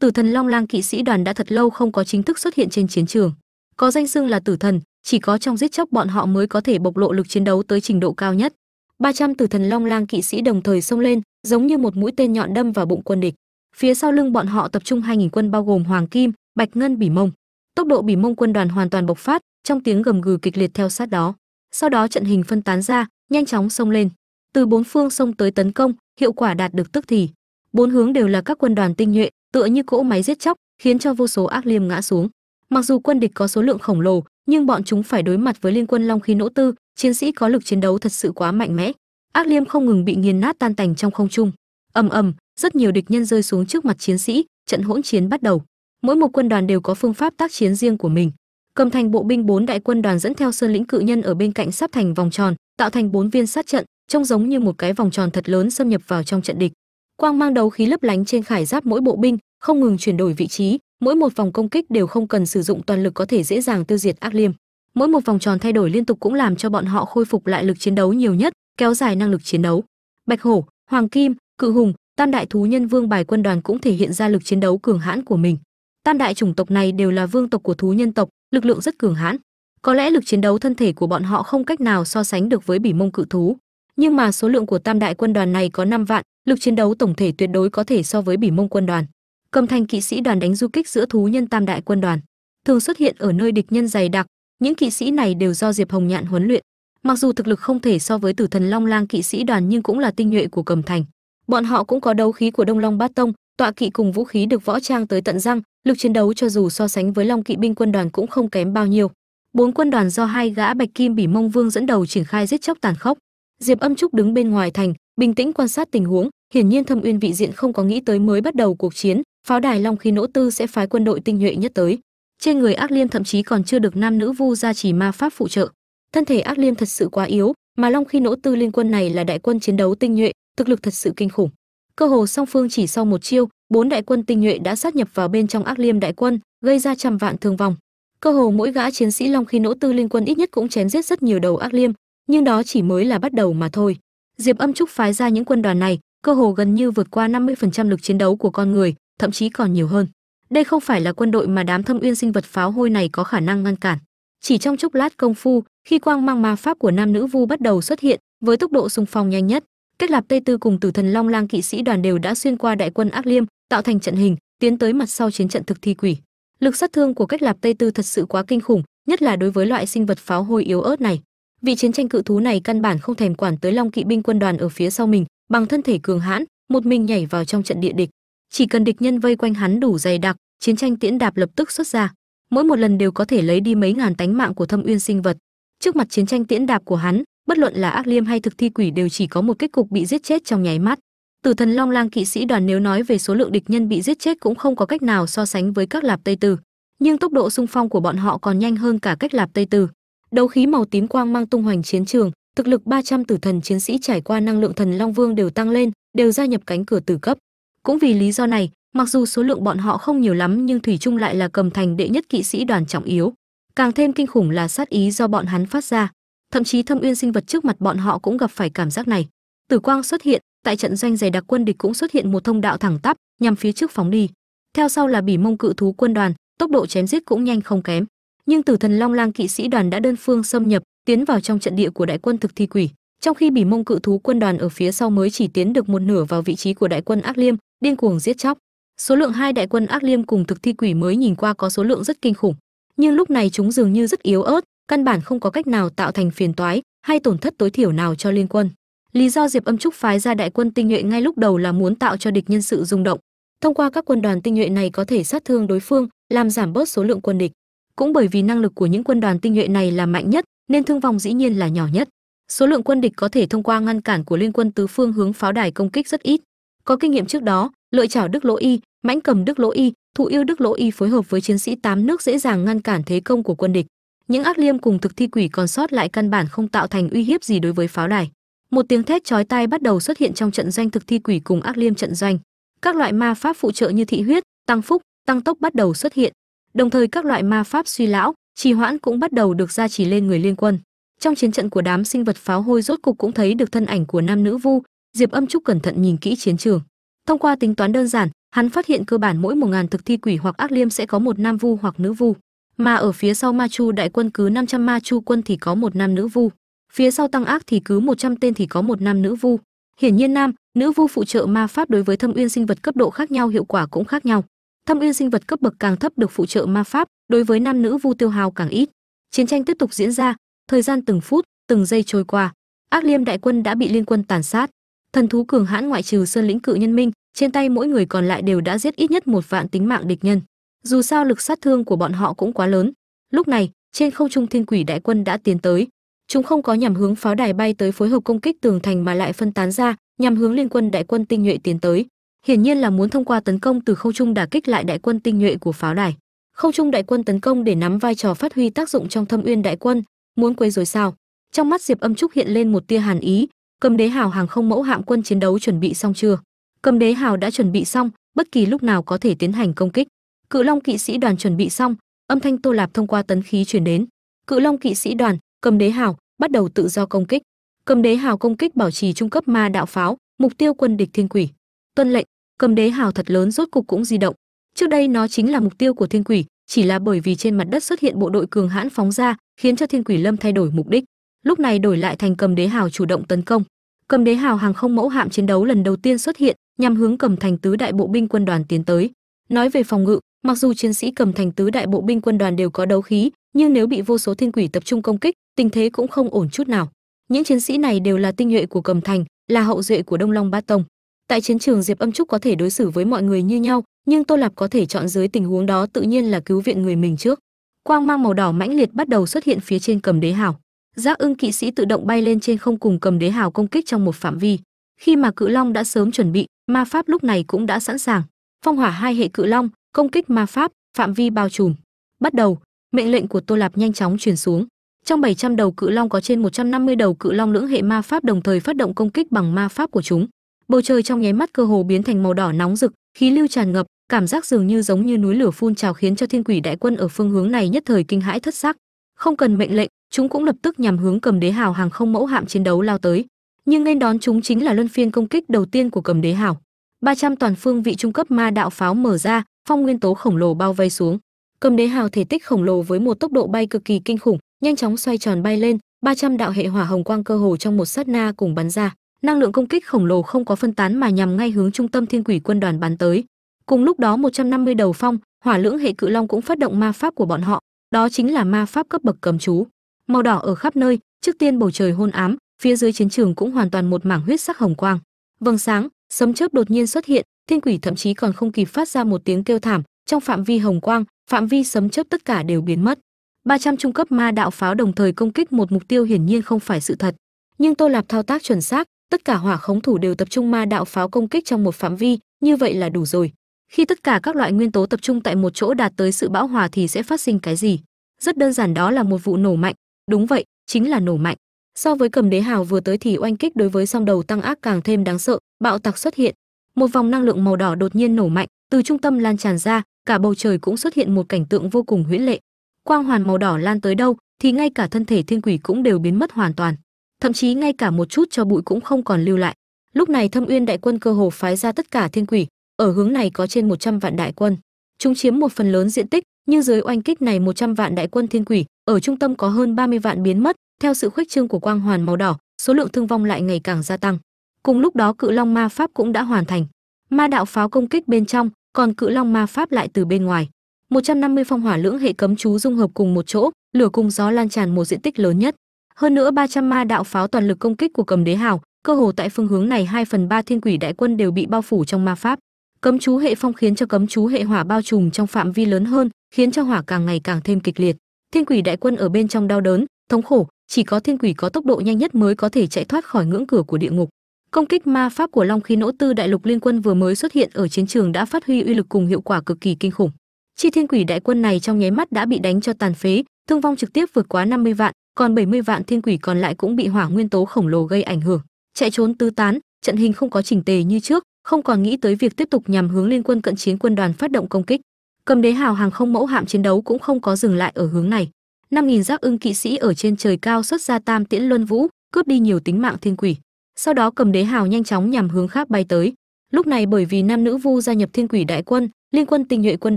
Speaker 1: Tử thần long lang kỵ sĩ đoàn đã thật lâu không có chính thức xuất hiện trên chiến trường. Có danh xưng là tử thần, chỉ có trong giết chóc bọn họ mới có thể bộc lộ lực chiến đấu tới trình độ cao nhất. 300 tử thần long lang kỵ sĩ đồng thời xông lên, giống như một mũi tên nhọn đâm vào bụng quân địch. Phía sau lưng bọn họ tập trung 2.000 quân bao gồm hoàng kim, bạch ngân, bỉ mông. Tốc độ bỉ mông quân đoàn hoàn toàn bộc phát, trong tiếng gầm gừ kịch liệt theo sát đó. Sau đó trận hình phân tán ra, nhanh chóng xông lên từ bốn phương xông tới tấn công, hiệu quả đạt được tức thì. Bốn hướng đều là các quân đoàn tinh nhuệ, tựa như cỗ máy giết chóc, khiến cho vô số ác liêm ngã xuống. Mặc dù quân địch có số lượng khổng lồ, nhưng bọn chúng phải đối mặt với liên quân long khí nỗ tư, chiến sĩ có lực chiến đấu thật sự quá mạnh mẽ. Ác liêm không ngừng bị nghiền nát tan tành trong không trung. Ầm ầm, rất nhiều địch nhân rơi xuống trước mặt chiến sĩ, trận hỗn chiến bắt đầu. Mỗi một quân đoàn đều có phương pháp tác chiến riêng của mình. Cầm thành bộ binh bốn đại quân đoàn dẫn theo sơn lĩnh cự nhân ở bên cạnh sắp thành vòng tròn, tạo thành bốn viên sát trận trông giống như một cái vòng tròn thật lớn xâm nhập vào trong trận địch. Quang mang đấu khí lấp lánh trên khải giáp mỗi bộ binh, không ngừng chuyển đổi vị trí, mỗi một vòng công kích đều không cần sử dụng toàn lực có thể dễ dàng tiêu diệt ác liêm. Mỗi một vòng tròn thay đổi liên tục cũng làm cho bọn họ khôi phục lại lực chiến đấu nhiều nhất, kéo dài năng lực chiến đấu. Bạch hổ, hoàng kim, cự hùng, tam đại thú nhân vương bài quân đoàn cũng thể hiện ra lực chiến đấu cường hãn của mình. Tam đại chủng tộc này đều là vương tộc của thú nhân tộc, lực lượng rất cường hãn. Có lẽ lực chiến đấu thân thể của bọn họ không cách nào so sánh được với bỉ mông cự thú nhưng mà số lượng của tam đại quân đoàn này có 5 vạn, lực chiến đấu tổng thể tuyệt đối có thể so với bỉ mông quân đoàn. Cầm thành kỵ sĩ đoàn đánh du kích giữa thú nhân tam đại quân đoàn, thường xuất hiện ở nơi địch nhân dày đặc, những kỵ sĩ này đều do diệp hồng nhạn huấn luyện. Mặc dù thực lực không thể so với tử thần long lang kỵ sĩ đoàn nhưng cũng là tinh nhuệ của cầm thành. Bọn họ cũng có đấu khí của đông long bát tông, tọa kỵ cùng vũ khí được võ trang tới tận răng, lực chiến đấu cho dù so sánh với long kỵ binh quân đoàn cũng không kém bao nhiêu. Bốn quân đoàn do hai gã bạch kim bỉ mông vương dẫn đầu triển khai giết chóc tàn khốc diệp âm trúc đứng bên ngoài thành, bình tĩnh quan sát tình huống, hiển nhiên thâm uyên vị diện không có nghĩ tới mới bắt đầu cuộc chiến, pháo đài long khí nỗ tư sẽ phái quân đội tinh nhuệ nhất tới. Trên người ác liêm thậm chí còn chưa được nam nữ vu gia chỉ ma pháp phụ trợ. Thân thể ác liêm thật sự quá yếu, mà long khi nỗ tư liên quân này là đại quân chiến đấu tinh nhuệ, thực lực thật sự kinh khủng. Cơ hồ song phương chỉ sau một chiêu, bốn đại quân tinh nhuệ đã sát nhập vào bên trong ác liêm đại quân, gây ra trăm vạn thương vong. Cơ hồ mỗi gã chiến sĩ long khi nỗ tư liên quân ít nhất cũng chém giết rất nhiều đầu ác liêm nhưng đó chỉ mới là bắt đầu mà thôi. Diệp âm trúc phái ra những quân đoàn này, cơ hồ gần như vượt qua 50% lực chiến đấu của con người, thậm chí còn nhiều hơn. Đây không phải là quân đội mà đám thâm uyên sinh vật pháo hôi này có khả năng ngăn cản. Chỉ trong chốc lát công phu, khi quang mang ma pháp của nam nữ vu bắt đầu xuất hiện, với tốc độ xung phong nhanh nhất, cách lạp tây tư cùng tử thần long lang kỵ sĩ đoàn đều đã xuyên qua đại quân ác liêm, tạo thành trận hình, tiến tới mặt sau chiến trận thực thi quỷ. Lực sát thương của cách lạp tây tư thật sự quá kinh khủng, nhất là đối với loại sinh vật pháo hôi yếu ớt này vị chiến tranh cự thú này căn bản không thèm quản tới long kỵ binh quân đoàn ở phía sau mình, bằng thân thể cường hãn, một mình nhảy vào trong trận địa địch. Chỉ cần địch nhân vây quanh hắn đủ dày đặc, chiến tranh tiễn đạp lập tức xuất ra. Mỗi một lần đều có thể lấy đi mấy ngàn tánh mạng của thâm uyên sinh vật. Trước mặt chiến tranh tiễn đạp của hắn, bất luận là ác liêm hay thực thi quỷ đều chỉ có một kết cục bị giết chết trong nháy mắt. Tử thần long lang kỵ sĩ đoàn nếu nói về số lượng địch nhân bị giết chết cũng không có cách nào so sánh với các lạp tây tử nhưng tốc độ xung phong của bọn họ còn nhanh hơn cả cách lạp tây tử đấu khí màu tím quang mang tung hoành chiến trường, thực lực 300 tử thần chiến sĩ trải qua năng lượng thần long vương đều tăng lên, đều gia nhập cánh cửa tử cấp. Cũng vì lý do này, mặc dù số lượng bọn họ không nhiều lắm nhưng thủy chung lại là cầm thành đệ nhất kỵ sĩ đoàn trọng yếu. Càng thêm kinh khủng là sát ý do bọn hắn phát ra. Thậm chí thâm uyên sinh vật trước mặt bọn họ cũng gặp phải cảm giác này. Tử quang xuất hiện, tại trận doanh dày đặc quân địch cũng xuất hiện một thông đạo thẳng tắp, nhằm phía trước phóng đi. Theo sau là bỉ mông cự thú quân đoàn, tốc độ chém giết cũng nhanh không kém nhưng tử thần long lang kỵ sĩ đoàn đã đơn phương xâm nhập, tiến vào trong trận địa của đại quân thực thi quỷ. Trong khi bỉ mông cự thú quân đoàn ở phía sau mới chỉ tiến được một nửa vào vị trí của đại quân ác liêm, điên cuồng giết chóc. Số lượng hai đại quân ác liêm cùng thực thi quỷ mới nhìn qua có số lượng rất kinh khủng. Nhưng lúc này chúng dường như rất yếu ớt, căn bản không có cách nào tạo thành phiền toái hay tổn thất tối thiểu nào cho liên quân. Lý do diệp âm trúc phái ra đại quân tinh nhuệ ngay lúc đầu là muốn tạo cho địch nhân sự rung động. Thông qua các quân đoàn tinh nhuệ này có thể sát thương đối phương, làm giảm bớt số lượng quân địch cũng bởi vì năng lực của những quân đoàn tinh nhuệ này là mạnh nhất, nên thương vong dĩ nhiên là nhỏ nhất. Số lượng quân địch có thể thông qua ngăn cản của liên quân tứ phương hướng pháo đài công kích rất ít. Có kinh nghiệm trước đó, lợi chảo đức lỗ y, mãnh cầm đức lỗ y, thụ yêu đức lỗ y phối hợp với chiến sĩ tám nước dễ dàng ngăn cản thế công của quân địch. Những ác liêm cùng thực thi quỷ còn sót lại căn bản không tạo thành uy hiếp gì đối với pháo đài. Một tiếng thét chói tai bắt đầu xuất hiện trong trận doanh thực thi quỷ cùng ác liêm trận doanh. Các loại ma pháp phụ trợ như thị huyết, tăng phúc, tăng tốc bắt đầu xuất hiện đồng thời các loại ma pháp suy lão, trì hoãn cũng bắt đầu được gia trì lên người liên quân. Trong chiến trận của đám sinh vật pháo hôi rốt cục cũng thấy được thân ảnh của nam nữ vu, diệp âm trúc cẩn thận nhìn kỹ chiến trường. Thông qua tính toán đơn giản, hắn phát hiện cơ bản mỗi một ngàn thực thi quỷ hoặc ác liêm sẽ có một nam vu hoặc nữ vu. Mà ở phía sau ma chu đại quân cứ 500 ma chu quân thì có một nam nữ vu. Phía sau tăng ác thì cứ 100 tên thì có một nam nữ vu. Hiển nhiên nam, nữ vu phụ trợ ma pháp đối với thâm uyên sinh vật cấp độ khác nhau hiệu quả cũng khác nhau thâm uyên sinh vật cấp bậc càng thấp được phụ trợ ma pháp, đối với nam nữ vu tiêu hao càng ít. Chiến tranh tiếp tục diễn ra, thời gian từng phút, từng giây trôi qua. Ác liêm đại quân đã bị liên quân tàn sát. Thần thú cường hãn ngoại trừ sơn lĩnh cự nhân minh, trên tay mỗi người còn lại đều đã giết ít nhất một vạn tính mạng địch nhân. Dù sao lực sát thương của bọn họ cũng quá lớn. Lúc này, trên không trung thiên quỷ đại quân đã tiến tới. Chúng không có nhằm hướng pháo đài bay tới phối hợp công kích tường thành mà lại phân tán ra, nhằm hướng liên quân đại quân tinh nhuệ tiến tới hiển nhiên là muốn thông qua tấn công từ không trung đả kích lại đại quân tinh nhuệ của pháo đài. Không trung đại quân tấn công để nắm vai trò phát huy tác dụng trong thâm uyên đại quân, muốn quấy rối sao? Trong mắt diệp âm trúc hiện lên một tia hàn ý, cầm đế hào hàng không mẫu hạm quân chiến đấu chuẩn bị xong chưa? Cầm đế hào đã chuẩn bị xong, bất kỳ lúc nào có thể tiến hành công kích. Cự long kỵ sĩ đoàn chuẩn bị xong, âm thanh tô lạp thông qua tấn khí truyền đến. Cự long kỵ sĩ đoàn, cầm đế hào, bắt đầu tự do công kích. Cầm đế hào công kích bảo trì trung cấp ma đạo pháo, mục tiêu quân địch thiên quỷ. Tuân lệnh cầm đế hào thật lớn rốt cục cũng di động. Trước đây nó chính là mục tiêu của thiên quỷ, chỉ là bởi vì trên mặt đất xuất hiện bộ đội cường hãn phóng ra, khiến cho thiên quỷ lâm thay đổi mục đích. Lúc này đổi lại thành cầm đế hào chủ động tấn công. Cầm đế hào hàng không mẫu hạm chiến đấu lần đầu tiên xuất hiện, nhằm hướng cầm thành tứ đại bộ binh quân đoàn tiến tới. Nói về phòng ngự, mặc dù chiến sĩ cầm thành tứ đại bộ binh quân đoàn đều có đấu khí, nhưng nếu bị vô số thiên quỷ tập trung công kích, tình thế cũng không ổn chút nào. Những chiến sĩ này đều là tinh nhuệ của cầm thành, là hậu duệ của đông long ba tông tại chiến trường, diệp âm trúc có thể đối xử với mọi người như nhau, nhưng tô lạp có thể chọn dưới tình huống đó tự nhiên là cứu viện người mình trước. Quang mang màu đỏ mãnh liệt bắt đầu xuất hiện phía trên cầm đế hào. Giác ưng kỵ sĩ tự động bay lên trên không cùng cầm đế hào công kích trong một phạm vi. Khi mà cự long đã sớm chuẩn bị, ma pháp lúc này cũng đã sẵn sàng. Phong hỏa hai hệ cự long, công kích ma pháp, phạm vi bao trùm. Bắt đầu, mệnh lệnh của tô lạp nhanh chóng truyền xuống. Trong 700 đầu cự long có trên 150 đầu cự long lưỡng hệ ma pháp đồng thời phát động công kích bằng ma pháp của chúng bầu trời trong nháy mắt cơ hồ biến thành màu đỏ nóng rực, khí lưu tràn ngập, cảm giác dường như giống như núi lửa phun trào khiến cho thiên quỷ đại quân ở phương hướng này nhất thời kinh hãi thất sắc. Không cần mệnh lệnh, chúng cũng lập tức nhằm hướng cầm đế hào hàng không mẫu hạm chiến đấu lao tới. Nhưng nên đón chúng chính là luân phiên công kích đầu tiên của cầm đế hào. 300 toàn phương vị trung cấp ma đạo pháo mở ra, phong nguyên tố khổng lồ bao vây xuống. Cầm đế hào thể tích khổng lồ với một tốc độ bay cực kỳ kinh khủng, nhanh chóng xoay tròn bay lên 300 đạo hệ hỏa hồng quang cơ hồ trong một sát na cùng bắn ra năng lượng công kích khổng lồ không có phân tán mà nhằm ngay hướng trung tâm thiên quỷ quân đoàn bắn tới. Cùng lúc đó 150 đầu phong, hỏa lưỡng hệ cự long cũng phát động ma pháp của bọn họ, đó chính là ma pháp cấp bậc cầm chú. Màu đỏ ở khắp nơi, trước tiên bầu trời hôn ám, phía dưới chiến trường cũng hoàn toàn một mảng huyết sắc hồng quang. Vầng sáng, sấm chớp đột nhiên xuất hiện, thiên quỷ thậm chí còn không kịp phát ra một tiếng kêu thảm, trong phạm vi hồng quang, phạm vi sấm chớp tất cả đều biến mất. 300 trung cấp ma đạo pháo đồng thời công kích một mục tiêu hiển nhiên không phải sự thật. Nhưng tô lạp thao tác chuẩn xác tất cả hỏa khống thủ đều tập trung ma đạo pháo công kích trong một phạm vi, như vậy là đủ rồi. Khi tất cả các loại nguyên tố tập trung tại một chỗ đạt tới sự bão hòa thì sẽ phát sinh cái gì? Rất đơn giản đó là một vụ nổ mạnh. Đúng vậy, chính là nổ mạnh. So với cầm đế hào vừa tới thì oanh kích đối với song đầu tăng ác càng thêm đáng sợ, bạo tạc xuất hiện. Một vòng năng lượng màu đỏ đột nhiên nổ mạnh, từ trung tâm lan tràn ra, cả bầu trời cũng xuất hiện một cảnh tượng vô cùng huyễn lệ. Quang hoàn màu đỏ lan tới đâu, thì ngay cả thân thể thiên quỷ cũng đều biến mất hoàn toàn thậm chí ngay cả một chút cho bụi cũng không còn lưu lại. Lúc này thâm uyên đại quân cơ hồ phái ra tất cả thiên quỷ, ở hướng này có trên 100 vạn đại quân. Chúng chiếm một phần lớn diện tích, nhưng dưới oanh kích này 100 vạn đại quân thiên quỷ, ở trung tâm có hơn 30 vạn biến mất, theo sự khuếch trương của quang hoàn màu đỏ, số lượng thương vong lại ngày càng gia tăng. Cùng lúc đó cự long ma pháp cũng đã hoàn thành. Ma đạo pháo công kích bên trong, còn cự long ma pháp lại từ bên ngoài. 150 phong hỏa lưỡng hệ cấm chú dung hợp cùng một chỗ, lửa cùng gió lan tràn một diện tích lớn nhất hơn nữa 300 ma đạo pháo toàn lực công kích của cầm đế hào, cơ hồ tại phương hướng này 2 phần 3 thiên quỷ đại quân đều bị bao phủ trong ma pháp. Cấm chú hệ phong khiến cho cấm chú hệ hỏa bao trùm trong phạm vi lớn hơn, khiến cho hỏa càng ngày càng thêm kịch liệt. Thiên quỷ đại quân ở bên trong đau đớn, thống khổ, chỉ có thiên quỷ có tốc độ nhanh nhất mới có thể chạy thoát khỏi ngưỡng cửa của địa ngục. Công kích ma pháp của long khí nỗ tư đại lục liên quân vừa mới xuất hiện ở chiến trường đã phát huy uy lực cùng hiệu quả cực kỳ kinh khủng. Chi thiên quỷ đại quân này trong nháy mắt đã bị đánh cho tàn phế, thương vong trực tiếp vượt quá 50 vạn còn 70 vạn thiên quỷ còn lại cũng bị hỏa nguyên tố khổng lồ gây ảnh hưởng. Chạy trốn, tứ tán, trận hình không có chỉnh tề như trước, không còn nghĩ tới việc tiếp tục nhằm hướng liên quân cận chiến quân đoàn phát động công kích. Cầm đế hào hàng không mẫu hạm chiến đấu cũng không có dừng lại ở hướng này. năm nghìn giác ưng kỵ sĩ ở trên trời cao xuất ra tam tiễn luân vũ, cướp đi nhiều tính mạng thiên quỷ. Sau đó cầm đế hào nhanh chóng nhằm hướng khác bay tới. Lúc này bởi vì nam nữ vu gia nhập thiên quỷ đại quân, liên quân tinh nhuệ quân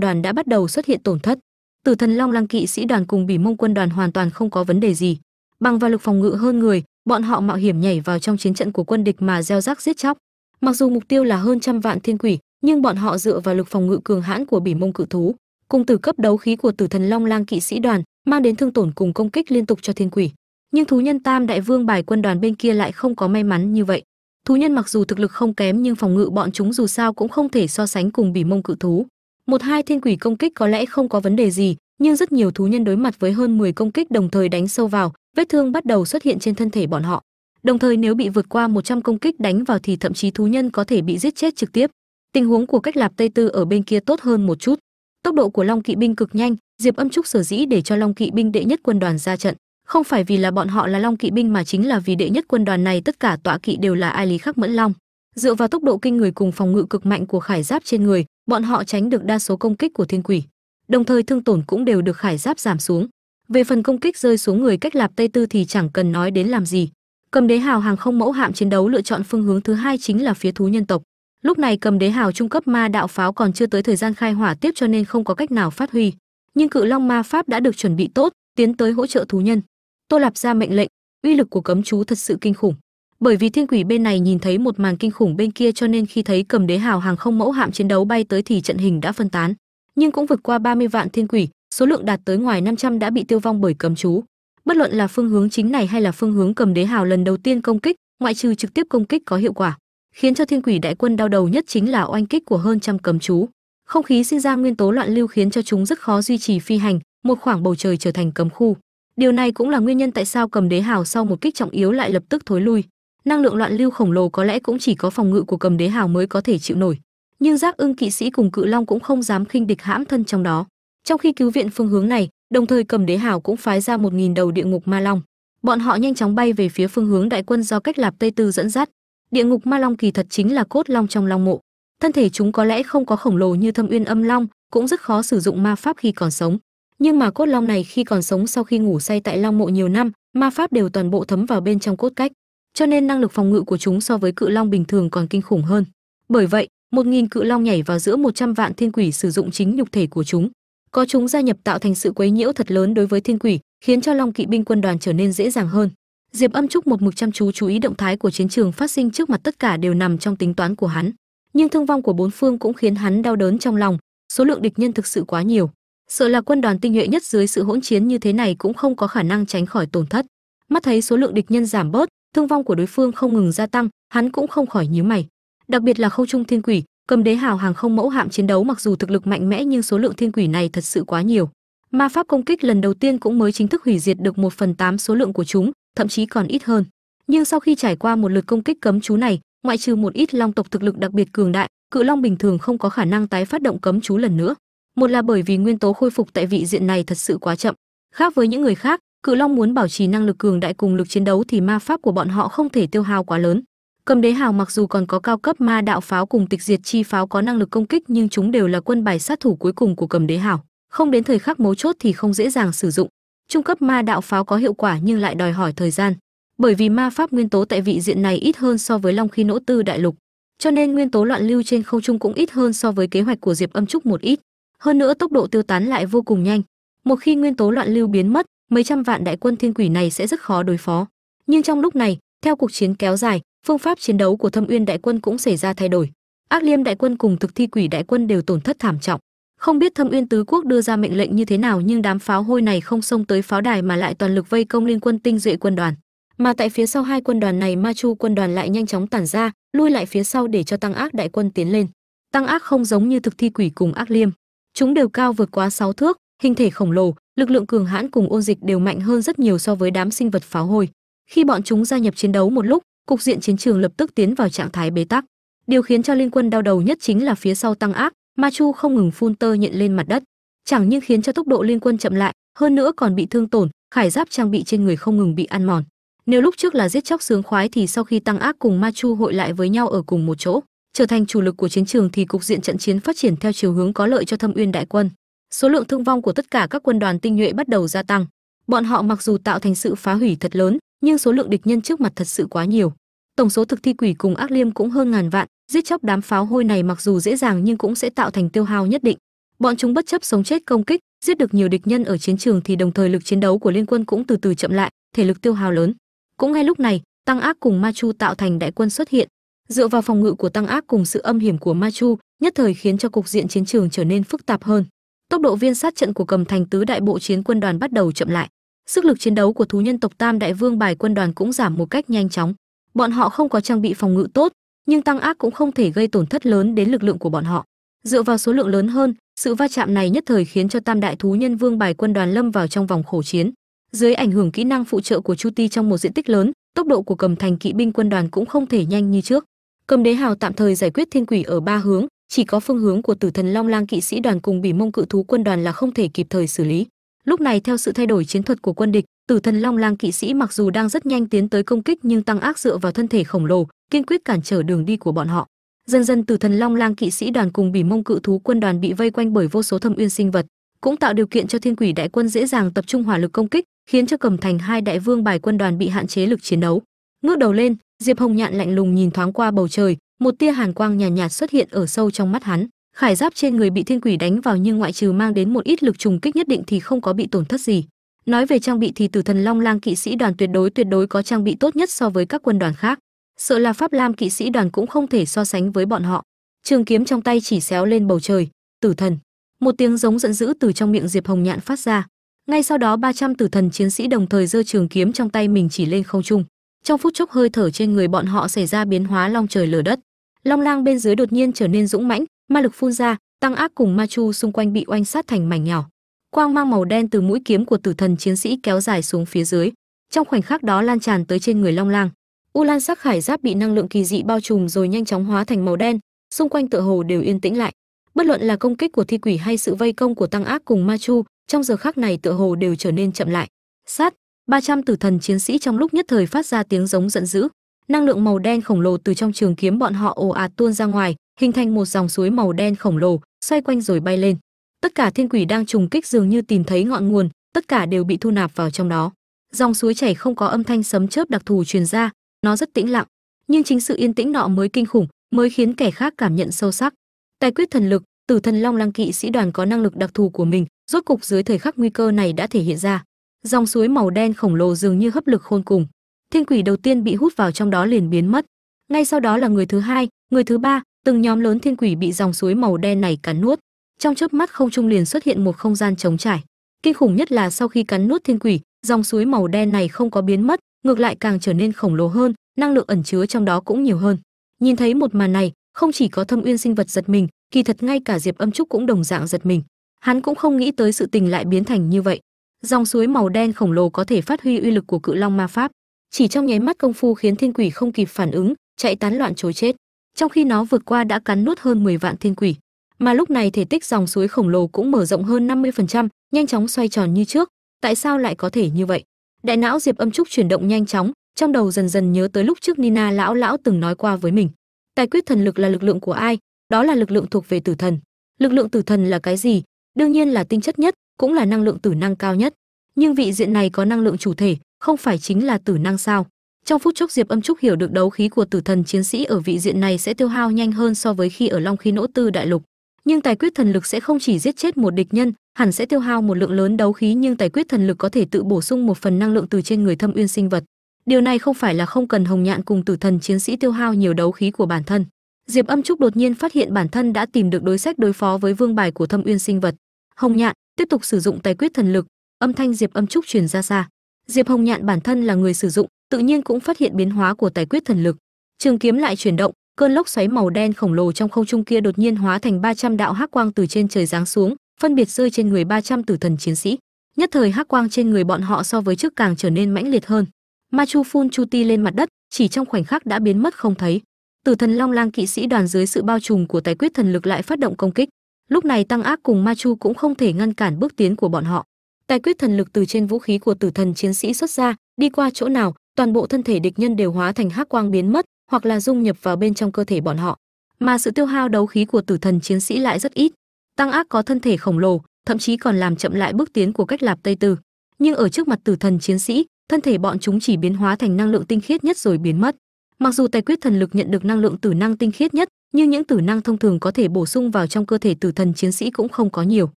Speaker 1: đoàn đã bắt đầu xuất hiện tổn thất tử thần long lăng kỵ sĩ đoàn cùng bỉ mông quân đoàn hoàn toàn không có vấn đề gì. Bằng vào lực phòng ngự hơn người, bọn họ mạo hiểm nhảy vào trong chiến trận của quân địch mà gieo rắc giết chóc. Mặc dù mục tiêu là hơn trăm vạn thiên quỷ, nhưng bọn họ dựa vào lực phòng ngự cường hãn của bỉ mông cự thú, cùng từ cấp đấu khí của tử thần long lang kỵ sĩ đoàn, mang đến thương tổn cùng công kích liên tục cho thiên quỷ. Nhưng thú nhân tam đại vương bài quân đoàn bên kia lại không có may mắn như vậy. Thú nhân mặc dù thực lực không kém nhưng phòng ngự bọn chúng dù sao cũng không thể so sánh cùng bỉ mông cự thú một hai thiên quỷ công kích có lẽ không có vấn đề gì, nhưng rất nhiều thú nhân đối mặt với hơn 10 công kích đồng thời đánh sâu vào, vết thương bắt đầu xuất hiện trên thân thể bọn họ. Đồng thời nếu bị vượt qua 100 công kích đánh vào thì thậm chí thú nhân có thể bị giết chết trực tiếp. Tình huống của cách lạp tây tư ở bên kia tốt hơn một chút. Tốc độ của long kỵ binh cực nhanh, diệp âm trúc sở dĩ để cho long kỵ binh đệ nhất quân đoàn ra trận. Không phải vì là bọn họ là long kỵ binh mà chính là vì đệ nhất quân đoàn này tất cả tọa kỵ đều là ai lý khắc mẫn long. Dựa vào tốc độ kinh người cùng phòng ngự cực mạnh của khải giáp trên người bọn họ tránh được đa số công kích của thiên quỷ, đồng thời thương tổn cũng đều được khải giáp giảm xuống. Về phần công kích rơi xuống người cách lạp tây tư thì chẳng cần nói đến làm gì. Cầm đế hào hàng không mẫu hạm chiến đấu lựa chọn phương hướng thứ hai chính là phía thú nhân tộc. Lúc này cầm đế hào trung cấp ma đạo pháo còn chưa tới thời gian khai hỏa tiếp cho nên không có cách nào phát huy. Nhưng cự long ma pháp đã được chuẩn bị tốt, tiến tới hỗ trợ thú nhân. Tô lạp ra mệnh lệnh, uy lực của cấm chú thật sự kinh khủng bởi vì thiên quỷ bên này nhìn thấy một màn kinh khủng bên kia cho nên khi thấy cầm đế hào hàng không mẫu hạm chiến đấu bay tới thì trận hình đã phân tán. Nhưng cũng vượt qua 30 vạn thiên quỷ, số lượng đạt tới ngoài 500 đã bị tiêu vong bởi cấm chú. Bất luận là phương hướng chính này hay là phương hướng cầm đế hào lần đầu tiên công kích, ngoại trừ trực tiếp công kích có hiệu quả, khiến cho thiên quỷ đại quân đau đầu nhất chính là oanh kích của hơn trăm cấm chú. Không khí sinh ra nguyên tố loạn lưu khiến cho chúng rất khó duy trì phi hành, một khoảng bầu trời trở thành cấm khu. Điều này cũng là nguyên nhân tại sao cầm đế hào sau một kích trọng yếu lại lập tức thối lui năng lượng loạn lưu khổng lồ có lẽ cũng chỉ có phòng ngự của cầm đế hào mới có thể chịu nổi, nhưng giác ưng kỵ sĩ cùng cự long cũng không dám khinh địch hãm thân trong đó. Trong khi cứu viện phương hướng này, đồng thời cầm đế hào cũng phái ra một nghìn đầu địa ngục ma long. Bọn họ nhanh chóng bay về phía phương hướng đại quân do cách lạp tây tư dẫn dắt. Địa ngục ma long kỳ thật chính là cốt long trong long mộ. Thân thể chúng có lẽ không có khổng lồ như thâm uyên âm long, cũng rất khó sử dụng ma pháp khi còn sống. Nhưng mà cốt long này khi còn sống sau khi ngủ say tại long mộ nhiều năm, ma pháp đều toàn bộ thấm vào bên trong cốt cách cho nên năng lực phòng ngự của chúng so với cự long bình thường còn kinh khủng hơn. Bởi vậy, một nghìn cự long nhảy vào giữa 100 vạn thiên quỷ sử dụng chính nhục thể của chúng. Có chúng gia nhập tạo thành sự quấy nhiễu thật lớn đối với thiên quỷ, khiến cho long kỵ binh quân đoàn trở nên dễ dàng hơn. Diệp âm trúc một mực chăm chú chú ý động thái của chiến trường phát sinh trước mặt tất cả đều nằm trong tính toán của hắn. Nhưng thương vong của bốn phương cũng khiến hắn đau đớn trong lòng, số lượng địch nhân thực sự quá nhiều. Sợ là quân đoàn tinh nhuệ nhất dưới sự hỗn chiến như thế này cũng không có khả năng tránh khỏi tổn thất. Mắt thấy số lượng địch nhân giảm bớt thương vong của đối phương không ngừng gia tăng, hắn cũng không khỏi nhíu mày. Đặc biệt là khâu trung thiên quỷ, cầm đế hào hàng không mẫu hạm chiến đấu mặc dù thực lực mạnh mẽ nhưng số lượng thiên quỷ này thật sự quá nhiều. Ma pháp công kích lần đầu tiên cũng mới chính thức hủy diệt được một phần tám số lượng của chúng, thậm chí còn ít hơn. Nhưng sau khi trải qua một lượt công kích cấm chú này, ngoại trừ một ít long tộc thực lực đặc biệt cường đại, cự long bình thường không có khả năng tái phát động cấm chú lần nữa. Một là bởi vì nguyên tố khôi phục tại vị diện này thật sự quá chậm. Khác với những người khác cự long muốn bảo trì năng lực cường đại cùng lực chiến đấu thì ma pháp của bọn họ không thể tiêu hao quá lớn. Cầm đế hào mặc dù còn có cao cấp ma đạo pháo cùng tịch diệt chi pháo có năng lực công kích nhưng chúng đều là quân bài sát thủ cuối cùng của cầm đế hào. Không đến thời khắc mấu chốt thì không dễ dàng sử dụng. Trung cấp ma đạo pháo có hiệu quả nhưng lại đòi hỏi thời gian. Bởi vì ma pháp nguyên tố tại vị diện này ít hơn so với long khí nỗ tư đại lục, cho nên nguyên tố loạn lưu trên không trung cũng ít hơn so với kế hoạch của diệp âm trúc một ít. Hơn nữa tốc độ tiêu tán lại vô cùng nhanh. Một khi nguyên tố loạn lưu biến mất mấy trăm vạn đại quân thiên quỷ này sẽ rất khó đối phó. Nhưng trong lúc này, theo cuộc chiến kéo dài, phương pháp chiến đấu của thâm uyên đại quân cũng xảy ra thay đổi. Ác liêm đại quân cùng thực thi quỷ đại quân đều tổn thất thảm trọng. Không biết thâm uyên tứ quốc đưa ra mệnh lệnh như thế nào nhưng đám pháo hôi này không xông tới pháo đài mà lại toàn lực vây công liên quân tinh duệ quân đoàn. Mà tại phía sau hai quân đoàn này, ma chu quân đoàn lại nhanh chóng tản ra, lui lại phía sau để cho tăng ác đại quân tiến lên. Tăng ác không giống như thực thi quỷ cùng ác liêm. Chúng đều cao vượt quá 6 thước, hình thể khổng lồ lực lượng cường hãn cùng ôn dịch đều mạnh hơn rất nhiều so với đám sinh vật pháo hôi. Khi bọn chúng gia nhập chiến đấu một lúc, cục diện chiến trường lập tức tiến vào trạng thái bế tắc. Điều khiến cho liên quân đau đầu nhất chính là phía sau tăng ác, ma chu không ngừng phun tơ nhện lên mặt đất. Chẳng những khiến cho tốc độ liên quân chậm lại, hơn nữa còn bị thương tổn, khải giáp trang bị trên người không ngừng bị ăn mòn. Nếu lúc trước là giết chóc sướng khoái thì sau khi tăng ác cùng ma chu hội lại với nhau ở cùng một chỗ, trở thành chủ lực của chiến trường thì cục diện trận chiến phát triển theo chiều hướng có lợi cho thâm uyên đại quân số lượng thương vong của tất cả các quân đoàn tinh nhuệ bắt đầu gia tăng. Bọn họ mặc dù tạo thành sự phá hủy thật lớn, nhưng số lượng địch nhân trước mặt thật sự quá nhiều. Tổng số thực thi quỷ cùng ác liêm cũng hơn ngàn vạn, giết chóc đám pháo hôi này mặc dù dễ dàng nhưng cũng sẽ tạo thành tiêu hao nhất định. Bọn chúng bất chấp sống chết công kích, giết được nhiều địch nhân ở chiến trường thì đồng thời lực chiến đấu của liên quân cũng từ từ chậm lại, thể lực tiêu hao lớn. Cũng ngay lúc này, tăng ác cùng ma chu tạo thành đại quân xuất hiện. Dựa vào phòng ngự của tăng ác cùng sự âm hiểm của ma chu, nhất thời khiến cho cục diện chiến trường trở nên phức tạp hơn tốc độ viên sát trận của cầm thành tứ đại bộ chiến quân đoàn bắt đầu chậm lại. Sức lực chiến đấu của thú nhân tộc tam đại vương bài quân đoàn cũng giảm một cách nhanh chóng. Bọn họ không có trang bị phòng ngự tốt, nhưng tăng ác cũng không thể gây tổn thất lớn đến lực lượng của bọn họ. Dựa vào số lượng lớn hơn, sự va chạm này nhất thời khiến cho tam đại thú nhân vương bài quân đoàn lâm vào trong vòng khổ chiến. Dưới ảnh hưởng kỹ năng phụ trợ của chu ti trong một diện tích lớn, tốc độ của cầm thành kỵ binh quân đoàn cũng không thể nhanh như trước. Cầm đế hào tạm thời giải quyết thiên quỷ ở ba hướng chỉ có phương hướng của tử thần long lang kỵ sĩ đoàn cùng bỉ mông cự thú quân đoàn là không thể kịp thời xử lý. Lúc này, theo sự thay đổi chiến thuật của quân địch, tử thần long lang kỵ sĩ mặc dù đang rất nhanh tiến tới công kích nhưng tăng ác dựa vào thân thể khổng lồ, kiên quyết cản trở đường đi của bọn họ. Dần dần, tử thần long lang kỵ sĩ đoàn cùng bỉ mông cự thú quân đoàn bị vây quanh bởi vô số thâm uyên sinh vật, cũng tạo điều kiện cho thiên quỷ đại quân dễ dàng tập trung hỏa lực công kích, khiến cho cầm thành hai đại vương bài quân đoàn bị hạn chế lực chiến đấu. Ngước đầu lên, diệp hồng nhạn lạnh lùng nhìn thoáng qua bầu trời một tia hàn quang nhàn nhạt, nhạt xuất hiện ở sâu trong mắt hắn. Khải giáp trên người bị thiên quỷ đánh vào nhưng ngoại trừ mang đến một ít lực trùng kích nhất định thì không có bị tổn thất gì. Nói về trang bị thì tử thần long lang kỵ sĩ đoàn tuyệt đối tuyệt đối có trang bị tốt nhất so với các quân đoàn khác. Sợ là pháp lam kỵ sĩ đoàn cũng không thể so sánh với bọn họ. Trường kiếm trong tay chỉ xéo lên bầu trời. Tử thần. Một tiếng giống giận dữ từ trong miệng diệp hồng nhạn phát ra. Ngay sau đó 300 tử thần chiến sĩ đồng thời giơ trường kiếm trong tay mình chỉ lên không trung. Trong phút chốc hơi thở trên người bọn họ xảy ra biến hóa long trời lở đất long lang bên dưới đột nhiên trở nên dũng mãnh, ma lực phun ra, tăng ác cùng ma chu xung quanh bị oanh sát thành mảnh nhỏ. Quang mang màu đen từ mũi kiếm của tử thần chiến sĩ kéo dài xuống phía dưới. Trong khoảnh khắc đó lan tràn tới trên người long lang. U lan sắc khải giáp bị năng lượng kỳ dị bao trùm rồi nhanh chóng hóa thành màu đen, xung quanh tựa hồ đều yên tĩnh lại. Bất luận là công kích của thi quỷ hay sự vây công của tăng ác cùng ma chu, trong giờ khắc này tựa hồ đều trở nên chậm lại. Sát! 300 tử thần chiến sĩ trong lúc nhất thời phát ra tiếng giống giận dữ năng lượng màu đen khổng lồ từ trong trường kiếm bọn họ ồ ạt tuôn ra ngoài, hình thành một dòng suối màu đen khổng lồ, xoay quanh rồi bay lên. Tất cả thiên quỷ đang trùng kích dường như tìm thấy ngọn nguồn, tất cả đều bị thu nạp vào trong đó. Dòng suối chảy không có âm thanh sấm chớp đặc thù truyền ra, nó rất tĩnh lặng. Nhưng chính sự yên tĩnh nọ mới kinh khủng, mới khiến kẻ khác cảm nhận sâu sắc. Tài quyết thần lực, tử thần long lăng kỵ sĩ đoàn có năng lực đặc thù của mình, rốt cục dưới thời khắc nguy cơ này đã thể hiện ra. Dòng suối màu đen khổng lồ dường như hấp lực khôn cùng thiên quỷ đầu tiên bị hút vào trong đó liền biến mất. Ngay sau đó là người thứ hai, người thứ ba, từng nhóm lớn thiên quỷ bị dòng suối màu đen này cắn nuốt. Trong chớp mắt không trung liền xuất hiện một không gian trống trải. Kinh khủng nhất là sau khi cắn nuốt thiên quỷ, dòng suối màu đen này không có biến mất, ngược lại càng trở nên khổng lồ hơn, năng lượng ẩn chứa trong đó cũng nhiều hơn. Nhìn thấy một màn này, không chỉ có thâm uyên sinh vật giật mình, kỳ thật ngay cả diệp âm trúc cũng đồng dạng giật mình. Hắn cũng không nghĩ tới sự tình lại biến thành như vậy. Dòng suối màu đen khổng lồ có thể phát huy uy lực của cự long ma pháp chỉ trong nháy mắt công phu khiến thiên quỷ không kịp phản ứng chạy tán loạn trối chết. Trong khi nó vượt qua đã cắn nuốt hơn 10 vạn thiên quỷ. Mà lúc này thể tích dòng suối khổng lồ cũng mở rộng hơn 50%, nhanh chóng xoay tròn như trước. Tại sao lại có thể như vậy? Đại não diệp âm trúc chuyển động nhanh chóng trong đầu dần dần nhớ tới lúc trước nina lão lão từng nói qua với mình. Tài quyết thần lực là lực lượng của ai? Đó là lực lượng thuộc về tử thần. Lực lượng tử thần là cái gì? Đương nhiên là tinh chất nhất cũng là năng lượng tử năng cao nhất. Nhưng vị diện này có năng lượng chủ thể không phải chính là tử năng sao? Trong phút chốc diệp âm trúc hiểu được đấu khí của tử thần chiến sĩ ở vị diện này sẽ tiêu hao nhanh hơn so với khi ở long khí nỗ tư đại lục. Nhưng tài quyết thần lực sẽ không chỉ giết chết một địch nhân, hẳn sẽ tiêu hao một lượng lớn đấu khí, nhưng tài quyết thần lực có thể tự bổ sung một phần năng lượng từ trên người thâm uyên sinh vật. Điều này không phải là không cần hồng nhạn cùng tử thần chiến sĩ tiêu hao nhiều đấu khí của bản thân. Diệp âm trúc đột nhiên phát hiện bản thân đã tìm được đối sách đối phó với vương bài của thâm uyên sinh vật. Hồng nhạn, tiếp tục sử dụng tài quyết thần lực. Âm thanh diệp âm trúc truyền ra xa diệp hồng nhạn bản thân là người sử dụng, tự nhiên cũng phát hiện biến hóa của tài quyết thần lực. Trường kiếm lại chuyển động, cơn lốc xoáy màu đen khổng lồ trong không trung kia đột nhiên hóa thành 300 đạo hắc quang từ trên trời giáng xuống, phân biệt rơi trên người 300 tử thần chiến sĩ. Nhất thời hắc quang trên người bọn họ so với trước càng trở nên mãnh liệt hơn. Ma chu phun chu ti lên mặt đất, chỉ trong khoảnh khắc đã biến mất không thấy. Tử thần long lang kỵ sĩ đoàn dưới sự bao trùm của tài quyết thần lực lại phát động công kích. Lúc này tăng ác cùng ma chu cũng không thể ngăn cản bước tiến của bọn họ tài quyết thần lực từ trên vũ khí của tử thần chiến sĩ xuất ra, đi qua chỗ nào, toàn bộ thân thể địch nhân đều hóa thành hắc quang biến mất, hoặc là dung nhập vào bên trong cơ thể bọn họ. Mà sự tiêu hao đấu khí của tử thần chiến sĩ lại rất ít. Tăng ác có thân thể khổng lồ, thậm chí còn làm chậm lại bước tiến của cách lạp tây tư. Nhưng ở trước mặt tử thần chiến sĩ, thân thể bọn chúng chỉ biến hóa thành năng lượng tinh khiết nhất rồi biến mất. Mặc dù tài quyết thần lực nhận được năng lượng tử năng tinh khiết nhất, nhưng những tử năng thông thường có thể bổ sung vào trong cơ thể tử thần chiến sĩ cũng không có nhiều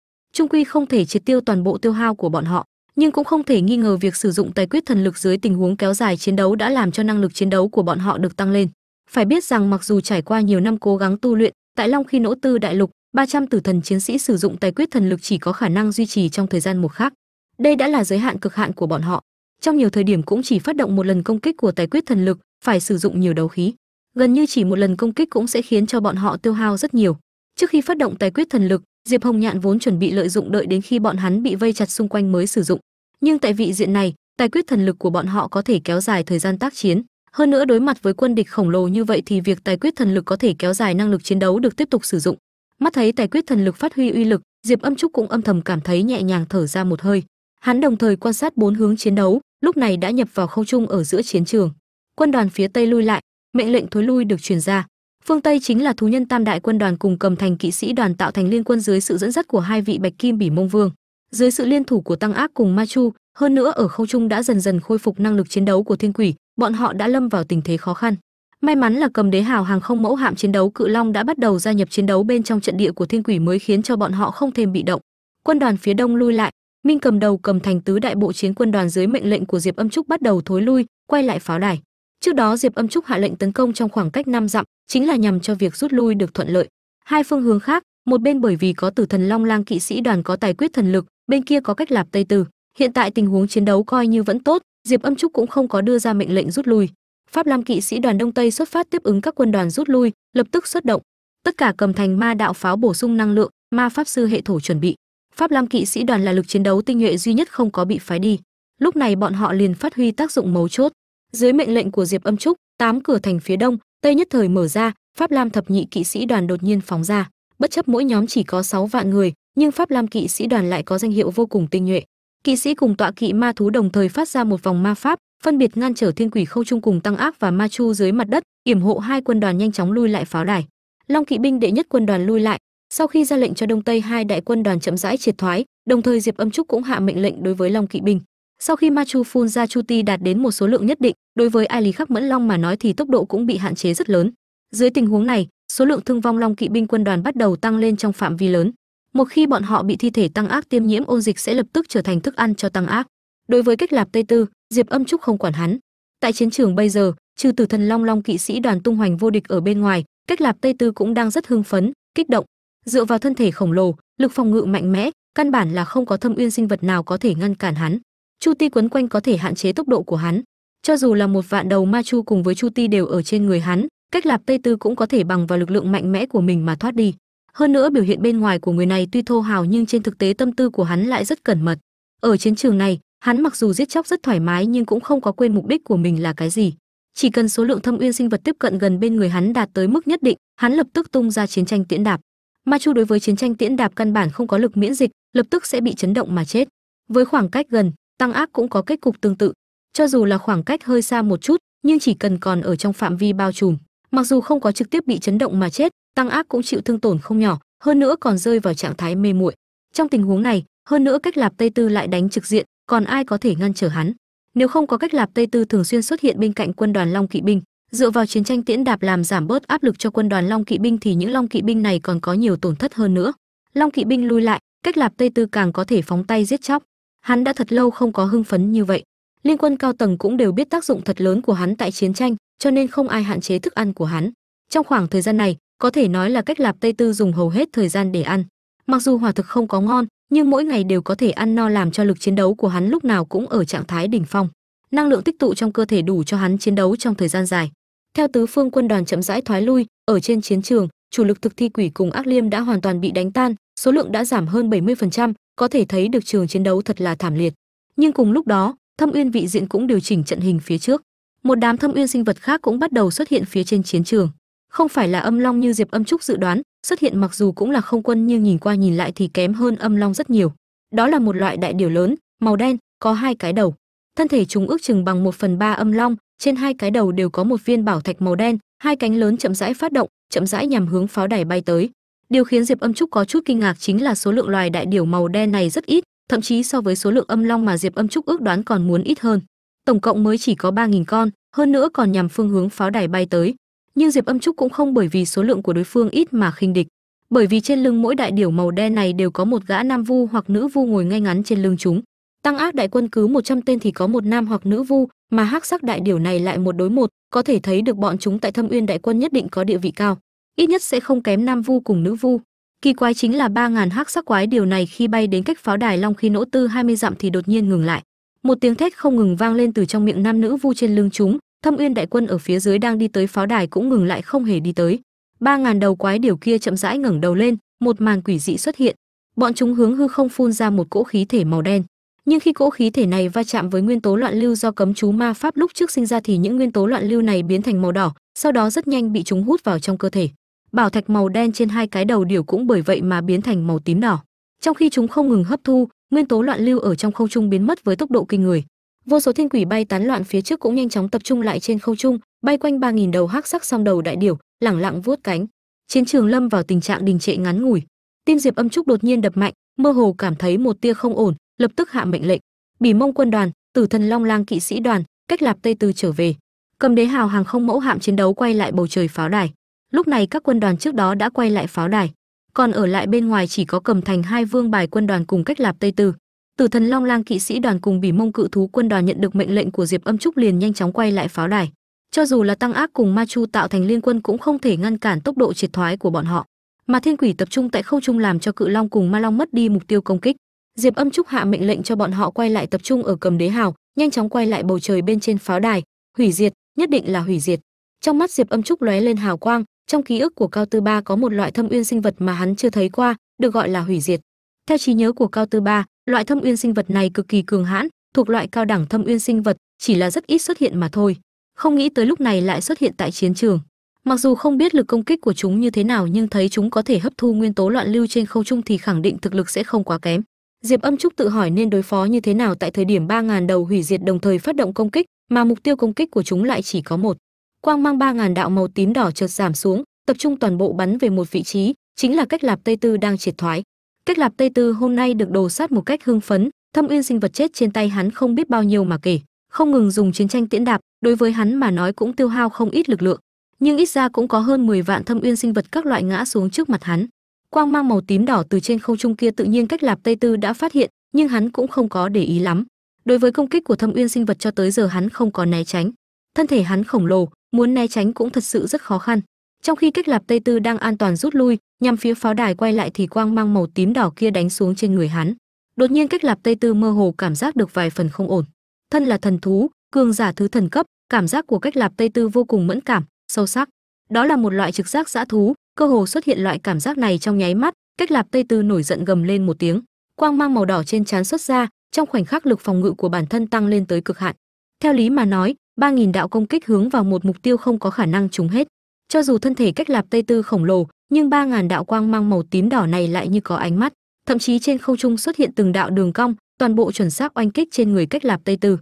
Speaker 1: trung quy không thể triệt tiêu toàn bộ tiêu hao của bọn họ, nhưng cũng không thể nghi ngờ việc sử dụng tài quyết thần lực dưới tình huống kéo dài chiến đấu đã làm cho năng lực chiến đấu của bọn họ được tăng lên. Phải biết rằng mặc dù trải qua nhiều năm cố gắng tu luyện, tại long khi nỗ tư đại lục 300 tử thần chiến sĩ sử dụng tài quyết thần lực chỉ có khả năng duy trì trong thời gian một khác đây đã là giới hạn cực hạn của bọn họ. Trong nhiều thời điểm cũng chỉ phát động một lần công kích của tài quyết thần lực, phải sử dụng nhiều đấu khí. Gần như chỉ một lần công kích cũng sẽ khiến cho bọn họ tiêu hao rất nhiều. Trước khi phát động tài quyết thần lực diệp hồng nhạn vốn chuẩn bị lợi dụng đợi đến khi bọn hắn bị vây chặt xung quanh mới sử dụng. Nhưng tại vị diện này, tài quyết thần lực của bọn họ có thể kéo dài thời gian tác chiến. Hơn nữa đối mặt với quân địch khổng lồ như vậy thì việc tài quyết thần lực có thể kéo dài năng lực chiến đấu được tiếp tục sử dụng. Mắt thấy tài quyết thần lực phát huy uy lực, diệp âm trúc cũng âm thầm cảm thấy nhẹ nhàng thở ra một hơi. Hắn đồng thời quan sát bốn hướng chiến đấu, lúc này đã nhập vào không trung ở giữa chiến trường. Quân đoàn phía tây lui lại, mệnh lệnh thối lui được truyền ra phương tây chính là thú nhân tam đại quân đoàn cùng cầm thành kỵ sĩ đoàn tạo thành liên quân dưới sự dẫn dắt của hai vị bạch kim bỉ mông vương. Dưới sự liên thủ của tăng ác cùng ma chu, hơn nữa ở không trung đã dần dần khôi phục năng lực chiến đấu của thiên quỷ, bọn họ đã lâm vào tình thế khó khăn. May mắn là cầm đế hào hàng không mẫu hạm chiến đấu cự long đã bắt đầu gia nhập chiến đấu bên trong trận địa của thiên quỷ mới khiến cho bọn họ không thêm bị động. Quân đoàn phía đông lui lại, minh cầm đầu cầm thành tứ đại bộ chiến quân đoàn dưới mệnh lệnh của diệp âm trúc bắt đầu thối lui, quay lại pháo đài trước đó, diệp âm trúc hạ lệnh tấn công trong khoảng cách năm dặm, chính là nhằm cho việc rút lui được thuận lợi. Hai phương hướng khác, một bên bởi vì có tử thần long lang kỵ sĩ đoàn có tài quyết thần lực, bên kia có cách lạp tây tử. Hiện tại tình huống chiến đấu coi như vẫn tốt, diệp âm trúc cũng không có đưa ra mệnh lệnh rút lui. Pháp lam kỵ sĩ đoàn đông tây xuất phát tiếp ứng các quân đoàn rút lui, lập tức xuất động. Tất cả cầm thành ma đạo pháo bổ sung năng lượng, ma pháp sư hệ thổ chuẩn bị. Pháp lam kỵ sĩ đoàn là lực chiến đấu tinh nhuệ duy nhất không có bị phái đi. Lúc này bọn họ liền phát huy tác dụng mấu chốt dưới mệnh lệnh của diệp âm trúc, tám cửa thành phía đông, tây nhất thời mở ra, pháp lam thập nhị kỵ sĩ đoàn đột nhiên phóng ra. Bất chấp mỗi nhóm chỉ có 6 vạn người, nhưng pháp lam kỵ sĩ đoàn lại có danh hiệu vô cùng tinh nhuệ. Kỵ sĩ cùng tọa kỵ ma thú đồng thời phát ra một vòng ma pháp, phân biệt ngăn trở thiên quỷ khâu trung cùng tăng ác và ma chu dưới mặt đất, yểm hộ hai quân đoàn nhanh chóng lui lại pháo đài. Long kỵ binh đệ nhất quân đoàn lui lại. Sau khi ra lệnh cho đông tây, hai đại quân đoàn chậm rãi triệt thoái, đồng thời diệp âm trúc cũng hạ mệnh lệnh đối với long kỵ binh sau khi ma chu phun ra chu ti đạt đến một số lượng nhất định, đối với ai lý khắc mẫn long mà nói thì tốc độ cũng bị hạn chế rất lớn. Dưới tình huống này, số lượng thương vong long kỵ binh quân đoàn bắt đầu tăng lên trong phạm vi lớn. Một khi bọn họ bị thi thể tăng ác tiêm nhiễm ôn dịch sẽ lập tức trở thành thức ăn cho tăng ác. Đối với cách lạp tây tư, diệp âm trúc không quản hắn. Tại chiến trường bây giờ, trừ tử thần long long kỵ sĩ đoàn tung hoành vô địch ở bên ngoài, cách lạp tây tư cũng đang rất hưng phấn, kích động. Dựa vào thân thể khổng lồ, lực phòng ngự mạnh mẽ, căn bản là không có thâm uyên sinh vật nào có thể ngăn cản hắn chu ti quấn quanh có thể hạn chế tốc độ của hắn. Cho dù là một vạn đầu ma chu cùng với chu ti đều ở trên người hắn, cách lạp tây tư cũng có thể bằng vào lực lượng mạnh mẽ của mình mà thoát đi. Hơn nữa biểu hiện bên ngoài của người này tuy thô hào nhưng trên thực tế tâm tư của hắn lại rất cẩn mật. Ở chiến trường này, hắn mặc dù giết chóc rất thoải mái nhưng cũng không có quên mục đích của mình là cái gì. Chỉ cần số lượng thâm uyên sinh vật tiếp cận gần bên người hắn đạt tới mức nhất định, hắn lập tức tung ra chiến tranh tiễn đạp. Ma chu đối với chiến tranh tiễn đạp căn bản không có lực miễn dịch, lập tức sẽ bị chấn động mà chết. Với khoảng cách gần tăng ác cũng có kết cục tương tự. Cho dù là khoảng cách hơi xa một chút, nhưng chỉ cần còn ở trong phạm vi bao trùm. Mặc dù không có trực tiếp bị chấn động mà chết, tăng ác cũng chịu thương tổn không nhỏ, hơn nữa còn rơi vào trạng thái mê muội. Trong tình huống này, hơn nữa cách lạp tây tư lại đánh trực diện, còn ai có thể ngăn trở hắn? Nếu không có cách lạp tây tư thường xuyên xuất hiện bên cạnh quân đoàn long kỵ binh, dựa vào chiến tranh tiễn đạp làm giảm bớt áp lực cho quân đoàn long kỵ binh thì những long kỵ binh này còn có nhiều tổn thất hơn nữa. Long kỵ binh lui lại, cách lạp tây tư càng có thể phóng tay giết chóc hắn đã thật lâu không có hưng phấn như vậy. Liên quân cao tầng cũng đều biết tác dụng thật lớn của hắn tại chiến tranh, cho nên không ai hạn chế thức ăn của hắn. Trong khoảng thời gian này, có thể nói là cách lạp tây tư dùng hầu hết thời gian để ăn. Mặc dù hỏa thực không có ngon, nhưng mỗi ngày đều có thể ăn no làm cho lực chiến đấu của hắn lúc nào cũng ở trạng thái đỉnh phong. Năng lượng tích tụ trong cơ thể đủ cho hắn chiến đấu trong thời gian dài. Theo tứ phương quân đoàn chậm rãi thoái lui, ở trên chiến trường, chủ lực thực thi quỷ cùng ác liêm đã hoàn toàn bị đánh tan số lượng đã giảm hơn 70%, có thể thấy được trường chiến đấu thật là thảm liệt. Nhưng cùng lúc đó thâm uyên vị diện cũng điều chỉnh trận hình phía trước. Một đám thâm uyên sinh vật khác cũng bắt đầu xuất hiện phía trên chiến trường. Không phải là âm long như diệp âm trúc dự đoán xuất hiện mặc dù cũng là không quân nhưng nhìn qua nhìn lại thì kém hơn âm long rất nhiều. Đó là một loại đại điểu lớn màu đen có hai cái đầu. Thân thể chúng ước chừng bằng một phần ba âm long trên hai cái đầu đều có một viên bảo thạch màu đen hai cánh lớn chậm rãi phát động chậm rãi nhằm hướng pháo đài bay tới điều khiến diệp âm trúc có chút kinh ngạc chính là số lượng loài đại điểu màu đen này rất ít, thậm chí so với số lượng âm long mà diệp âm trúc ước đoán còn muốn ít hơn. Tổng cộng mới chỉ có 3000 con, hơn nữa còn nhằm phương hướng pháo đài bay tới. Nhưng diệp âm trúc cũng không bởi vì số lượng của đối phương ít mà khinh địch. Bởi vì trên lưng mỗi đại điểu màu đen này đều có một gã nam vu hoặc nữ vu ngồi ngay ngắn trên lưng chúng. Tăng ác đại quân cứ 100 tên thì có một nam hoặc nữ vu, mà hắc sắc đại điểu này lại một đối một. Có thể thấy được bọn chúng tại thâm uyên đại quân nhất định có địa vị cao ít nhất sẽ không kém nam vu cùng nữ vu. Kỳ quái chính là ba ngàn hắc sắc quái điều này khi bay đến cách pháo đài long khi nỗ tư 20 dặm thì đột nhiên ngừng lại. Một tiếng thét không ngừng vang lên từ trong miệng nam nữ vu trên lưng chúng, thâm uyên đại quân ở phía dưới đang đi tới pháo đài cũng ngừng lại không hề đi tới. Ba ngàn đầu quái điều kia chậm rãi ngẩng đầu lên, một màn quỷ dị xuất hiện. Bọn chúng hướng hư không phun ra một cỗ khí thể màu đen. Nhưng khi cỗ khí thể này va chạm với nguyên tố loạn lưu do cấm chú ma pháp lúc trước sinh ra thì những nguyên tố loạn lưu này biến thành màu đỏ, sau đó rất nhanh bị chúng hút vào trong cơ thể bảo thạch màu đen trên hai cái đầu điểu cũng bởi vậy mà biến thành màu tím đỏ. Trong khi chúng không ngừng hấp thu, nguyên tố loạn lưu ở trong không trung biến mất với tốc độ kinh người. Vô số thiên quỷ bay tán loạn phía trước cũng nhanh chóng tập trung lại trên không trung bay quanh ba nghìn đầu hắc sắc song đầu đại điểu, lẳng lặng vuốt cánh. Chiến trường lâm vào tình trạng đình trệ ngắn ngủi. Tim diệp âm trúc đột nhiên đập mạnh, mơ hồ cảm thấy một tia không ổn, lập tức hạ mệnh lệnh. Bỉ mông quân đoàn, tử thần long lang kỵ sĩ đoàn, cách lạp tây từ trở về. Cầm đế hào hàng không mẫu hạm chiến đấu quay lại bầu trời pháo đài lúc này các quân đoàn trước đó đã quay lại pháo đài. Còn ở lại bên ngoài chỉ có cầm thành hai vương bài quân đoàn cùng cách lạp tây tư. Tử thần long lang kỵ sĩ đoàn cùng bỉ mông cự thú quân đoàn nhận được mệnh lệnh của diệp âm trúc liền nhanh chóng quay lại pháo đài. Cho dù là tăng ác cùng ma chu tạo thành liên quân cũng không thể ngăn cản tốc độ triệt thoái của bọn họ. Mà thiên quỷ tập trung tại không trung làm cho cự long cùng ma long mất đi mục tiêu công kích. Diệp âm trúc hạ mệnh lệnh cho bọn họ quay lại tập trung ở cầm đế hào, nhanh chóng quay lại bầu trời bên trên pháo đài. Hủy diệt, nhất định là hủy diệt. Trong mắt diệp âm trúc lóe lên hào quang trong ký ức của cao tư ba có một loại thâm uyên sinh vật mà hắn chưa thấy qua, được gọi là hủy diệt. Theo trí nhớ của cao tư ba, loại thâm uyên sinh vật này cực kỳ cường hãn, thuộc loại cao đẳng thâm uyên sinh vật, chỉ là rất ít xuất hiện mà thôi. Không nghĩ tới lúc này lại xuất hiện tại chiến trường. Mặc dù không biết lực công kích của chúng như thế nào nhưng thấy chúng có thể hấp thu nguyên tố loạn lưu trên không trung thì khẳng định thực lực sẽ không quá kém. Diệp âm trúc tự hỏi nên đối phó như thế nào tại thời điểm ba ngàn đầu hủy diệt đồng thời phát động công kích, mà mục tiêu công kích của chúng lại chỉ có một quang mang ba ngàn đạo màu tím đỏ chợt giảm xuống, tập trung toàn bộ bắn về một vị trí, chính là cách lạp tây tư đang triệt thoái. Cách lạp tây tư hôm nay được đồ sát một cách hưng phấn, thâm uyên sinh vật chết trên tay hắn không biết bao nhiêu mà kể. Không ngừng dùng chiến tranh tiễn đạp, đối với hắn mà nói cũng tiêu hao không ít lực lượng. Nhưng ít ra cũng có hơn 10 vạn thâm uyên sinh vật các loại ngã xuống trước mặt hắn. Quang mang màu tím đỏ từ trên không trung kia tự nhiên cách lạp tây tư đã phát hiện, nhưng hắn cũng không có để ý lắm. Đối với công kích của thâm uyên sinh vật cho tới giờ hắn không có né tránh thân thể hắn khổng lồ, muốn né tránh cũng thật sự rất khó khăn. Trong khi cách lạp tây tư đang an toàn rút lui, nhằm phía pháo đài quay lại thì quang mang màu tím đỏ kia đánh xuống trên người hắn. Đột nhiên cách lạp tây tư mơ hồ cảm giác được vài phần không ổn. Thân là thần thú, cường giả thứ thần cấp, cảm giác của cách lạp tây tư vô cùng mẫn cảm, sâu sắc. Đó là một loại trực giác dã thú, cơ hồ xuất hiện loại cảm giác này trong nháy mắt, cách lạp tây tư nổi giận gầm lên một tiếng. Quang mang màu đỏ trên trán xuất ra, trong khoảnh khắc lực phòng ngự của bản thân tăng lên tới cực hạn. Theo lý mà nói ba nghìn đạo công kích hướng vào một mục tiêu không có khả năng trúng hết. Cho dù thân thể cách lạp tây tư khổng lồ, nhưng ba ngàn đạo quang mang màu tím đỏ này lại như có ánh mắt. Thậm chí trên không trung xuất hiện từng đạo đường cong, toàn bộ chuẩn xác oanh kích trên người cách lạp tây tư.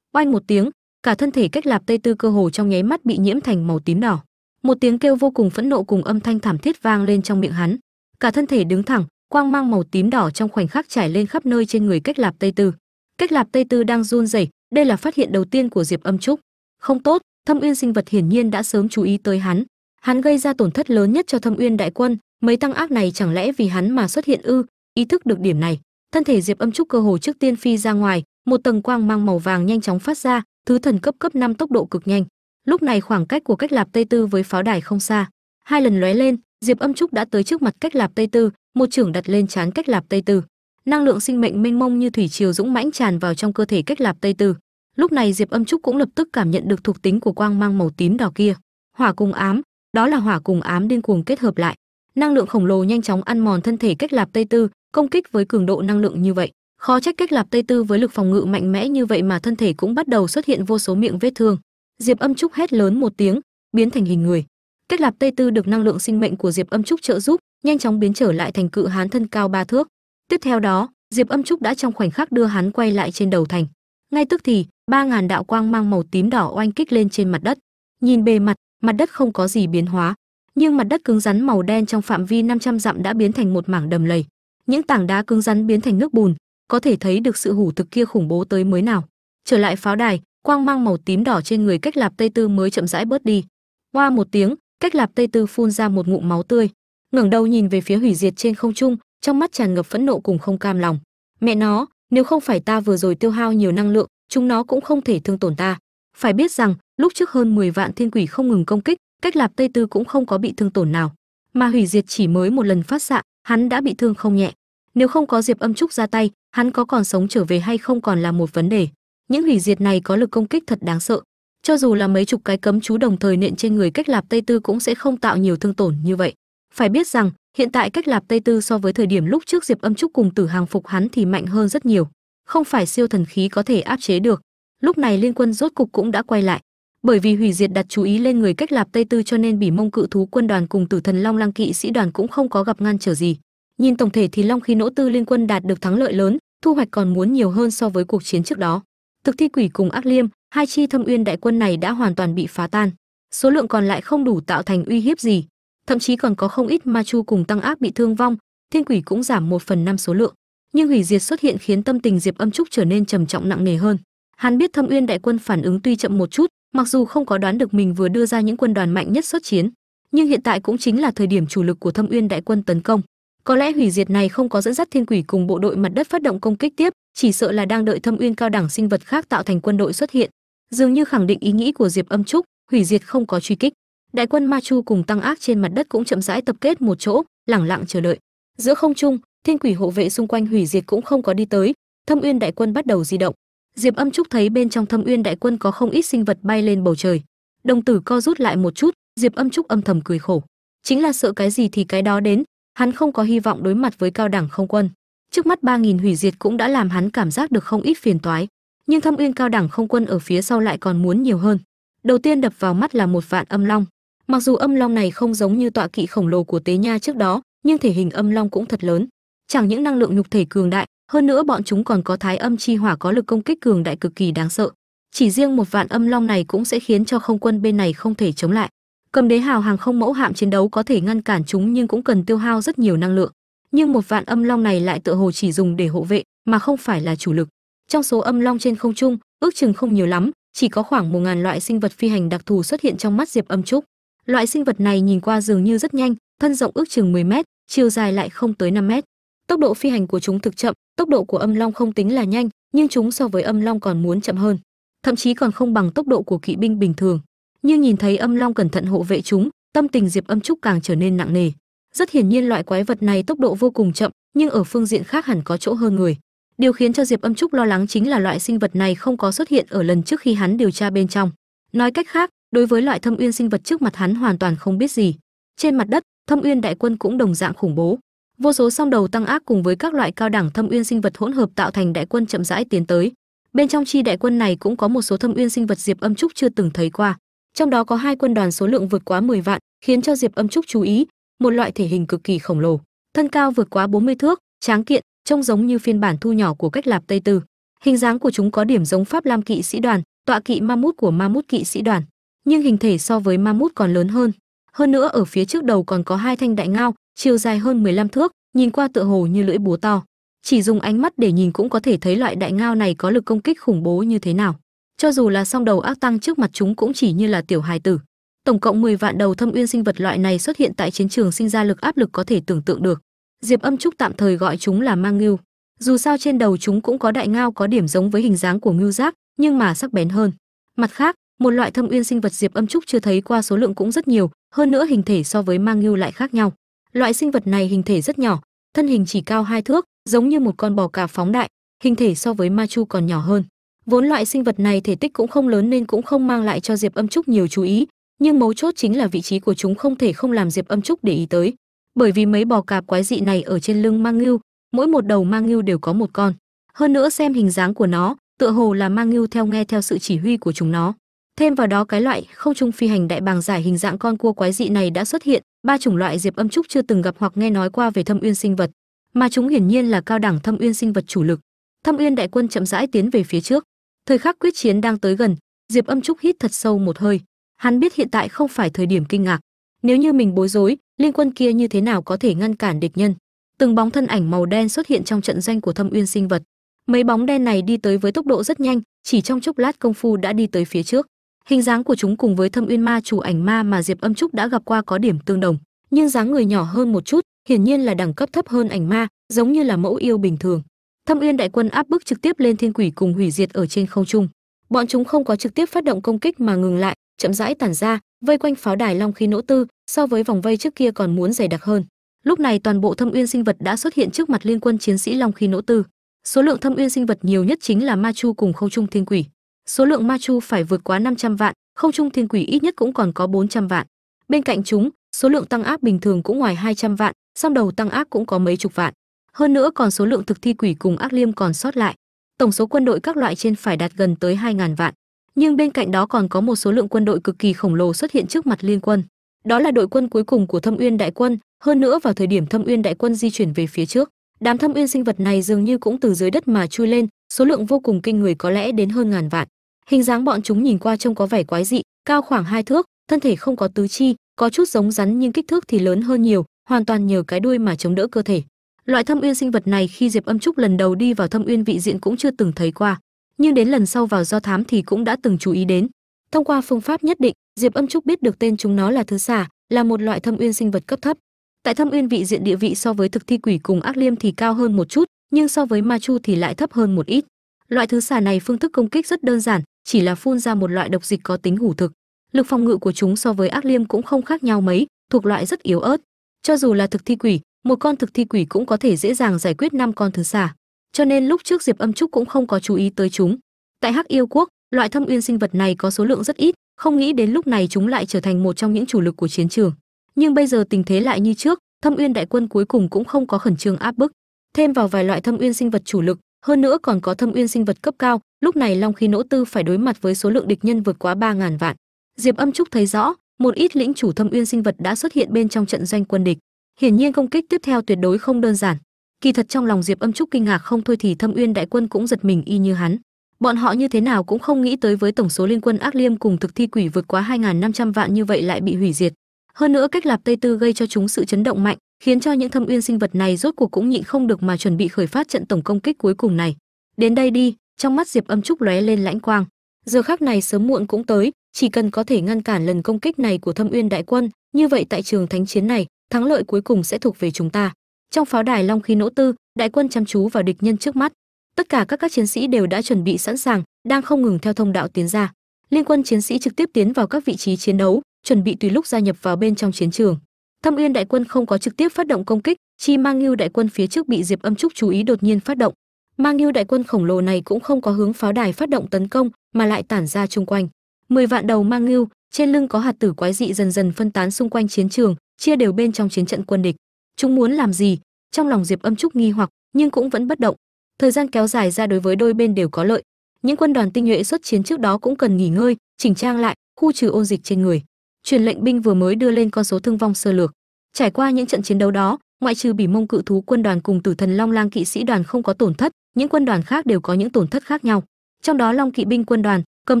Speaker 1: Oanh một tiếng, cả thân thể cách lạp tây tư cơ hồ trong nháy mắt bị nhiễm thành màu tím đỏ. Một tiếng kêu vô cùng phẫn nộ cùng âm thanh thảm thiết vang lên trong miệng hắn. Cả thân thể đứng thẳng, quang mang màu tím đỏ trong khoảnh khắc trải lên khắp nơi trên người cách lạp tây tư. Cách lạp tây tư đang run rẩy, đây là phát hiện đầu tiên của diệp âm trúc không tốt, thâm uyên sinh vật hiển nhiên đã sớm chú ý tới hắn. Hắn gây ra tổn thất lớn nhất cho thâm uyên đại quân, mấy tăng ác này chẳng lẽ vì hắn mà xuất hiện ư? Ý thức được điểm này, thân thể diệp âm trúc cơ hồ trước tiên phi ra ngoài, một tầng quang mang màu vàng nhanh chóng phát ra, thứ thần cấp cấp 5 tốc độ cực nhanh. Lúc này khoảng cách của cách lạp tây tư với pháo đài không xa. Hai lần lóe lên, diệp âm trúc đã tới trước mặt cách lạp tây tư, một trưởng đặt lên trán cách lạp tây tư. Năng lượng sinh mệnh mênh mông như thủy triều dũng mãnh tràn vào trong cơ thể cách lạp tây tư lúc này diệp âm trúc cũng lập tức cảm nhận được thuộc tính của quang mang màu tím đỏ kia. Hỏa cùng ám, đó là hỏa cùng ám điên cuồng kết hợp lại. Năng lượng khổng lồ nhanh chóng ăn mòn thân thể cách lạp tây tư, công kích với cường độ năng lượng như vậy. Khó trách cách lạp tây tư với lực phòng ngự mạnh mẽ như vậy mà thân thể cũng bắt đầu xuất hiện vô số miệng vết thương. Diệp âm trúc hét lớn một tiếng, biến thành hình người. Cách lạp tây tư được năng lượng sinh mệnh của diệp âm trúc trợ giúp, nhanh chóng biến trở lại thành cự hán thân cao ba thước. Tiếp theo đó, diệp âm trúc đã trong khoảnh khắc đưa hắn quay lại trên đầu thành. Ngay tức thì ba ngàn đạo quang mang màu tím đỏ oanh kích lên trên mặt đất. Nhìn bề mặt mặt đất không có gì biến hóa, nhưng mặt đất cứng rắn màu đen trong phạm vi 500 dặm đã biến thành một mảng đầm lầy. Những tảng đá cứng rắn biến thành nước bùn, có thể thấy được sự hủ thực kia khủng bố tới mới nào. Trở lại pháo đài, quang mang màu tím đỏ trên người cách lạp tây tư mới chậm rãi bớt đi. Qua một tiếng, cách lạp tây tư phun ra một ngụm máu tươi. Ngẩng đầu nhìn về phía hủy diệt trên không trung, trong mắt tràn ngập phẫn nộ cùng không cam lòng. Mẹ nó, nếu không phải ta vừa rồi tiêu hao nhiều năng lượng chúng nó cũng không thể thương tổn ta. Phải biết rằng, lúc trước hơn 10 vạn thiên quỷ không ngừng công kích, cách lạp tây tư cũng không có bị thương tổn nào. Mà hủy diệt chỉ mới một lần phát xạ, hắn đã bị thương không nhẹ. Nếu không có diệp âm trúc ra tay, hắn có còn sống trở về hay không còn là một vấn đề. Những hủy diệt này có lực công kích thật đáng sợ. Cho dù là mấy chục cái cấm chú đồng thời nện trên người cách lạp tây tư cũng sẽ không tạo nhiều thương tổn như vậy. Phải biết rằng, hiện tại cách lạp tây tư so với thời điểm lúc trước diệp âm trúc cùng tử hàng phục hắn thì mạnh hơn rất nhiều không phải siêu thần khí có thể áp chế được. Lúc này liên quân rốt cục cũng đã quay lại. Bởi vì hủy diệt đặt chú ý lên người cách lạp tây tư cho nên bỉ mông cự thú quân đoàn cùng tử thần long lăng kỵ sĩ đoàn cũng không có gặp ngăn trở gì. Nhìn tổng thể thì long khí nỗ tư liên quân đạt được thắng lợi lớn, thu hoạch còn muốn nhiều hơn so với cuộc chiến trước đó. Thực thi quỷ cùng ác liêm, hai chi thâm uyên đại quân này đã hoàn toàn bị phá tan. Số lượng còn lại không đủ tạo thành uy hiếp gì. Thậm chí còn có không ít ma chu cùng tăng ác bị thương vong, thiên quỷ cũng giảm một phần năm số lượng nhưng hủy diệt xuất hiện khiến tâm tình diệp âm trúc trở nên trầm trọng nặng nề hơn. Hắn biết thâm uyên đại quân phản ứng tuy chậm một chút, mặc dù không có đoán được mình vừa đưa ra những quân đoàn mạnh nhất xuất chiến, nhưng hiện tại cũng chính là thời điểm chủ lực của thâm uyên đại quân tấn công. Có lẽ hủy diệt này không có dẫn dắt thiên quỷ cùng bộ đội mặt đất phát động công kích tiếp, chỉ sợ là đang đợi thâm uyên cao đẳng sinh vật khác tạo thành quân đội xuất hiện. Dường như khẳng định ý nghĩ của diệp âm trúc, hủy diệt không có truy kích. Đại quân ma chu cùng tăng ác trên mặt đất cũng chậm rãi tập kết một chỗ, lẳng lặng chờ đợi. Giữa không trung thiên quỷ hộ vệ xung quanh hủy diệt cũng không có đi tới, thâm uyên đại quân bắt đầu di động. Diệp âm trúc thấy bên trong thâm uyên đại quân có không ít sinh vật bay lên bầu trời. Đồng tử co rút lại một chút, diệp âm trúc âm thầm cười khổ. Chính là sợ cái gì thì cái đó đến, hắn không có hy vọng đối mặt với cao đẳng không quân. Trước mắt ba nghìn hủy diệt cũng đã làm hắn cảm giác được không ít phiền toái, nhưng thâm uyên cao đẳng không quân ở phía sau lại còn muốn nhiều hơn. Đầu tiên đập vào mắt là một vạn âm long. Mặc dù âm long này không giống như tọa kỵ khổng lồ của tế nha trước đó, nhưng thể hình âm long cũng thật lớn chẳng những năng lượng nhục thể cường đại, hơn nữa bọn chúng còn có thái âm chi hỏa có lực công kích cường đại cực kỳ đáng sợ. Chỉ riêng một vạn âm long này cũng sẽ khiến cho không quân bên này không thể chống lại. Cầm đế hào hàng không mẫu hạm chiến đấu có thể ngăn cản chúng nhưng cũng cần tiêu hao rất nhiều năng lượng. Nhưng một vạn âm long này lại tựa hồ chỉ dùng để hộ vệ, mà không phải là chủ lực. Trong số âm long trên không trung, ước chừng không nhiều lắm, chỉ có khoảng một ngàn loại sinh vật phi hành đặc thù xuất hiện trong mắt diệp âm trúc. Loại sinh vật này nhìn qua dường như rất nhanh, thân rộng ước chừng 10 mét, chiều dài lại không tới 5 mét tốc độ phi hành của chúng thực chậm, tốc độ của âm long không tính là nhanh, nhưng chúng so với âm long còn muốn chậm hơn, thậm chí còn không bằng tốc độ của kỵ binh bình thường. Nhưng nhìn thấy âm long cẩn thận hộ vệ chúng, tâm tình diệp âm trúc càng trở nên nặng nề. Rất hiển nhiên loại quái vật này tốc độ vô cùng chậm, nhưng ở phương diện khác hẳn có chỗ hơn người. Điều khiến cho diệp âm trúc lo lắng chính là loại sinh vật này không có xuất hiện ở lần trước khi hắn điều tra bên trong. Nói cách khác, đối với loại thâm uyên sinh vật trước mặt hắn hoàn toàn không biết gì. Trên mặt đất, thâm uyên đại quân cũng đồng dạng khủng bố vô số song đầu tăng ác cùng với các loại cao đẳng thâm uyên sinh vật hỗn hợp tạo thành đại quân chậm rãi tiến tới. Bên trong chi đại quân này cũng có một số thâm uyên sinh vật diệp âm trúc chưa từng thấy qua. Trong đó có hai quân đoàn số lượng vượt quá 10 vạn, khiến cho diệp âm trúc chú ý, một loại thể hình cực kỳ khổng lồ, thân cao vượt quá 40 thước, tráng kiện, trông giống như phiên bản thu nhỏ của cách lạp tây tư. Hình dáng của chúng có điểm giống pháp lam kỵ sĩ đoàn, tọa kỵ ma mút của ma mút kỵ sĩ đoàn, nhưng hình thể so với ma mút còn lớn hơn. Hơn nữa, ở phía trước đầu còn có hai thanh đại ngao chiều dài hơn 15 thước, nhìn qua tựa hồ như lưỡi búa to. Chỉ dùng ánh mắt để nhìn cũng có thể thấy loại đại ngao này có lực công kích khủng bố như thế nào. Cho dù là song đầu ác tăng trước mặt chúng cũng chỉ như là tiểu hài tử. Tổng cộng 10 vạn đầu thâm uyên sinh vật loại này xuất hiện tại chiến trường sinh ra lực áp lực có thể tưởng tượng được. Diệp âm trúc tạm thời gọi chúng là mang ngưu. Dù sao trên đầu chúng cũng có đại ngao có điểm giống với hình dáng của ngưu giác, nhưng mà sắc bén hơn. Mặt khác, một loại thâm uyên sinh vật diệp âm trúc chưa thấy qua số lượng cũng rất nhiều, hơn nữa hình thể so với mang ngưu lại khác nhau loại sinh vật này hình thể rất nhỏ, thân hình chỉ cao hai thước, giống như một con bò cạp phóng đại, hình thể so với ma chu còn nhỏ hơn. Vốn loại sinh vật này thể tích cũng không lớn nên cũng không mang lại cho diệp âm trúc nhiều chú ý, nhưng mấu chốt chính là vị trí của chúng không thể không làm diệp âm trúc để ý tới. Bởi vì mấy bò cạp quái dị này ở trên lưng mang ngưu, mỗi một đầu mang ngưu đều có một con. Hơn nữa xem hình dáng của nó, tựa hồ là mang ngưu theo nghe theo sự chỉ huy của chúng nó thêm vào đó cái loại không trung phi hành đại bàng giải hình dạng con cua quái dị này đã xuất hiện, ba chủng loại diệp âm trúc chưa từng gặp hoặc nghe nói qua về thâm uyên sinh vật, mà chúng hiển nhiên là cao đẳng thâm uyên sinh vật chủ lực. Thâm uyên đại quân chậm rãi tiến về phía trước. Thời khắc quyết chiến đang tới gần, diệp âm trúc hít thật sâu một hơi. Hắn biết hiện tại không phải thời điểm kinh ngạc. Nếu như mình bối rối, liên quân kia như thế nào có thể ngăn cản địch nhân? Từng bóng thân ảnh màu đen xuất hiện trong trận doanh của thâm uyên sinh vật. Mấy bóng đen này đi tới với tốc độ rất nhanh, chỉ trong chốc lát công phu đã đi tới phía trước hình dáng của chúng cùng với thâm uyên ma chủ ảnh ma mà diệp âm trúc đã gặp qua có điểm tương đồng, nhưng dáng người nhỏ hơn một chút, hiển nhiên là đẳng cấp thấp hơn ảnh ma, giống như là mẫu yêu bình thường. Thâm uyên đại quân áp bức trực tiếp lên thiên quỷ cùng hủy diệt ở trên không trung. Bọn chúng không có trực tiếp phát động công kích mà ngừng lại, chậm rãi tản ra, vây quanh pháo đài long khí nỗ tư, so với vòng vây trước kia còn muốn dày đặc hơn. Lúc này toàn bộ thâm uyên sinh vật đã xuất hiện trước mặt liên quân chiến sĩ long khí nỗ tư. Số lượng thâm uyên sinh vật nhiều nhất chính là ma chu cùng không trung thiên quỷ số lượng ma chu phải vượt quá 500 vạn, không trung thiên quỷ ít nhất cũng còn có 400 vạn. Bên cạnh chúng, số lượng tăng áp bình thường cũng ngoài 200 vạn, song đầu tăng áp cũng có mấy chục vạn. Hơn nữa còn số lượng thực thi quỷ cùng ác liêm còn sót lại. Tổng số quân đội các loại trên phải đạt gần tới 2000 vạn. Nhưng bên cạnh đó còn có một số lượng quân đội cực kỳ khổng lồ xuất hiện trước mặt liên quân. Đó là đội quân cuối cùng của thâm uyên đại quân, hơn nữa vào thời điểm thâm uyên đại quân di chuyển về phía trước, đám thâm uyên sinh vật này dường như cũng từ dưới đất mà chui lên, số lượng vô cùng kinh người có lẽ đến hơn ngàn vạn hình dáng bọn chúng nhìn qua trông có vẻ quái dị, cao khoảng hai thước, thân thể không có tứ chi, có chút giống rắn nhưng kích thước thì lớn hơn nhiều, hoàn toàn nhờ cái đuôi mà chống đỡ cơ thể. Loại thâm uyên sinh vật này khi diệp âm trúc lần đầu đi vào thâm uyên vị diện cũng chưa từng thấy qua, nhưng đến lần sau vào do thám thì cũng đã từng chú ý đến. Thông qua phương pháp nhất định, diệp âm trúc biết được tên chúng nó là thứ xà, là một loại thâm uyên sinh vật cấp thấp. Tại thâm uyên vị diện địa vị so với thực thi quỷ cùng ác liêm thì cao hơn một chút, nhưng so với ma chu thì lại thấp hơn một ít. Loại thứ xà này phương thức công kích rất đơn giản chỉ là phun ra một loại độc dịch có tính hủ thực. Lực phòng ngự của chúng so với ác liêm cũng không khác nhau mấy, thuộc loại rất yếu ớt. Cho dù là thực thi quỷ, một con thực thi quỷ cũng có thể dễ dàng giải quyết năm con thứ xả. cho nên lúc trước diệp âm trúc cũng không có chú ý tới chúng. Tại hắc yêu quốc, loại thâm uyên sinh vật này có số lượng rất ít, không nghĩ đến lúc này chúng lại trở thành một trong những chủ lực của chiến trường. Nhưng bây giờ tình thế lại như trước, thâm uyên đại quân cuối cùng cũng không có khẩn trương áp bức. Thêm vào vài loại thâm uyên sinh vật chủ lực hơn nữa còn có thâm uyên sinh vật cấp cao, lúc này long khí nỗ tư phải đối mặt với số lượng địch nhân vượt quá ba ngàn vạn. Diệp âm trúc thấy rõ, một ít lĩnh chủ thâm uyên sinh vật đã xuất hiện bên trong trận doanh quân địch. Hiển nhiên công kích tiếp theo tuyệt đối không đơn giản. Kỳ thật trong lòng diệp âm trúc kinh ngạc không thôi thì thâm uyên đại quân cũng giật mình y như hắn. Bọn họ như thế nào cũng không nghĩ tới với tổng số liên quân ác liêm cùng thực thi quỷ vượt quá 2.500 vạn như vậy lại bị hủy diệt hơn nữa cách lạp tây tư gây cho chúng sự chấn động mạnh, khiến cho những thâm uyên sinh vật này rốt cuộc cũng nhịn không được mà chuẩn bị khởi phát trận tổng công kích cuối cùng này. Đến đây đi, trong mắt diệp âm trúc lóe lên lãnh quang. Giờ khắc này sớm muộn cũng tới, chỉ cần có thể ngăn cản lần công kích này của thâm uyên đại quân, như vậy tại trường thánh chiến này, thắng lợi cuối cùng sẽ thuộc về chúng ta. Trong pháo đài long khí nỗ tư, đại quân chăm chú vào địch nhân trước mắt. Tất cả các các chiến sĩ đều đã chuẩn bị sẵn sàng, đang không ngừng theo thông đạo tiến ra. Liên quân chiến sĩ trực tiếp tiến vào các vị trí chiến đấu chuẩn bị tùy lúc gia nhập vào bên trong chiến trường. Thâm uyên đại quân không có trực tiếp phát động công kích, chi mang ngưu đại quân phía trước bị diệp âm trúc chú ý đột nhiên phát động. Mang ngưu đại quân khổng lồ này cũng không có hướng pháo đài phát động tấn công, mà lại tản ra chung quanh. Mười vạn đầu mang ngưu, trên lưng có hạt tử quái dị dần dần phân tán xung quanh chiến trường, chia đều bên trong chiến trận quân địch. Chúng muốn làm gì? Trong lòng diệp âm trúc nghi hoặc, nhưng cũng vẫn bất động. Thời gian kéo dài ra đối với đôi bên đều có lợi. Những quân đoàn tinh nhuệ xuất chiến trước đó cũng cần nghỉ ngơi, chỉnh trang lại, khu trừ ôn dịch trên người truyền lệnh binh vừa mới đưa lên con số thương vong sơ lược. Trải qua những trận chiến đấu đó, ngoại trừ bỉ mông cự thú quân đoàn cùng tử thần long lang kỵ sĩ đoàn không có tổn thất, những quân đoàn khác đều có những tổn thất khác nhau. Trong đó long kỵ binh quân đoàn, cầm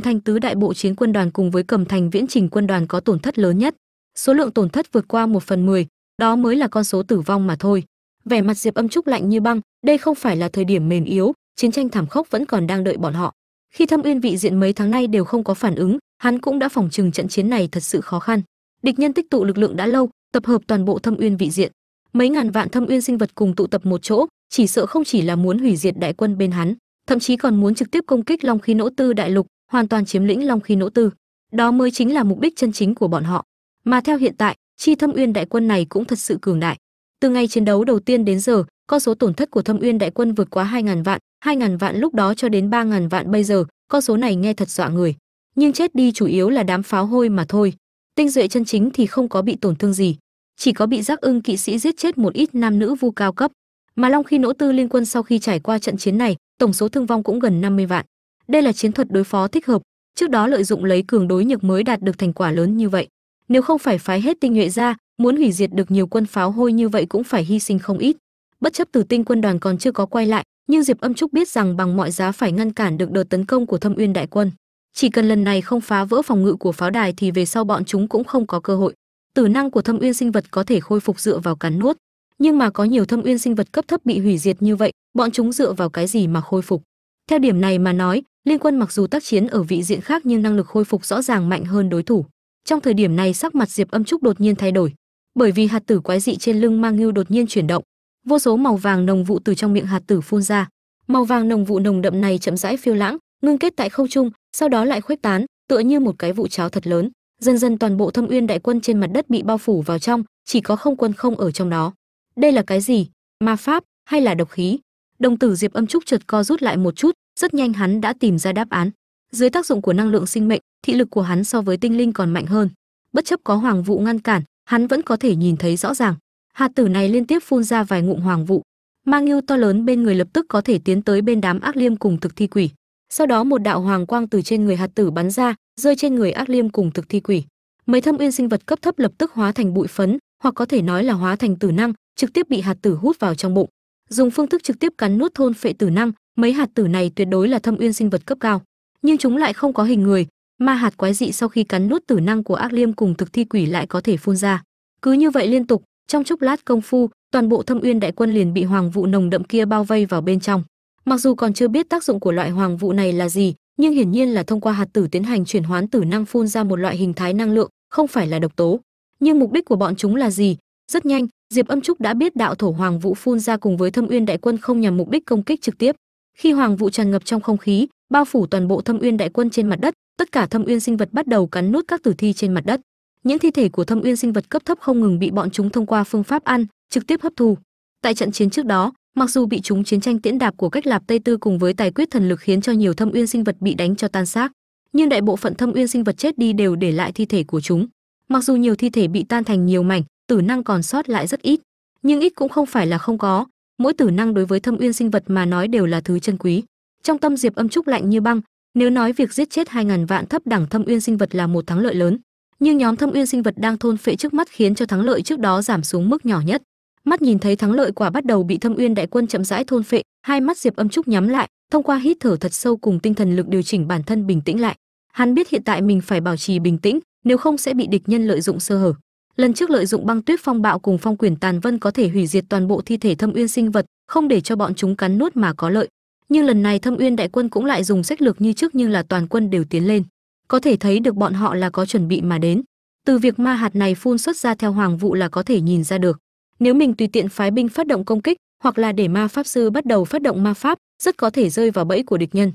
Speaker 1: thành tứ đại bộ chiến quân đoàn cùng với cầm thành viễn trình quân đoàn có tổn thất lớn nhất. Số lượng tổn thất vượt qua một phần mười, đó mới là con số tử vong mà thôi. Vẻ mặt diệp âm trúc lạnh như băng, đây không phải là thời điểm mềm yếu, chiến tranh thảm khốc vẫn còn đang đợi bọn họ. Khi thâm uyên vị diện mấy tháng nay đều không có phản ứng hắn cũng đã phòng trừng trận chiến này thật sự khó khăn. Địch nhân tích tụ lực lượng đã lâu, tập hợp toàn bộ thâm uyên vị diện. Mấy ngàn vạn thâm uyên sinh vật cùng tụ tập một chỗ, chỉ sợ không chỉ là muốn hủy diệt đại quân bên hắn, thậm chí còn muốn trực tiếp công kích long khí nỗ tư đại lục, hoàn toàn chiếm lĩnh long khí nỗ tư. Đó mới chính là mục đích chân chính của bọn họ. Mà theo hiện tại, chi thâm uyên đại quân này cũng thật sự cường đại. Từ ngày chiến đấu đầu tiên đến giờ con số tổn thất của thâm uyên đại quân vượt quá 2.000 vạn 2.000 vạn lúc đó cho đến 3.000 vạn bây giờ con số này nghe thật dọa người nhưng chết đi chủ yếu là đám pháo hôi mà thôi. Tinh duệ chân chính thì không có bị tổn thương gì, chỉ có bị giác ưng kỵ sĩ giết chết một ít nam nữ vu cao cấp. Mà long khi nỗ tư liên quân sau khi trải qua trận chiến này, tổng số thương vong cũng gần 50 vạn. Đây là chiến thuật đối phó thích hợp, trước đó lợi dụng lấy cường đối nhược mới đạt được thành quả lớn như vậy. Nếu không phải phái hết tinh nhuệ ra, muốn hủy diệt được nhiều quân pháo hôi như vậy cũng phải hy sinh không ít. Bất chấp tử tinh quân đoàn còn chưa có quay lại, nhưng diệp âm trúc biết rằng bằng mọi giá phải ngăn cản được đợt tấn công của thâm uyên đại quân chỉ cần lần này không phá vỡ phòng ngự của pháo đài thì về sau bọn chúng cũng không có cơ hội. Tử năng của thâm uyên sinh vật có thể khôi phục dựa vào cắn nuốt, nhưng mà có nhiều thâm uyên sinh vật cấp thấp bị hủy diệt như vậy, bọn chúng dựa vào cái gì mà khôi phục? Theo điểm này mà nói, liên quân mặc dù tác chiến ở vị diện khác nhưng năng lực khôi phục rõ ràng mạnh hơn đối thủ. Trong thời điểm này sắc mặt diệp âm trúc đột nhiên thay đổi, bởi vì hạt tử quái dị trên lưng mang ngưu đột nhiên chuyển động. Vô số màu vàng nồng vụ từ trong miệng hạt tử phun ra. Màu vàng nồng vụ nồng đậm này chậm rãi phiêu lãng, ngưng kết tại khâu trung sau đó lại khuếch tán, tựa như một cái vụ cháo thật lớn. Dần dần toàn bộ thâm uyên đại quân trên mặt đất bị bao phủ vào trong, chỉ có không quân không ở trong đó. Đây là cái gì? Ma pháp hay là độc khí? Đồng tử diệp âm trúc chợt co rút lại một chút, rất nhanh hắn đã tìm ra đáp án. Dưới tác dụng của năng lượng sinh mệnh, thị lực của hắn so với tinh linh còn mạnh hơn. Bất chấp có hoàng vụ ngăn cản, hắn vẫn có thể nhìn thấy rõ ràng. Hạt tử này liên tiếp phun ra vài ngụm hoàng vụ. Mang yêu to lớn bên người lập tức có thể tiến tới bên đám ác liêm cùng thực thi quỷ sau đó một đạo hoàng quang từ trên người hạt tử bắn ra, rơi trên người ác liêm cùng thực thi quỷ. Mấy thâm uyên sinh vật cấp thấp lập tức hóa thành bụi phấn, hoặc có thể nói là hóa thành tử năng, trực tiếp bị hạt tử hút vào trong bụng. Dùng phương thức trực tiếp cắn nuốt thôn phệ tử năng, mấy hạt tử này tuyệt đối là thâm uyên sinh vật cấp cao. Nhưng chúng lại không có hình người, ma hạt quái dị sau khi cắn nuốt tử năng của ác liêm cùng thực thi quỷ lại có thể phun ra. Cứ như vậy liên tục, trong chốc lát công phu, toàn bộ thâm uyên đại quân liền bị hoàng vụ nồng đậm kia bao vây vào bên trong mặc dù còn chưa biết tác dụng của loại hoàng vụ này là gì, nhưng hiển nhiên là thông qua hạt tử tiến hành chuyển hoán tử năng phun ra một loại hình thái năng lượng, không phải là độc tố. Nhưng mục đích của bọn chúng là gì? Rất nhanh, diệp âm trúc đã biết đạo thổ hoàng vụ phun ra cùng với thâm uyên đại quân không nhằm mục đích công kích trực tiếp. Khi hoàng vụ tràn ngập trong không khí, bao phủ toàn bộ thâm uyên đại quân trên mặt đất, tất cả thâm uyên sinh vật bắt đầu cắn nuốt các tử thi trên mặt đất. Những thi thể của thâm uyên sinh vật cấp thấp không ngừng bị bọn chúng thông qua phương pháp ăn, trực tiếp hấp thu. Tại trận chiến trước đó mặc dù bị chúng chiến tranh tiễn đạp của cách lạp tây tư cùng với tài quyết thần lực khiến cho nhiều thâm uyên sinh vật bị đánh cho tan xác, nhưng đại bộ phận thâm uyên sinh vật chết đi đều để lại thi thể của chúng. Mặc dù nhiều thi thể bị tan thành nhiều mảnh, tử năng còn sót lại rất ít, nhưng ít cũng không phải là không có. Mỗi tử năng đối với thâm uyên sinh vật mà nói đều là thứ chân quý. Trong tâm diệp âm trúc lạnh như băng, nếu nói việc giết chết hai ngàn vạn thấp đẳng thâm uyên sinh vật là một thắng lợi lớn, nhưng nhóm thâm uyên sinh vật đang thôn phệ trước mắt khiến cho thắng lợi trước đó giảm xuống mức nhỏ nhất mắt nhìn thấy thắng lợi quả bắt đầu bị thâm uyên đại quân chậm rãi thôn phệ, hai mắt diệp âm trúc nhắm lại, thông qua hít thở thật sâu cùng tinh thần lực điều chỉnh bản thân bình tĩnh lại. Hắn biết hiện tại mình phải bảo trì bình tĩnh, nếu không sẽ bị địch nhân lợi dụng sơ hở. Lần trước lợi dụng băng tuyết phong bạo cùng phong quyền tàn vân có thể hủy diệt toàn bộ thi thể thâm uyên sinh vật, không để cho bọn chúng cắn nuốt mà có lợi. Nhưng lần này thâm uyên đại quân cũng lại dùng sách lược như trước nhưng là toàn quân đều tiến lên. Có thể thấy được bọn họ là có chuẩn bị mà đến. Từ việc ma hạt này phun xuất ra theo hoàng vụ là có thể nhìn ra được nếu mình tùy tiện phái binh phát động công kích hoặc là để ma pháp sư bắt đầu phát động ma pháp, rất có thể rơi vào bẫy của địch nhân.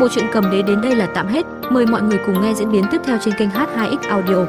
Speaker 1: Bộ truyện cầm đế đến đây là tạm hết. Mời mọi người cùng nghe diễn biến tiếp theo trên kênh h2x audio.